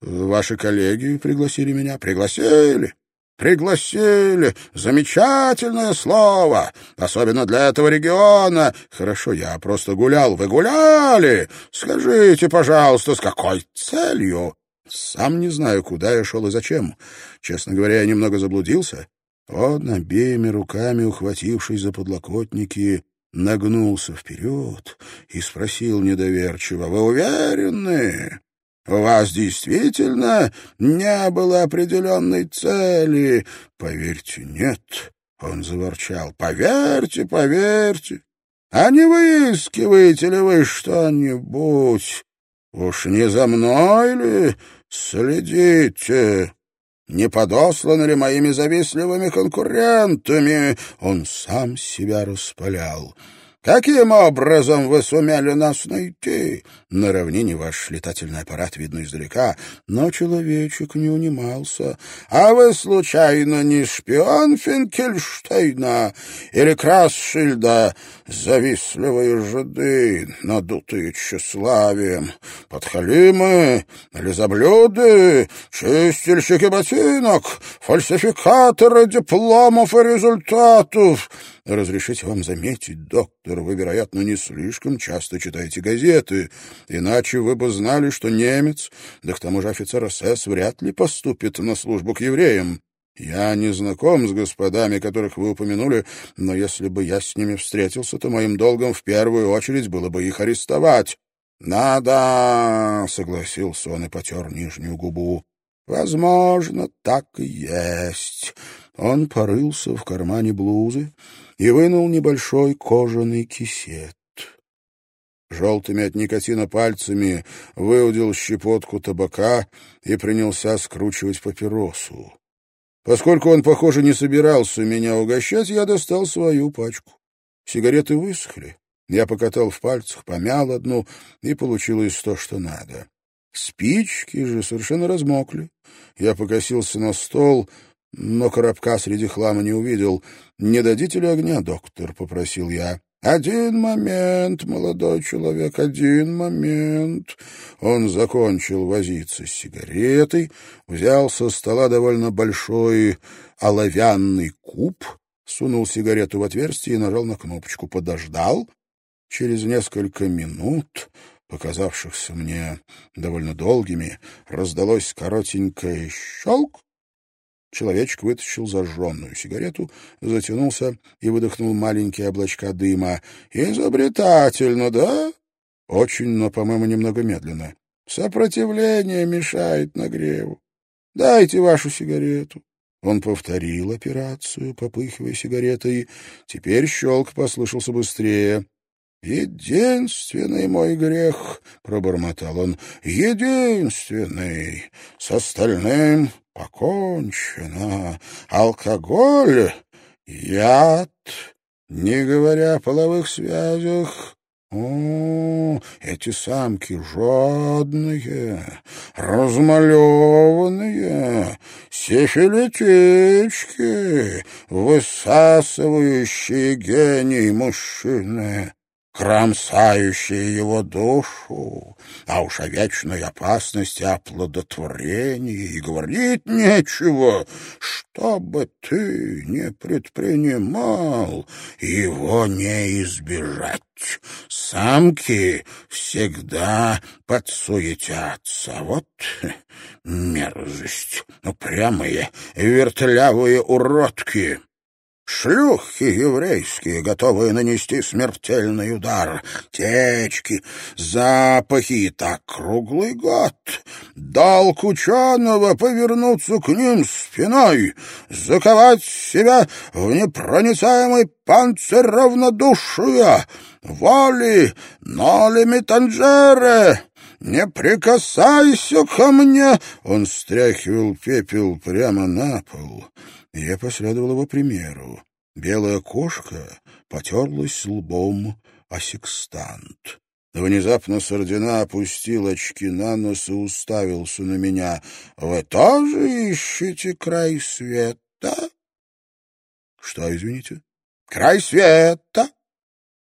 ваши коллеги пригласили меня. Пригласили. Пригласили. Замечательное слово. Особенно для этого региона. Хорошо, я просто гулял. Вы гуляли? Скажите, пожалуйста, с какой целью? Сам не знаю, куда я шел и зачем. Честно говоря, я немного заблудился. Он, обеими руками ухватившись за подлокотники, нагнулся вперед и спросил недоверчиво, «Вы уверены? У вас действительно не было определенной цели?» «Поверьте, нет», — он заворчал, «поверьте, поверьте. А не выискиваете ли вы что-нибудь? Уж не за мной ли следите?» Не подосланы ли моими завистливыми конкурентами? Он сам себя распалял. Каким образом вы сумели нас найти? На равнине ваш летательный аппарат видно издалека, но человечек не унимался. А вы, случайно, не шпион Финкельштейна или Красшильда? Завистливые жиды, надутые тщеславием, подхалимы, лизоблюды, чистильщики ботинок, фальсификаторы дипломов и результатов — Разрешите вам заметить, доктор, вы, вероятно, не слишком часто читаете газеты, иначе вы бы знали, что немец, да к тому же офицер СС, вряд ли поступит на службу к евреям. Я не знаком с господами, которых вы упомянули, но если бы я с ними встретился, то моим долгом в первую очередь было бы их арестовать. «Надо!» — согласился он и потер нижнюю губу. «Возможно, так и есть». Он порылся в кармане блузы, и вынул небольшой кожаный кисет. Желтыми от никотина пальцами выудил щепотку табака и принялся скручивать папиросу. Поскольку он, похоже, не собирался меня угощать, я достал свою пачку. Сигареты высохли. Я покатал в пальцах, помял одну, и получилось то, что надо. Спички же совершенно размокли. Я покосился на стол но коробка среди хлама не увидел. «Не дадите ли огня, доктор?» — попросил я. «Один момент, молодой человек, один момент». Он закончил возиться с сигаретой, взял со стола довольно большой оловянный куб, сунул сигарету в отверстие и нажал на кнопочку. Подождал. Через несколько минут, показавшихся мне довольно долгими, раздалось коротенькое щелк, Человечек вытащил зажженную сигарету, затянулся и выдохнул маленькие облачка дыма. «Изобретательно, да?» «Очень, но, по-моему, немного медленно. Сопротивление мешает нагреву. Дайте вашу сигарету. Он повторил операцию, попыхивая сигаретой. Теперь щелк послышался быстрее. «Единственный мой грех», — пробормотал он, — «единственный. С остальным покончено. Алкоголь, яд, не говоря о половых связях, о, эти самки жадные, размалеванные, сифилитички, высасывающие гений мужчины кромсающие его душу, а уж о вечной опасности оплодотворения и говорить нечего, что бы ты не предпринимал, его не избежать. Самки всегда подсуетятся. Вот мерзость, ну, прямые вертлявые уродки. Шлюхи еврейские, готовые нанести смертельный удар. Течки, запахи так круглый год. Долг ученого повернуться к ним спиной, заковать себя в непроницаемый панцирь равнодушия, воли, ноли метанжере. «Не прикасайся ко мне!» Он стряхивал пепел прямо на пол. Я последовал его примеру. Белая кошка потерлась лбом о секстант. Внезапно Сардина опустил очки на нос и уставился на меня. «Вы тоже ищете край света?» «Что, извините?» «Край света!»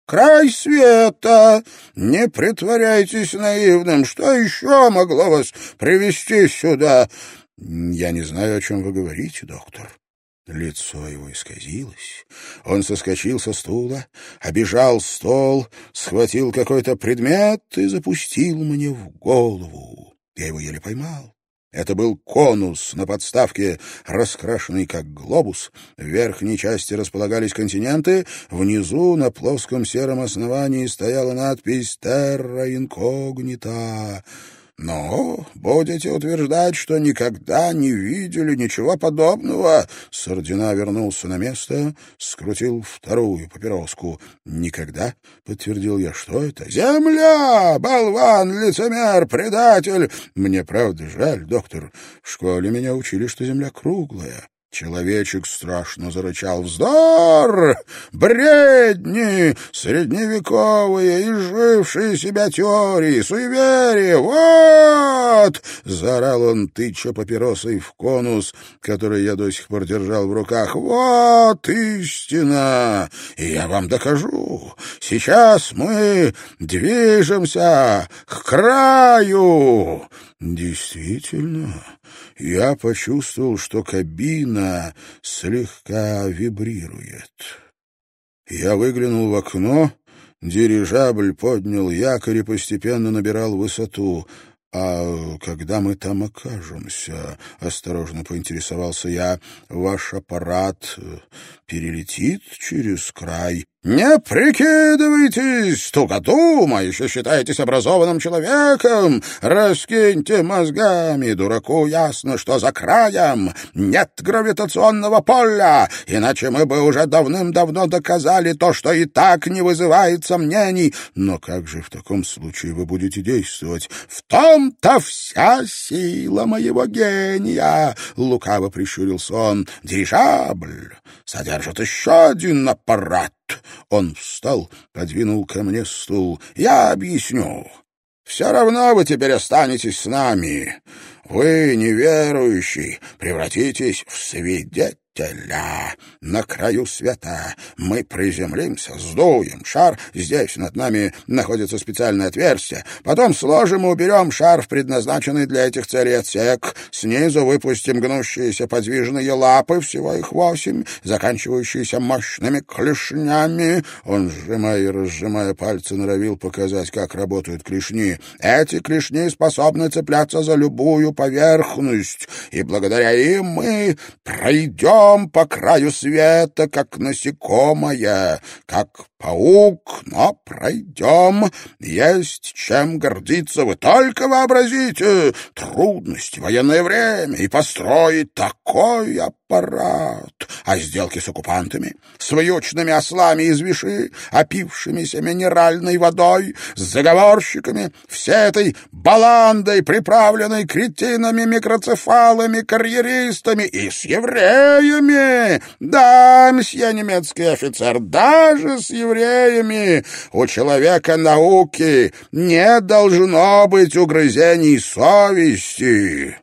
«Край света! Не притворяйтесь наивным! Что еще могло вас привести сюда?» «Я не знаю, о чем вы говорите, доктор. Лицо его исказилось. Он соскочил со стула, обежал стол, схватил какой-то предмет и запустил мне в голову. Я его еле поймал. Это был конус на подставке, раскрашенный как глобус. В верхней части располагались континенты, внизу на плоском сером основании стояла надпись «Терра инкогнита». «Ну, будете утверждать, что никогда не видели ничего подобного?» Сардина вернулся на место, скрутил вторую папироску. «Никогда?» — подтвердил я. «Что это?» «Земля! Болван, лицемер, предатель!» «Мне правда жаль, доктор. В школе меня учили, что земля круглая». Человечек страшно зарычал. «Вздор! Бредни! Средневековые, изжившие себя теории, суеверия! Вот!» — заорал он, тыча папиросой в конус, который я до сих пор держал в руках. «Вот истина! И я вам докажу! Сейчас мы движемся к краю!» Действительно, я почувствовал, что кабина слегка вибрирует. Я выглянул в окно, дирижабль поднял якорь и постепенно набирал высоту. «А когда мы там окажемся?» — осторожно поинтересовался я. «Ваш аппарат перелетит через край?» «Не прикидывайтесь, тугодума, еще считаетесь образованным человеком. Раскиньте мозгами, дураку ясно, что за краем нет гравитационного поля, иначе мы бы уже давным-давно доказали то, что и так не вызывает сомнений. Но как же в таком случае вы будете действовать? В том-то вся сила моего гения!» — лукаво прищурился он. «Дирижабль содержит еще один аппарат» Он встал, подвинул ко мне стул. «Я объясню. Все равно вы теперь останетесь с нами. Вы, неверующий, превратитесь в свидетеля Теля. На краю света мы приземлимся, сдуем шар. Здесь над нами находится специальное отверстие. Потом сложим и уберем шар в предназначенный для этих целей отсек. Снизу выпустим гнущиеся подвижные лапы, всего их восемь, заканчивающиеся мощными клешнями. Он, сжимая и разжимая пальцы, норовил показать, как работают клешни. Эти клешни способны цепляться за любую поверхность, и благодаря им мы пройдем ползем по краю света, как насекомое, как паук, но пройдем. Есть чем гордиться, вы только вообразите. Трудности, военное время и построить такой аппарат. А сделки с оккупантами, с вьючными ослами из виши, опившимися минеральной водой, с заговорщиками, всей этой баландой, приправленной кретинами, микроцефалами, карьеристами и с евреями. Да, мсье немецкий офицер, даже с евреями. У человека науки не должно быть угрызений совести.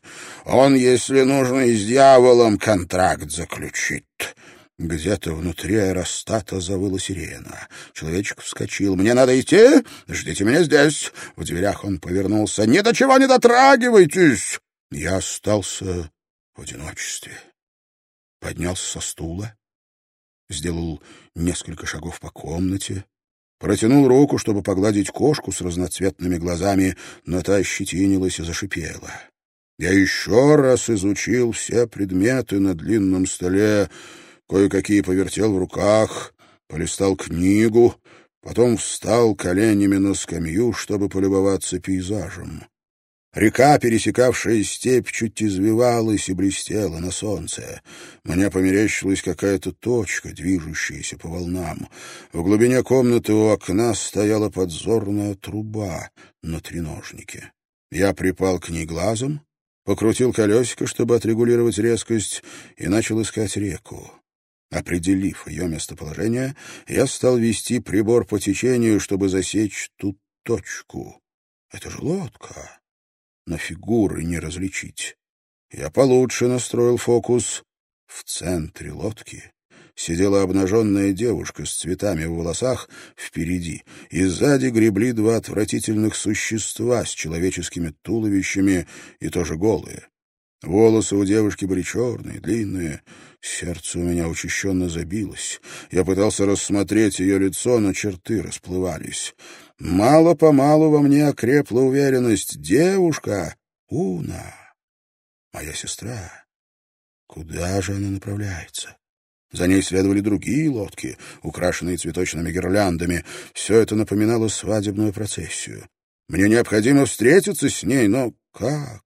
Он, если нужно, и с дьяволом контракт заключит. Где-то внутри аэростата завыла сирена. Человечек вскочил. «Мне надо идти? Ждите меня здесь!» В дверях он повернулся. «Ни до чего не дотрагивайтесь!» Я остался в одиночестве. Поднялся со стула, сделал несколько шагов по комнате, протянул руку, чтобы погладить кошку с разноцветными глазами, но та ощетинилась и зашипела. Я еще раз изучил все предметы на длинном столе, кое-какие повертел в руках, полистал книгу, потом встал коленями на скамью, чтобы полюбоваться пейзажем. Река, пересекавшая степь, чуть извивалась и блестела на солнце. Мне померещилась какая-то точка, движущаяся по волнам. В глубине комнаты у окна стояла подзорная труба на треножнике. Я припал к ней глазом, покрутил колесико, чтобы отрегулировать резкость, и начал искать реку. Определив ее местоположение, я стал вести прибор по течению, чтобы засечь ту точку. Это же лодка но фигуры не различить. Я получше настроил фокус. В центре лодки сидела обнаженная девушка с цветами в волосах впереди, и сзади гребли два отвратительных существа с человеческими туловищами и тоже голые. Волосы у девушки были черные, длинные. Сердце у меня учащенно забилось. Я пытался рассмотреть ее лицо, но черты расплывались. Мало-помалу во мне окрепла уверенность. Девушка — Уна, моя сестра. Куда же она направляется? За ней следовали другие лодки, украшенные цветочными гирляндами. Все это напоминало свадебную процессию. Мне необходимо встретиться с ней, но как?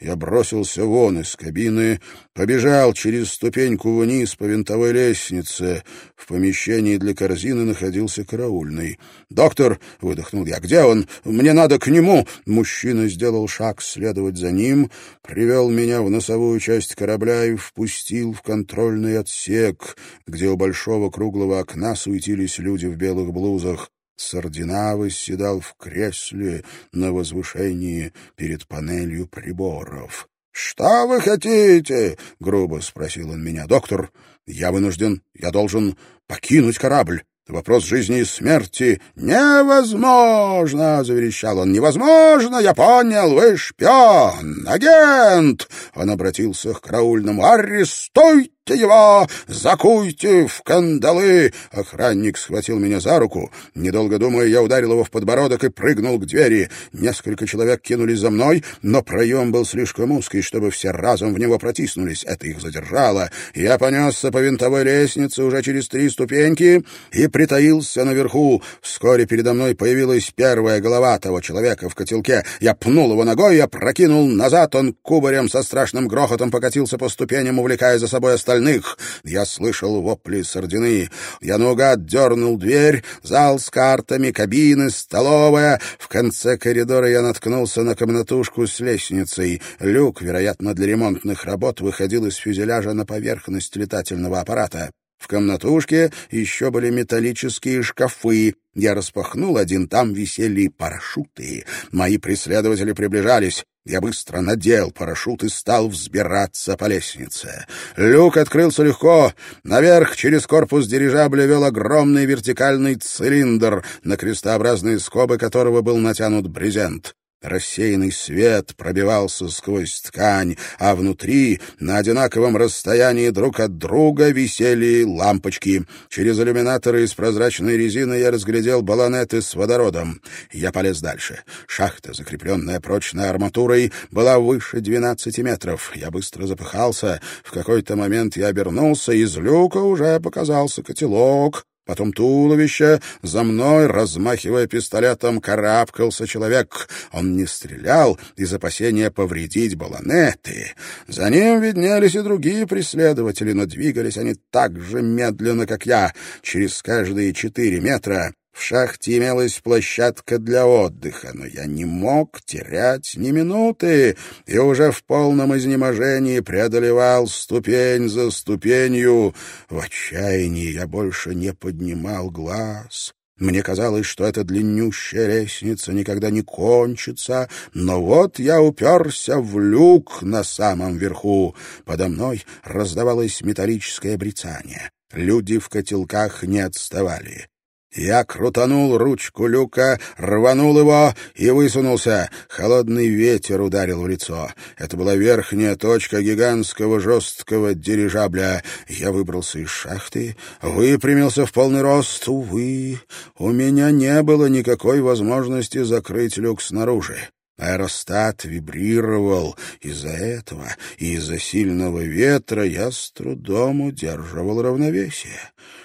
Я бросился вон из кабины, побежал через ступеньку вниз по винтовой лестнице. В помещении для корзины находился караульный. «Доктор!» — выдохнул я. «Где он? Мне надо к нему!» Мужчина сделал шаг следовать за ним, привел меня в носовую часть корабля и впустил в контрольный отсек, где у большого круглого окна суетились люди в белых блузах. Сардина восседал в кресле на возвышении перед панелью приборов. — Что вы хотите? — грубо спросил он меня. — Доктор, я вынужден, я должен покинуть корабль. Вопрос жизни и смерти невозможно, — заверещал он. Невозможно, я понял, вы шпион, агент. Он обратился к караульному. Арестуйте его! Закуйте в кандалы!» Охранник схватил меня за руку. Недолго думая, я ударил его в подбородок и прыгнул к двери. Несколько человек кинулись за мной, но проем был слишком узкий, чтобы все разом в него протиснулись. Это их задержало. Я понесся по винтовой лестнице уже через три ступеньки и притаился наверху. Вскоре передо мной появилась первая голова того человека в котелке. Я пнул его ногой, я прокинул назад. Он кубарем со страшным грохотом покатился по ступеням, увлекая за собой остальных остальных. Я слышал вопли сардины. Я наугад дернул дверь, зал с картами, кабины, столовая. В конце коридора я наткнулся на комнатушку с лестницей. Люк, вероятно, для ремонтных работ, выходил из фюзеляжа на поверхность летательного аппарата. В комнатушке еще были металлические шкафы. Я распахнул один, там висели парашюты. Мои преследователи приближались. Я быстро надел парашют и стал взбираться по лестнице. Люк открылся легко. Наверх через корпус дирижабля вел огромный вертикальный цилиндр, на крестообразные скобы которого был натянут брезент. Рассеянный свет пробивался сквозь ткань, а внутри, на одинаковом расстоянии друг от друга, висели лампочки. Через иллюминаторы из прозрачной резины я разглядел баллонеты с водородом. Я полез дальше. Шахта, закрепленная прочной арматурой, была выше 12 метров. Я быстро запыхался. В какой-то момент я обернулся, из люка уже показался котелок, потом туловище. За мной, размахивая пистолетом, карабкался человек. Он не стрелял из опасения повредить баллонеты. За ним виднелись и другие преследователи, но двигались они так же медленно, как я. Через каждые четыре метра в шахте имелась площадка для отдыха, но я не мог терять ни минуты и уже в полном изнеможении преодолевал ступень за ступенью. В отчаянии я больше не поднимал глаз. Мне казалось, что эта длиннющая лестница никогда не кончится, но вот я уперся в люк на самом верху. Подо мной раздавалось металлическое брецание. Люди в котелках не отставали. Я крутанул ручку люка, рванул его и высунулся. Холодный ветер ударил в лицо. Это была верхняя точка гигантского жесткого дирижабля. Я выбрался из шахты, выпрямился в полный рост. Увы, у меня не было никакой возможности закрыть люк снаружи. Аэростат вибрировал. Из-за этого и из-за сильного ветра я с трудом удерживал равновесие.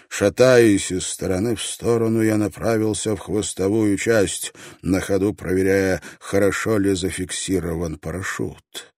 Шатаясь из стороны в сторону, я направился в хвостовую часть, на ходу проверяя, хорошо ли зафиксирован парашют.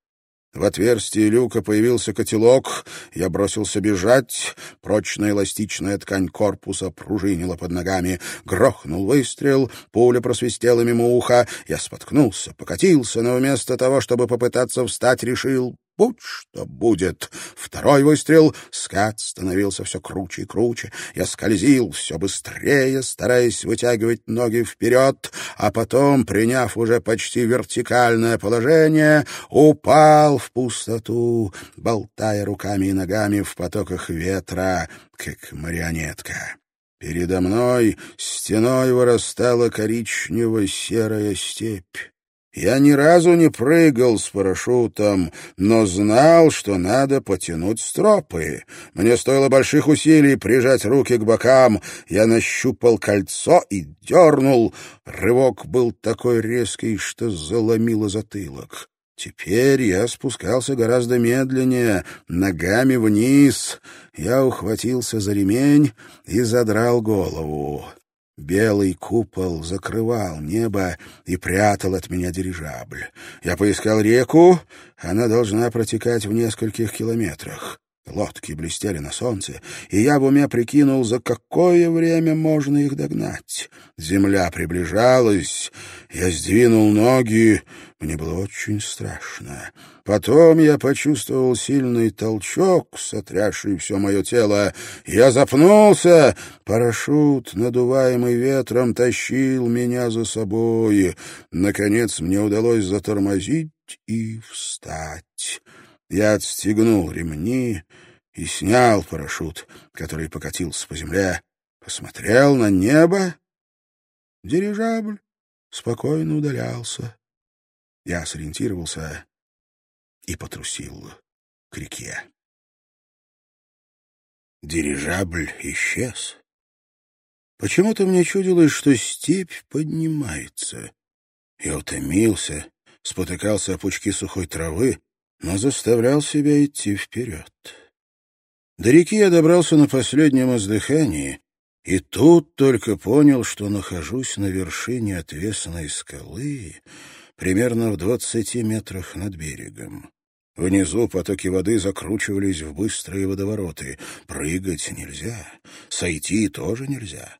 В отверстии люка появился котелок. Я бросился бежать. Прочная эластичная ткань корпуса пружинила под ногами. Грохнул выстрел. Пуля просвистела мимо уха. Я споткнулся, покатился, но вместо того, чтобы попытаться встать, решил Будь что будет. Второй выстрел. Скат становился все круче и круче. Я скользил все быстрее, стараясь вытягивать ноги вперед, а потом, приняв уже почти вертикальное положение, упал в пустоту, болтая руками и ногами в потоках ветра, как марионетка. Передо мной стеной вырастала коричнево-серая степь. Я ни разу не прыгал с парашютом, но знал, что надо потянуть стропы. Мне стоило больших усилий прижать руки к бокам. Я нащупал кольцо и дернул. Рывок был такой резкий, что заломило затылок. Теперь я спускался гораздо медленнее, ногами вниз. Я ухватился за ремень и задрал голову. Белый купол закрывал небо и прятал от меня дирижабль. Я поискал реку, она должна протекать в нескольких километрах. Лодки блестели на солнце, и я в уме прикинул, за какое время можно их догнать. Земля приближалась, я сдвинул ноги, мне было очень страшно. Потом я почувствовал сильный толчок, сотрясший все мое тело. Я запнулся. Парашют, надуваемый ветром, тащил меня за собой. Наконец мне удалось затормозить и встать. Я отстегнул ремни и снял парашют, который покатился по земле, посмотрел на небо. Дирижабль спокойно удалялся. Я сориентировался и потрусил к реке. Дирижабль исчез. Почему-то мне чудилось, что степь поднимается. Я утомился, спотыкался о пучки сухой травы, но заставлял себя идти вперед. До реки я добрался на последнем издыхании, и тут только понял, что нахожусь на вершине отвесной скалы, примерно в двадцати метрах над берегом. Внизу потоки воды закручивались в быстрые водовороты. Прыгать нельзя, сойти тоже нельзя.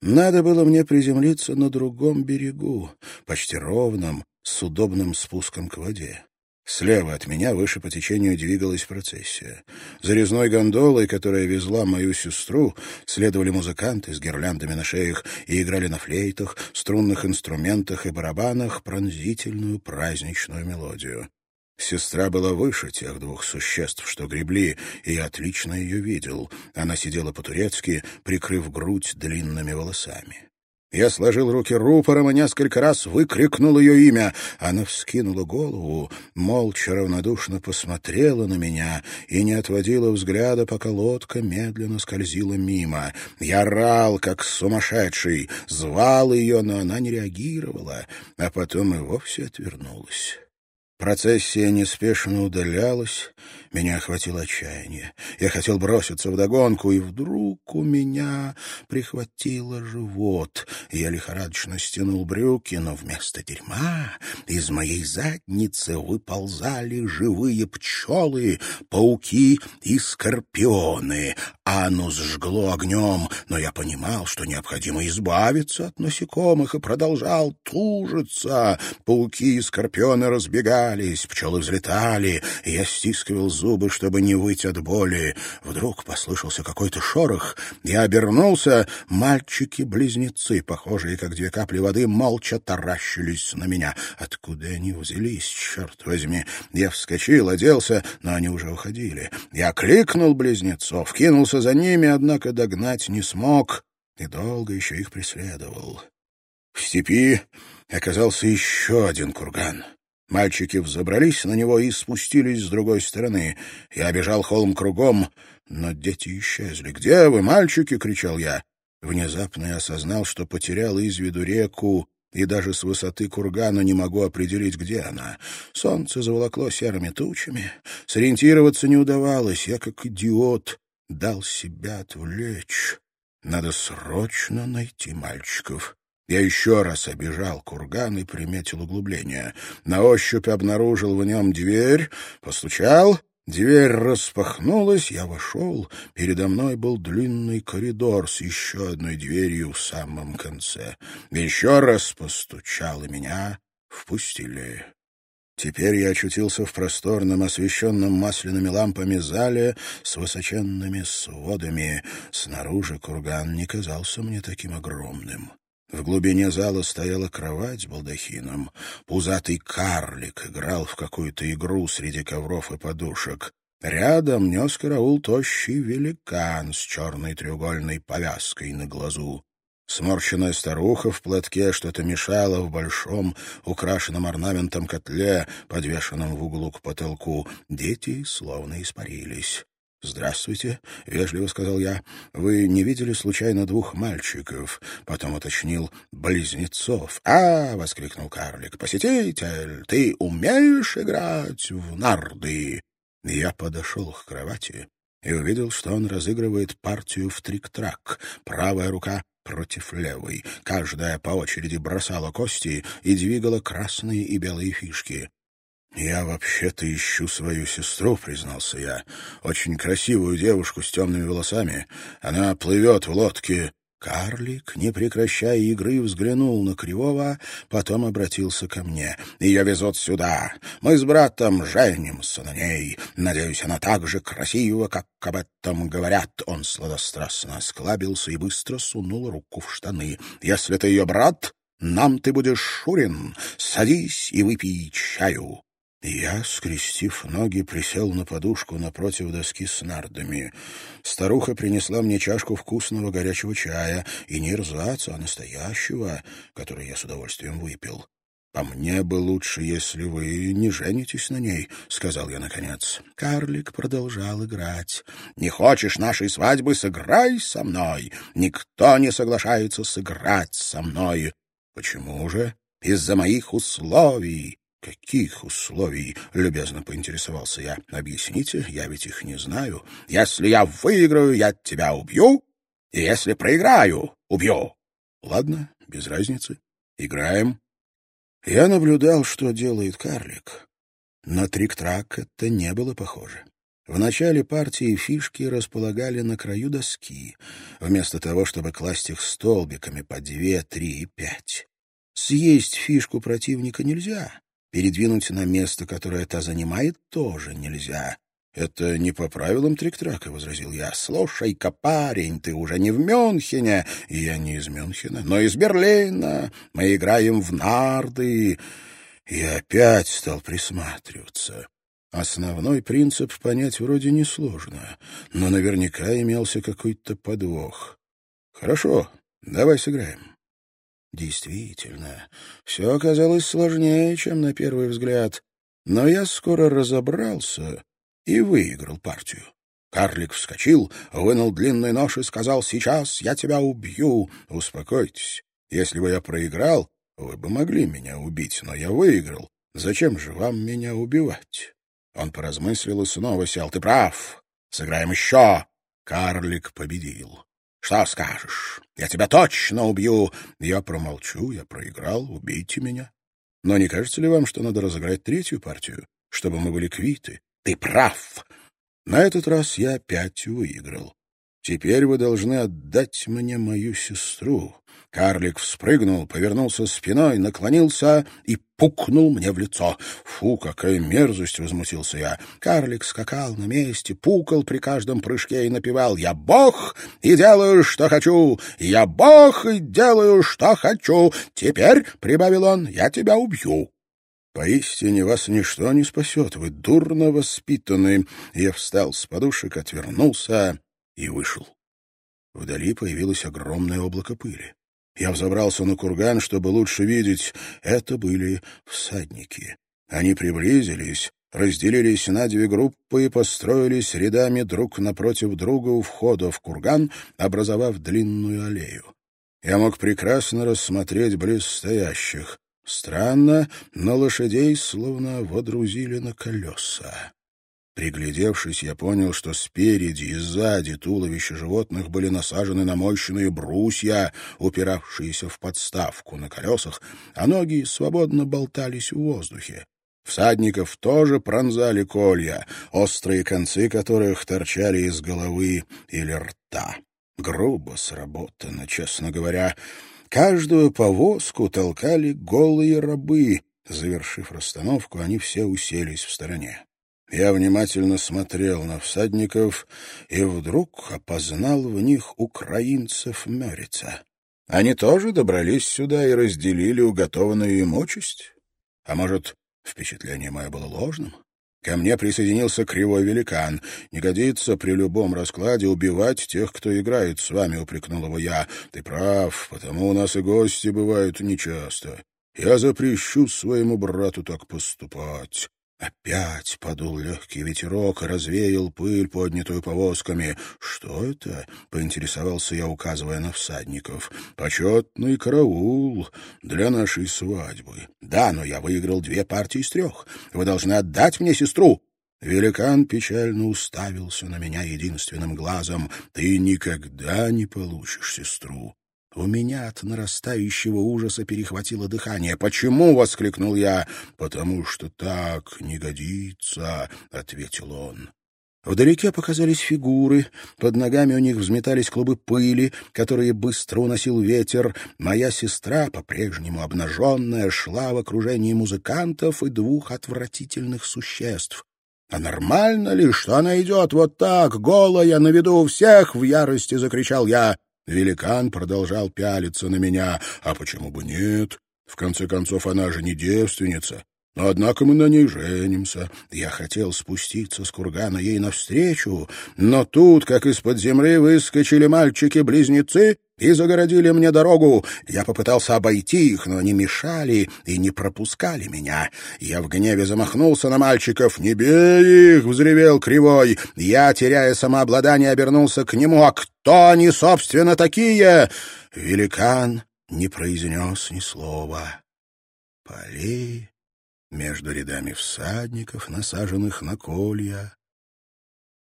Надо было мне приземлиться на другом берегу, почти ровном, с удобным спуском к воде. Слева от меня, выше по течению, двигалась процессия. За резной гондолой, которая везла мою сестру, следовали музыканты с гирляндами на шеях и играли на флейтах, струнных инструментах и барабанах пронзительную праздничную мелодию. Сестра была выше тех двух существ, что гребли, и я отлично ее видел. Она сидела по-турецки, прикрыв грудь длинными волосами. Я сложил руки рупором и несколько раз выкрикнул ее имя. Она вскинула голову, молча равнодушно посмотрела на меня и не отводила взгляда, пока лодка медленно скользила мимо. Я орал, как сумасшедший, звал ее, но она не реагировала, а потом и вовсе отвернулась. Процессия неспешно удалялась, меня охватило отчаяние. Я хотел броситься в догонку, и вдруг у меня прихватило живот. Я лихорадочно стянул брюки, но вместо дерьма из моей задницы выползали живые пчелы, пауки и скорпионы. Анус жгло огнем, но я понимал, что необходимо избавиться от насекомых, и продолжал тужиться. Пауки и скорпионы разбегались, пчелы взлетали, и я стискивал зубы, чтобы не выйти от боли. Вдруг послышался какой-то шорох. Я обернулся. Мальчики-близнецы, похожие как две капли воды, молча таращились на меня. Откуда они взялись, черт возьми? Я вскочил, оделся, но они уже уходили. Я кликнул близнецов, кинулся за ними, однако догнать не смог и долго еще их преследовал. В степи оказался еще один курган. Мальчики взобрались на него и спустились с другой стороны. Я обежал холм кругом, но дети исчезли. «Где вы, мальчики?» — кричал я. Внезапно я осознал, что потерял из виду реку, и даже с высоты кургана не могу определить, где она. Солнце заволокло серыми тучами. Сориентироваться не удавалось. Я, как идиот, дал себя отвлечь. Надо срочно найти мальчиков. Я еще раз обежал курган и приметил углубление. На ощупь обнаружил в нем дверь, постучал. Дверь распахнулась, я вошел. Передо мной был длинный коридор с еще одной дверью в самом конце. Еще раз постучал, и меня впустили. Теперь я очутился в просторном, освещенном масляными лампами зале с высоченными сводами. Снаружи курган не казался мне таким огромным. В глубине зала стояла кровать с балдахином. Пузатый карлик играл в какую-то игру среди ковров и подушек. Рядом нес караул тощий великан с черной треугольной повязкой на глазу. Сморщенная старуха в платке что-то мешала в большом, украшенном орнаментом котле, подвешенном в углу к потолку. Дети словно испарились. «Здравствуйте», — вежливо сказал я. «Вы не видели случайно двух мальчиков?» Потом уточнил «близнецов». «А!» — воскликнул карлик. «Посетитель, ты умеешь играть в нарды?» Я подошел к кровати и увидел, что он разыгрывает партию в трик-трак. Правая рука против левой. Каждая по очереди бросала кости и двигала красные и белые фишки. «Я вообще-то ищу свою сестру», — признался я. «Очень красивую девушку с темными волосами. Она плывет в лодке». Карлик, не прекращая игры, взглянул на Кривого, потом обратился ко мне. «Ее везут сюда. Мы с братом женимся на ней. Надеюсь, она так же красива, как об этом говорят». Он сладострастно осклабился и быстро сунул руку в штаны. «Если ты ее брат, нам ты будешь Шурин. Садись и выпей чаю». Я, скрестив ноги, присел на подушку напротив доски с нардами. Старуха принесла мне чашку вкусного горячего чая, и не рзаца, а настоящего, который я с удовольствием выпил. «По мне бы лучше, если вы не женитесь на ней», — сказал я наконец. Карлик продолжал играть. «Не хочешь нашей свадьбы? Сыграй со мной! Никто не соглашается сыграть со мной!» «Почему же?» «Из-за моих условий!» «Каких условий?» — любезно поинтересовался я. «Объясните, я ведь их не знаю. Если я выиграю, я тебя убью, и если проиграю, убью». «Ладно, без разницы. Играем». Я наблюдал, что делает карлик. На трик-трак это не было похоже. В начале партии фишки располагали на краю доски, вместо того, чтобы класть их столбиками по две, три и пять. Съесть фишку противника нельзя, Передвинуть на место, которое та занимает, тоже нельзя. «Это не по правилам трик-трака», — возразил я. «Слушай-ка, парень, ты уже не в Мюнхене». «Я не из Мюнхена, но из Берлина. Мы играем в нарды». И опять стал присматриваться. Основной принцип понять вроде несложно, но наверняка имелся какой-то подвох. «Хорошо, давай сыграем». Действительно, все оказалось сложнее, чем на первый взгляд. Но я скоро разобрался и выиграл партию. Карлик вскочил, вынул длинный нож и сказал, «Сейчас я тебя убью». «Успокойтесь. Если бы я проиграл, вы бы могли меня убить, но я выиграл. Зачем же вам меня убивать?» Он поразмыслил и снова сел. «Ты прав. Сыграем еще». Карлик победил. «Что скажешь? Я тебя точно убью!» «Я промолчу, я проиграл, убейте меня. Но не кажется ли вам, что надо разыграть третью партию, чтобы мы были квиты?» «Ты прав!» На этот раз я опять выиграл. Теперь вы должны отдать мне мою сестру. Карлик вспрыгнул, повернулся спиной, наклонился и пукнул мне в лицо. «Фу, какая мерзость!» — возмутился я. Карлик скакал на месте, пукал при каждом прыжке и напевал «Я бог и делаю, что хочу! Я бог и делаю, что хочу! Теперь, — прибавил он, — я тебя убью!» Поистине вас ничто не спасет, вы дурно воспитаны. Я встал с подушек, отвернулся и вышел. Вдали появилось огромное облако пыли. Я взобрался на курган, чтобы лучше видеть. Это были всадники. Они приблизились, разделились на две группы и построились рядами друг напротив друга у входа в курган, образовав длинную аллею. Я мог прекрасно рассмотреть близстоящих. Странно, но лошадей словно водрузили на колеса. Приглядевшись, я понял, что спереди и сзади туловища животных были насажены на мощные брусья, упиравшиеся в подставку на колесах, а ноги свободно болтались в воздухе. Всадников тоже пронзали колья, острые концы которых торчали из головы или рта. Грубо сработано, честно говоря. Каждую повозку толкали голые рабы. Завершив расстановку, они все уселись в стороне. Я внимательно смотрел на всадников и вдруг опознал в них украинцев Мёрица. Они тоже добрались сюда и разделили уготованную им участь? А может, впечатление мое было ложным? Ко мне присоединился кривой великан. «Не годится при любом раскладе убивать тех, кто играет с вами», — упрекнул его я. «Ты прав, потому у нас и гости бывают нечасто. Я запрещу своему брату так поступать. Опять подул легкий ветерок и развеял пыль, поднятую повозками. «Что это?» — поинтересовался я, указывая на всадников. «Почетный караул для нашей свадьбы». «Да, но я выиграл две партии из трех. Вы должны отдать мне сестру». Великан печально уставился на меня единственным глазом. «Ты никогда не получишь сестру. У меня от нарастающего ужаса перехватило дыхание. «Почему?» — воскликнул я. «Потому что так не годится», — ответил он. Вдалеке показались фигуры, под ногами у них взметались клубы пыли, которые быстро уносил ветер. Моя сестра, по-прежнему обнаженная, шла в окружении музыкантов и двух отвратительных существ. «А нормально ли, что она идет вот так, голая, на виду у всех?» — в ярости закричал я. Великан продолжал пялиться на меня. А почему бы нет? В конце концов, она же не девственница. Но, однако, мы на ней женимся. Я хотел спуститься с кургана ей навстречу, но тут, как из-под земли, выскочили мальчики-близнецы и загородили мне дорогу. Я попытался обойти их, но они мешали и не пропускали меня. Я в гневе замахнулся на мальчиков. «Не бей их!» — взревел Кривой. Я, теряя самообладание, обернулся к нему. «А кто они, собственно, такие?» Великан не произнес ни слова. Полей между рядами всадников, насаженных на колья,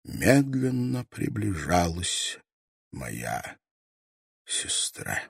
медленно приближалась моя сестра.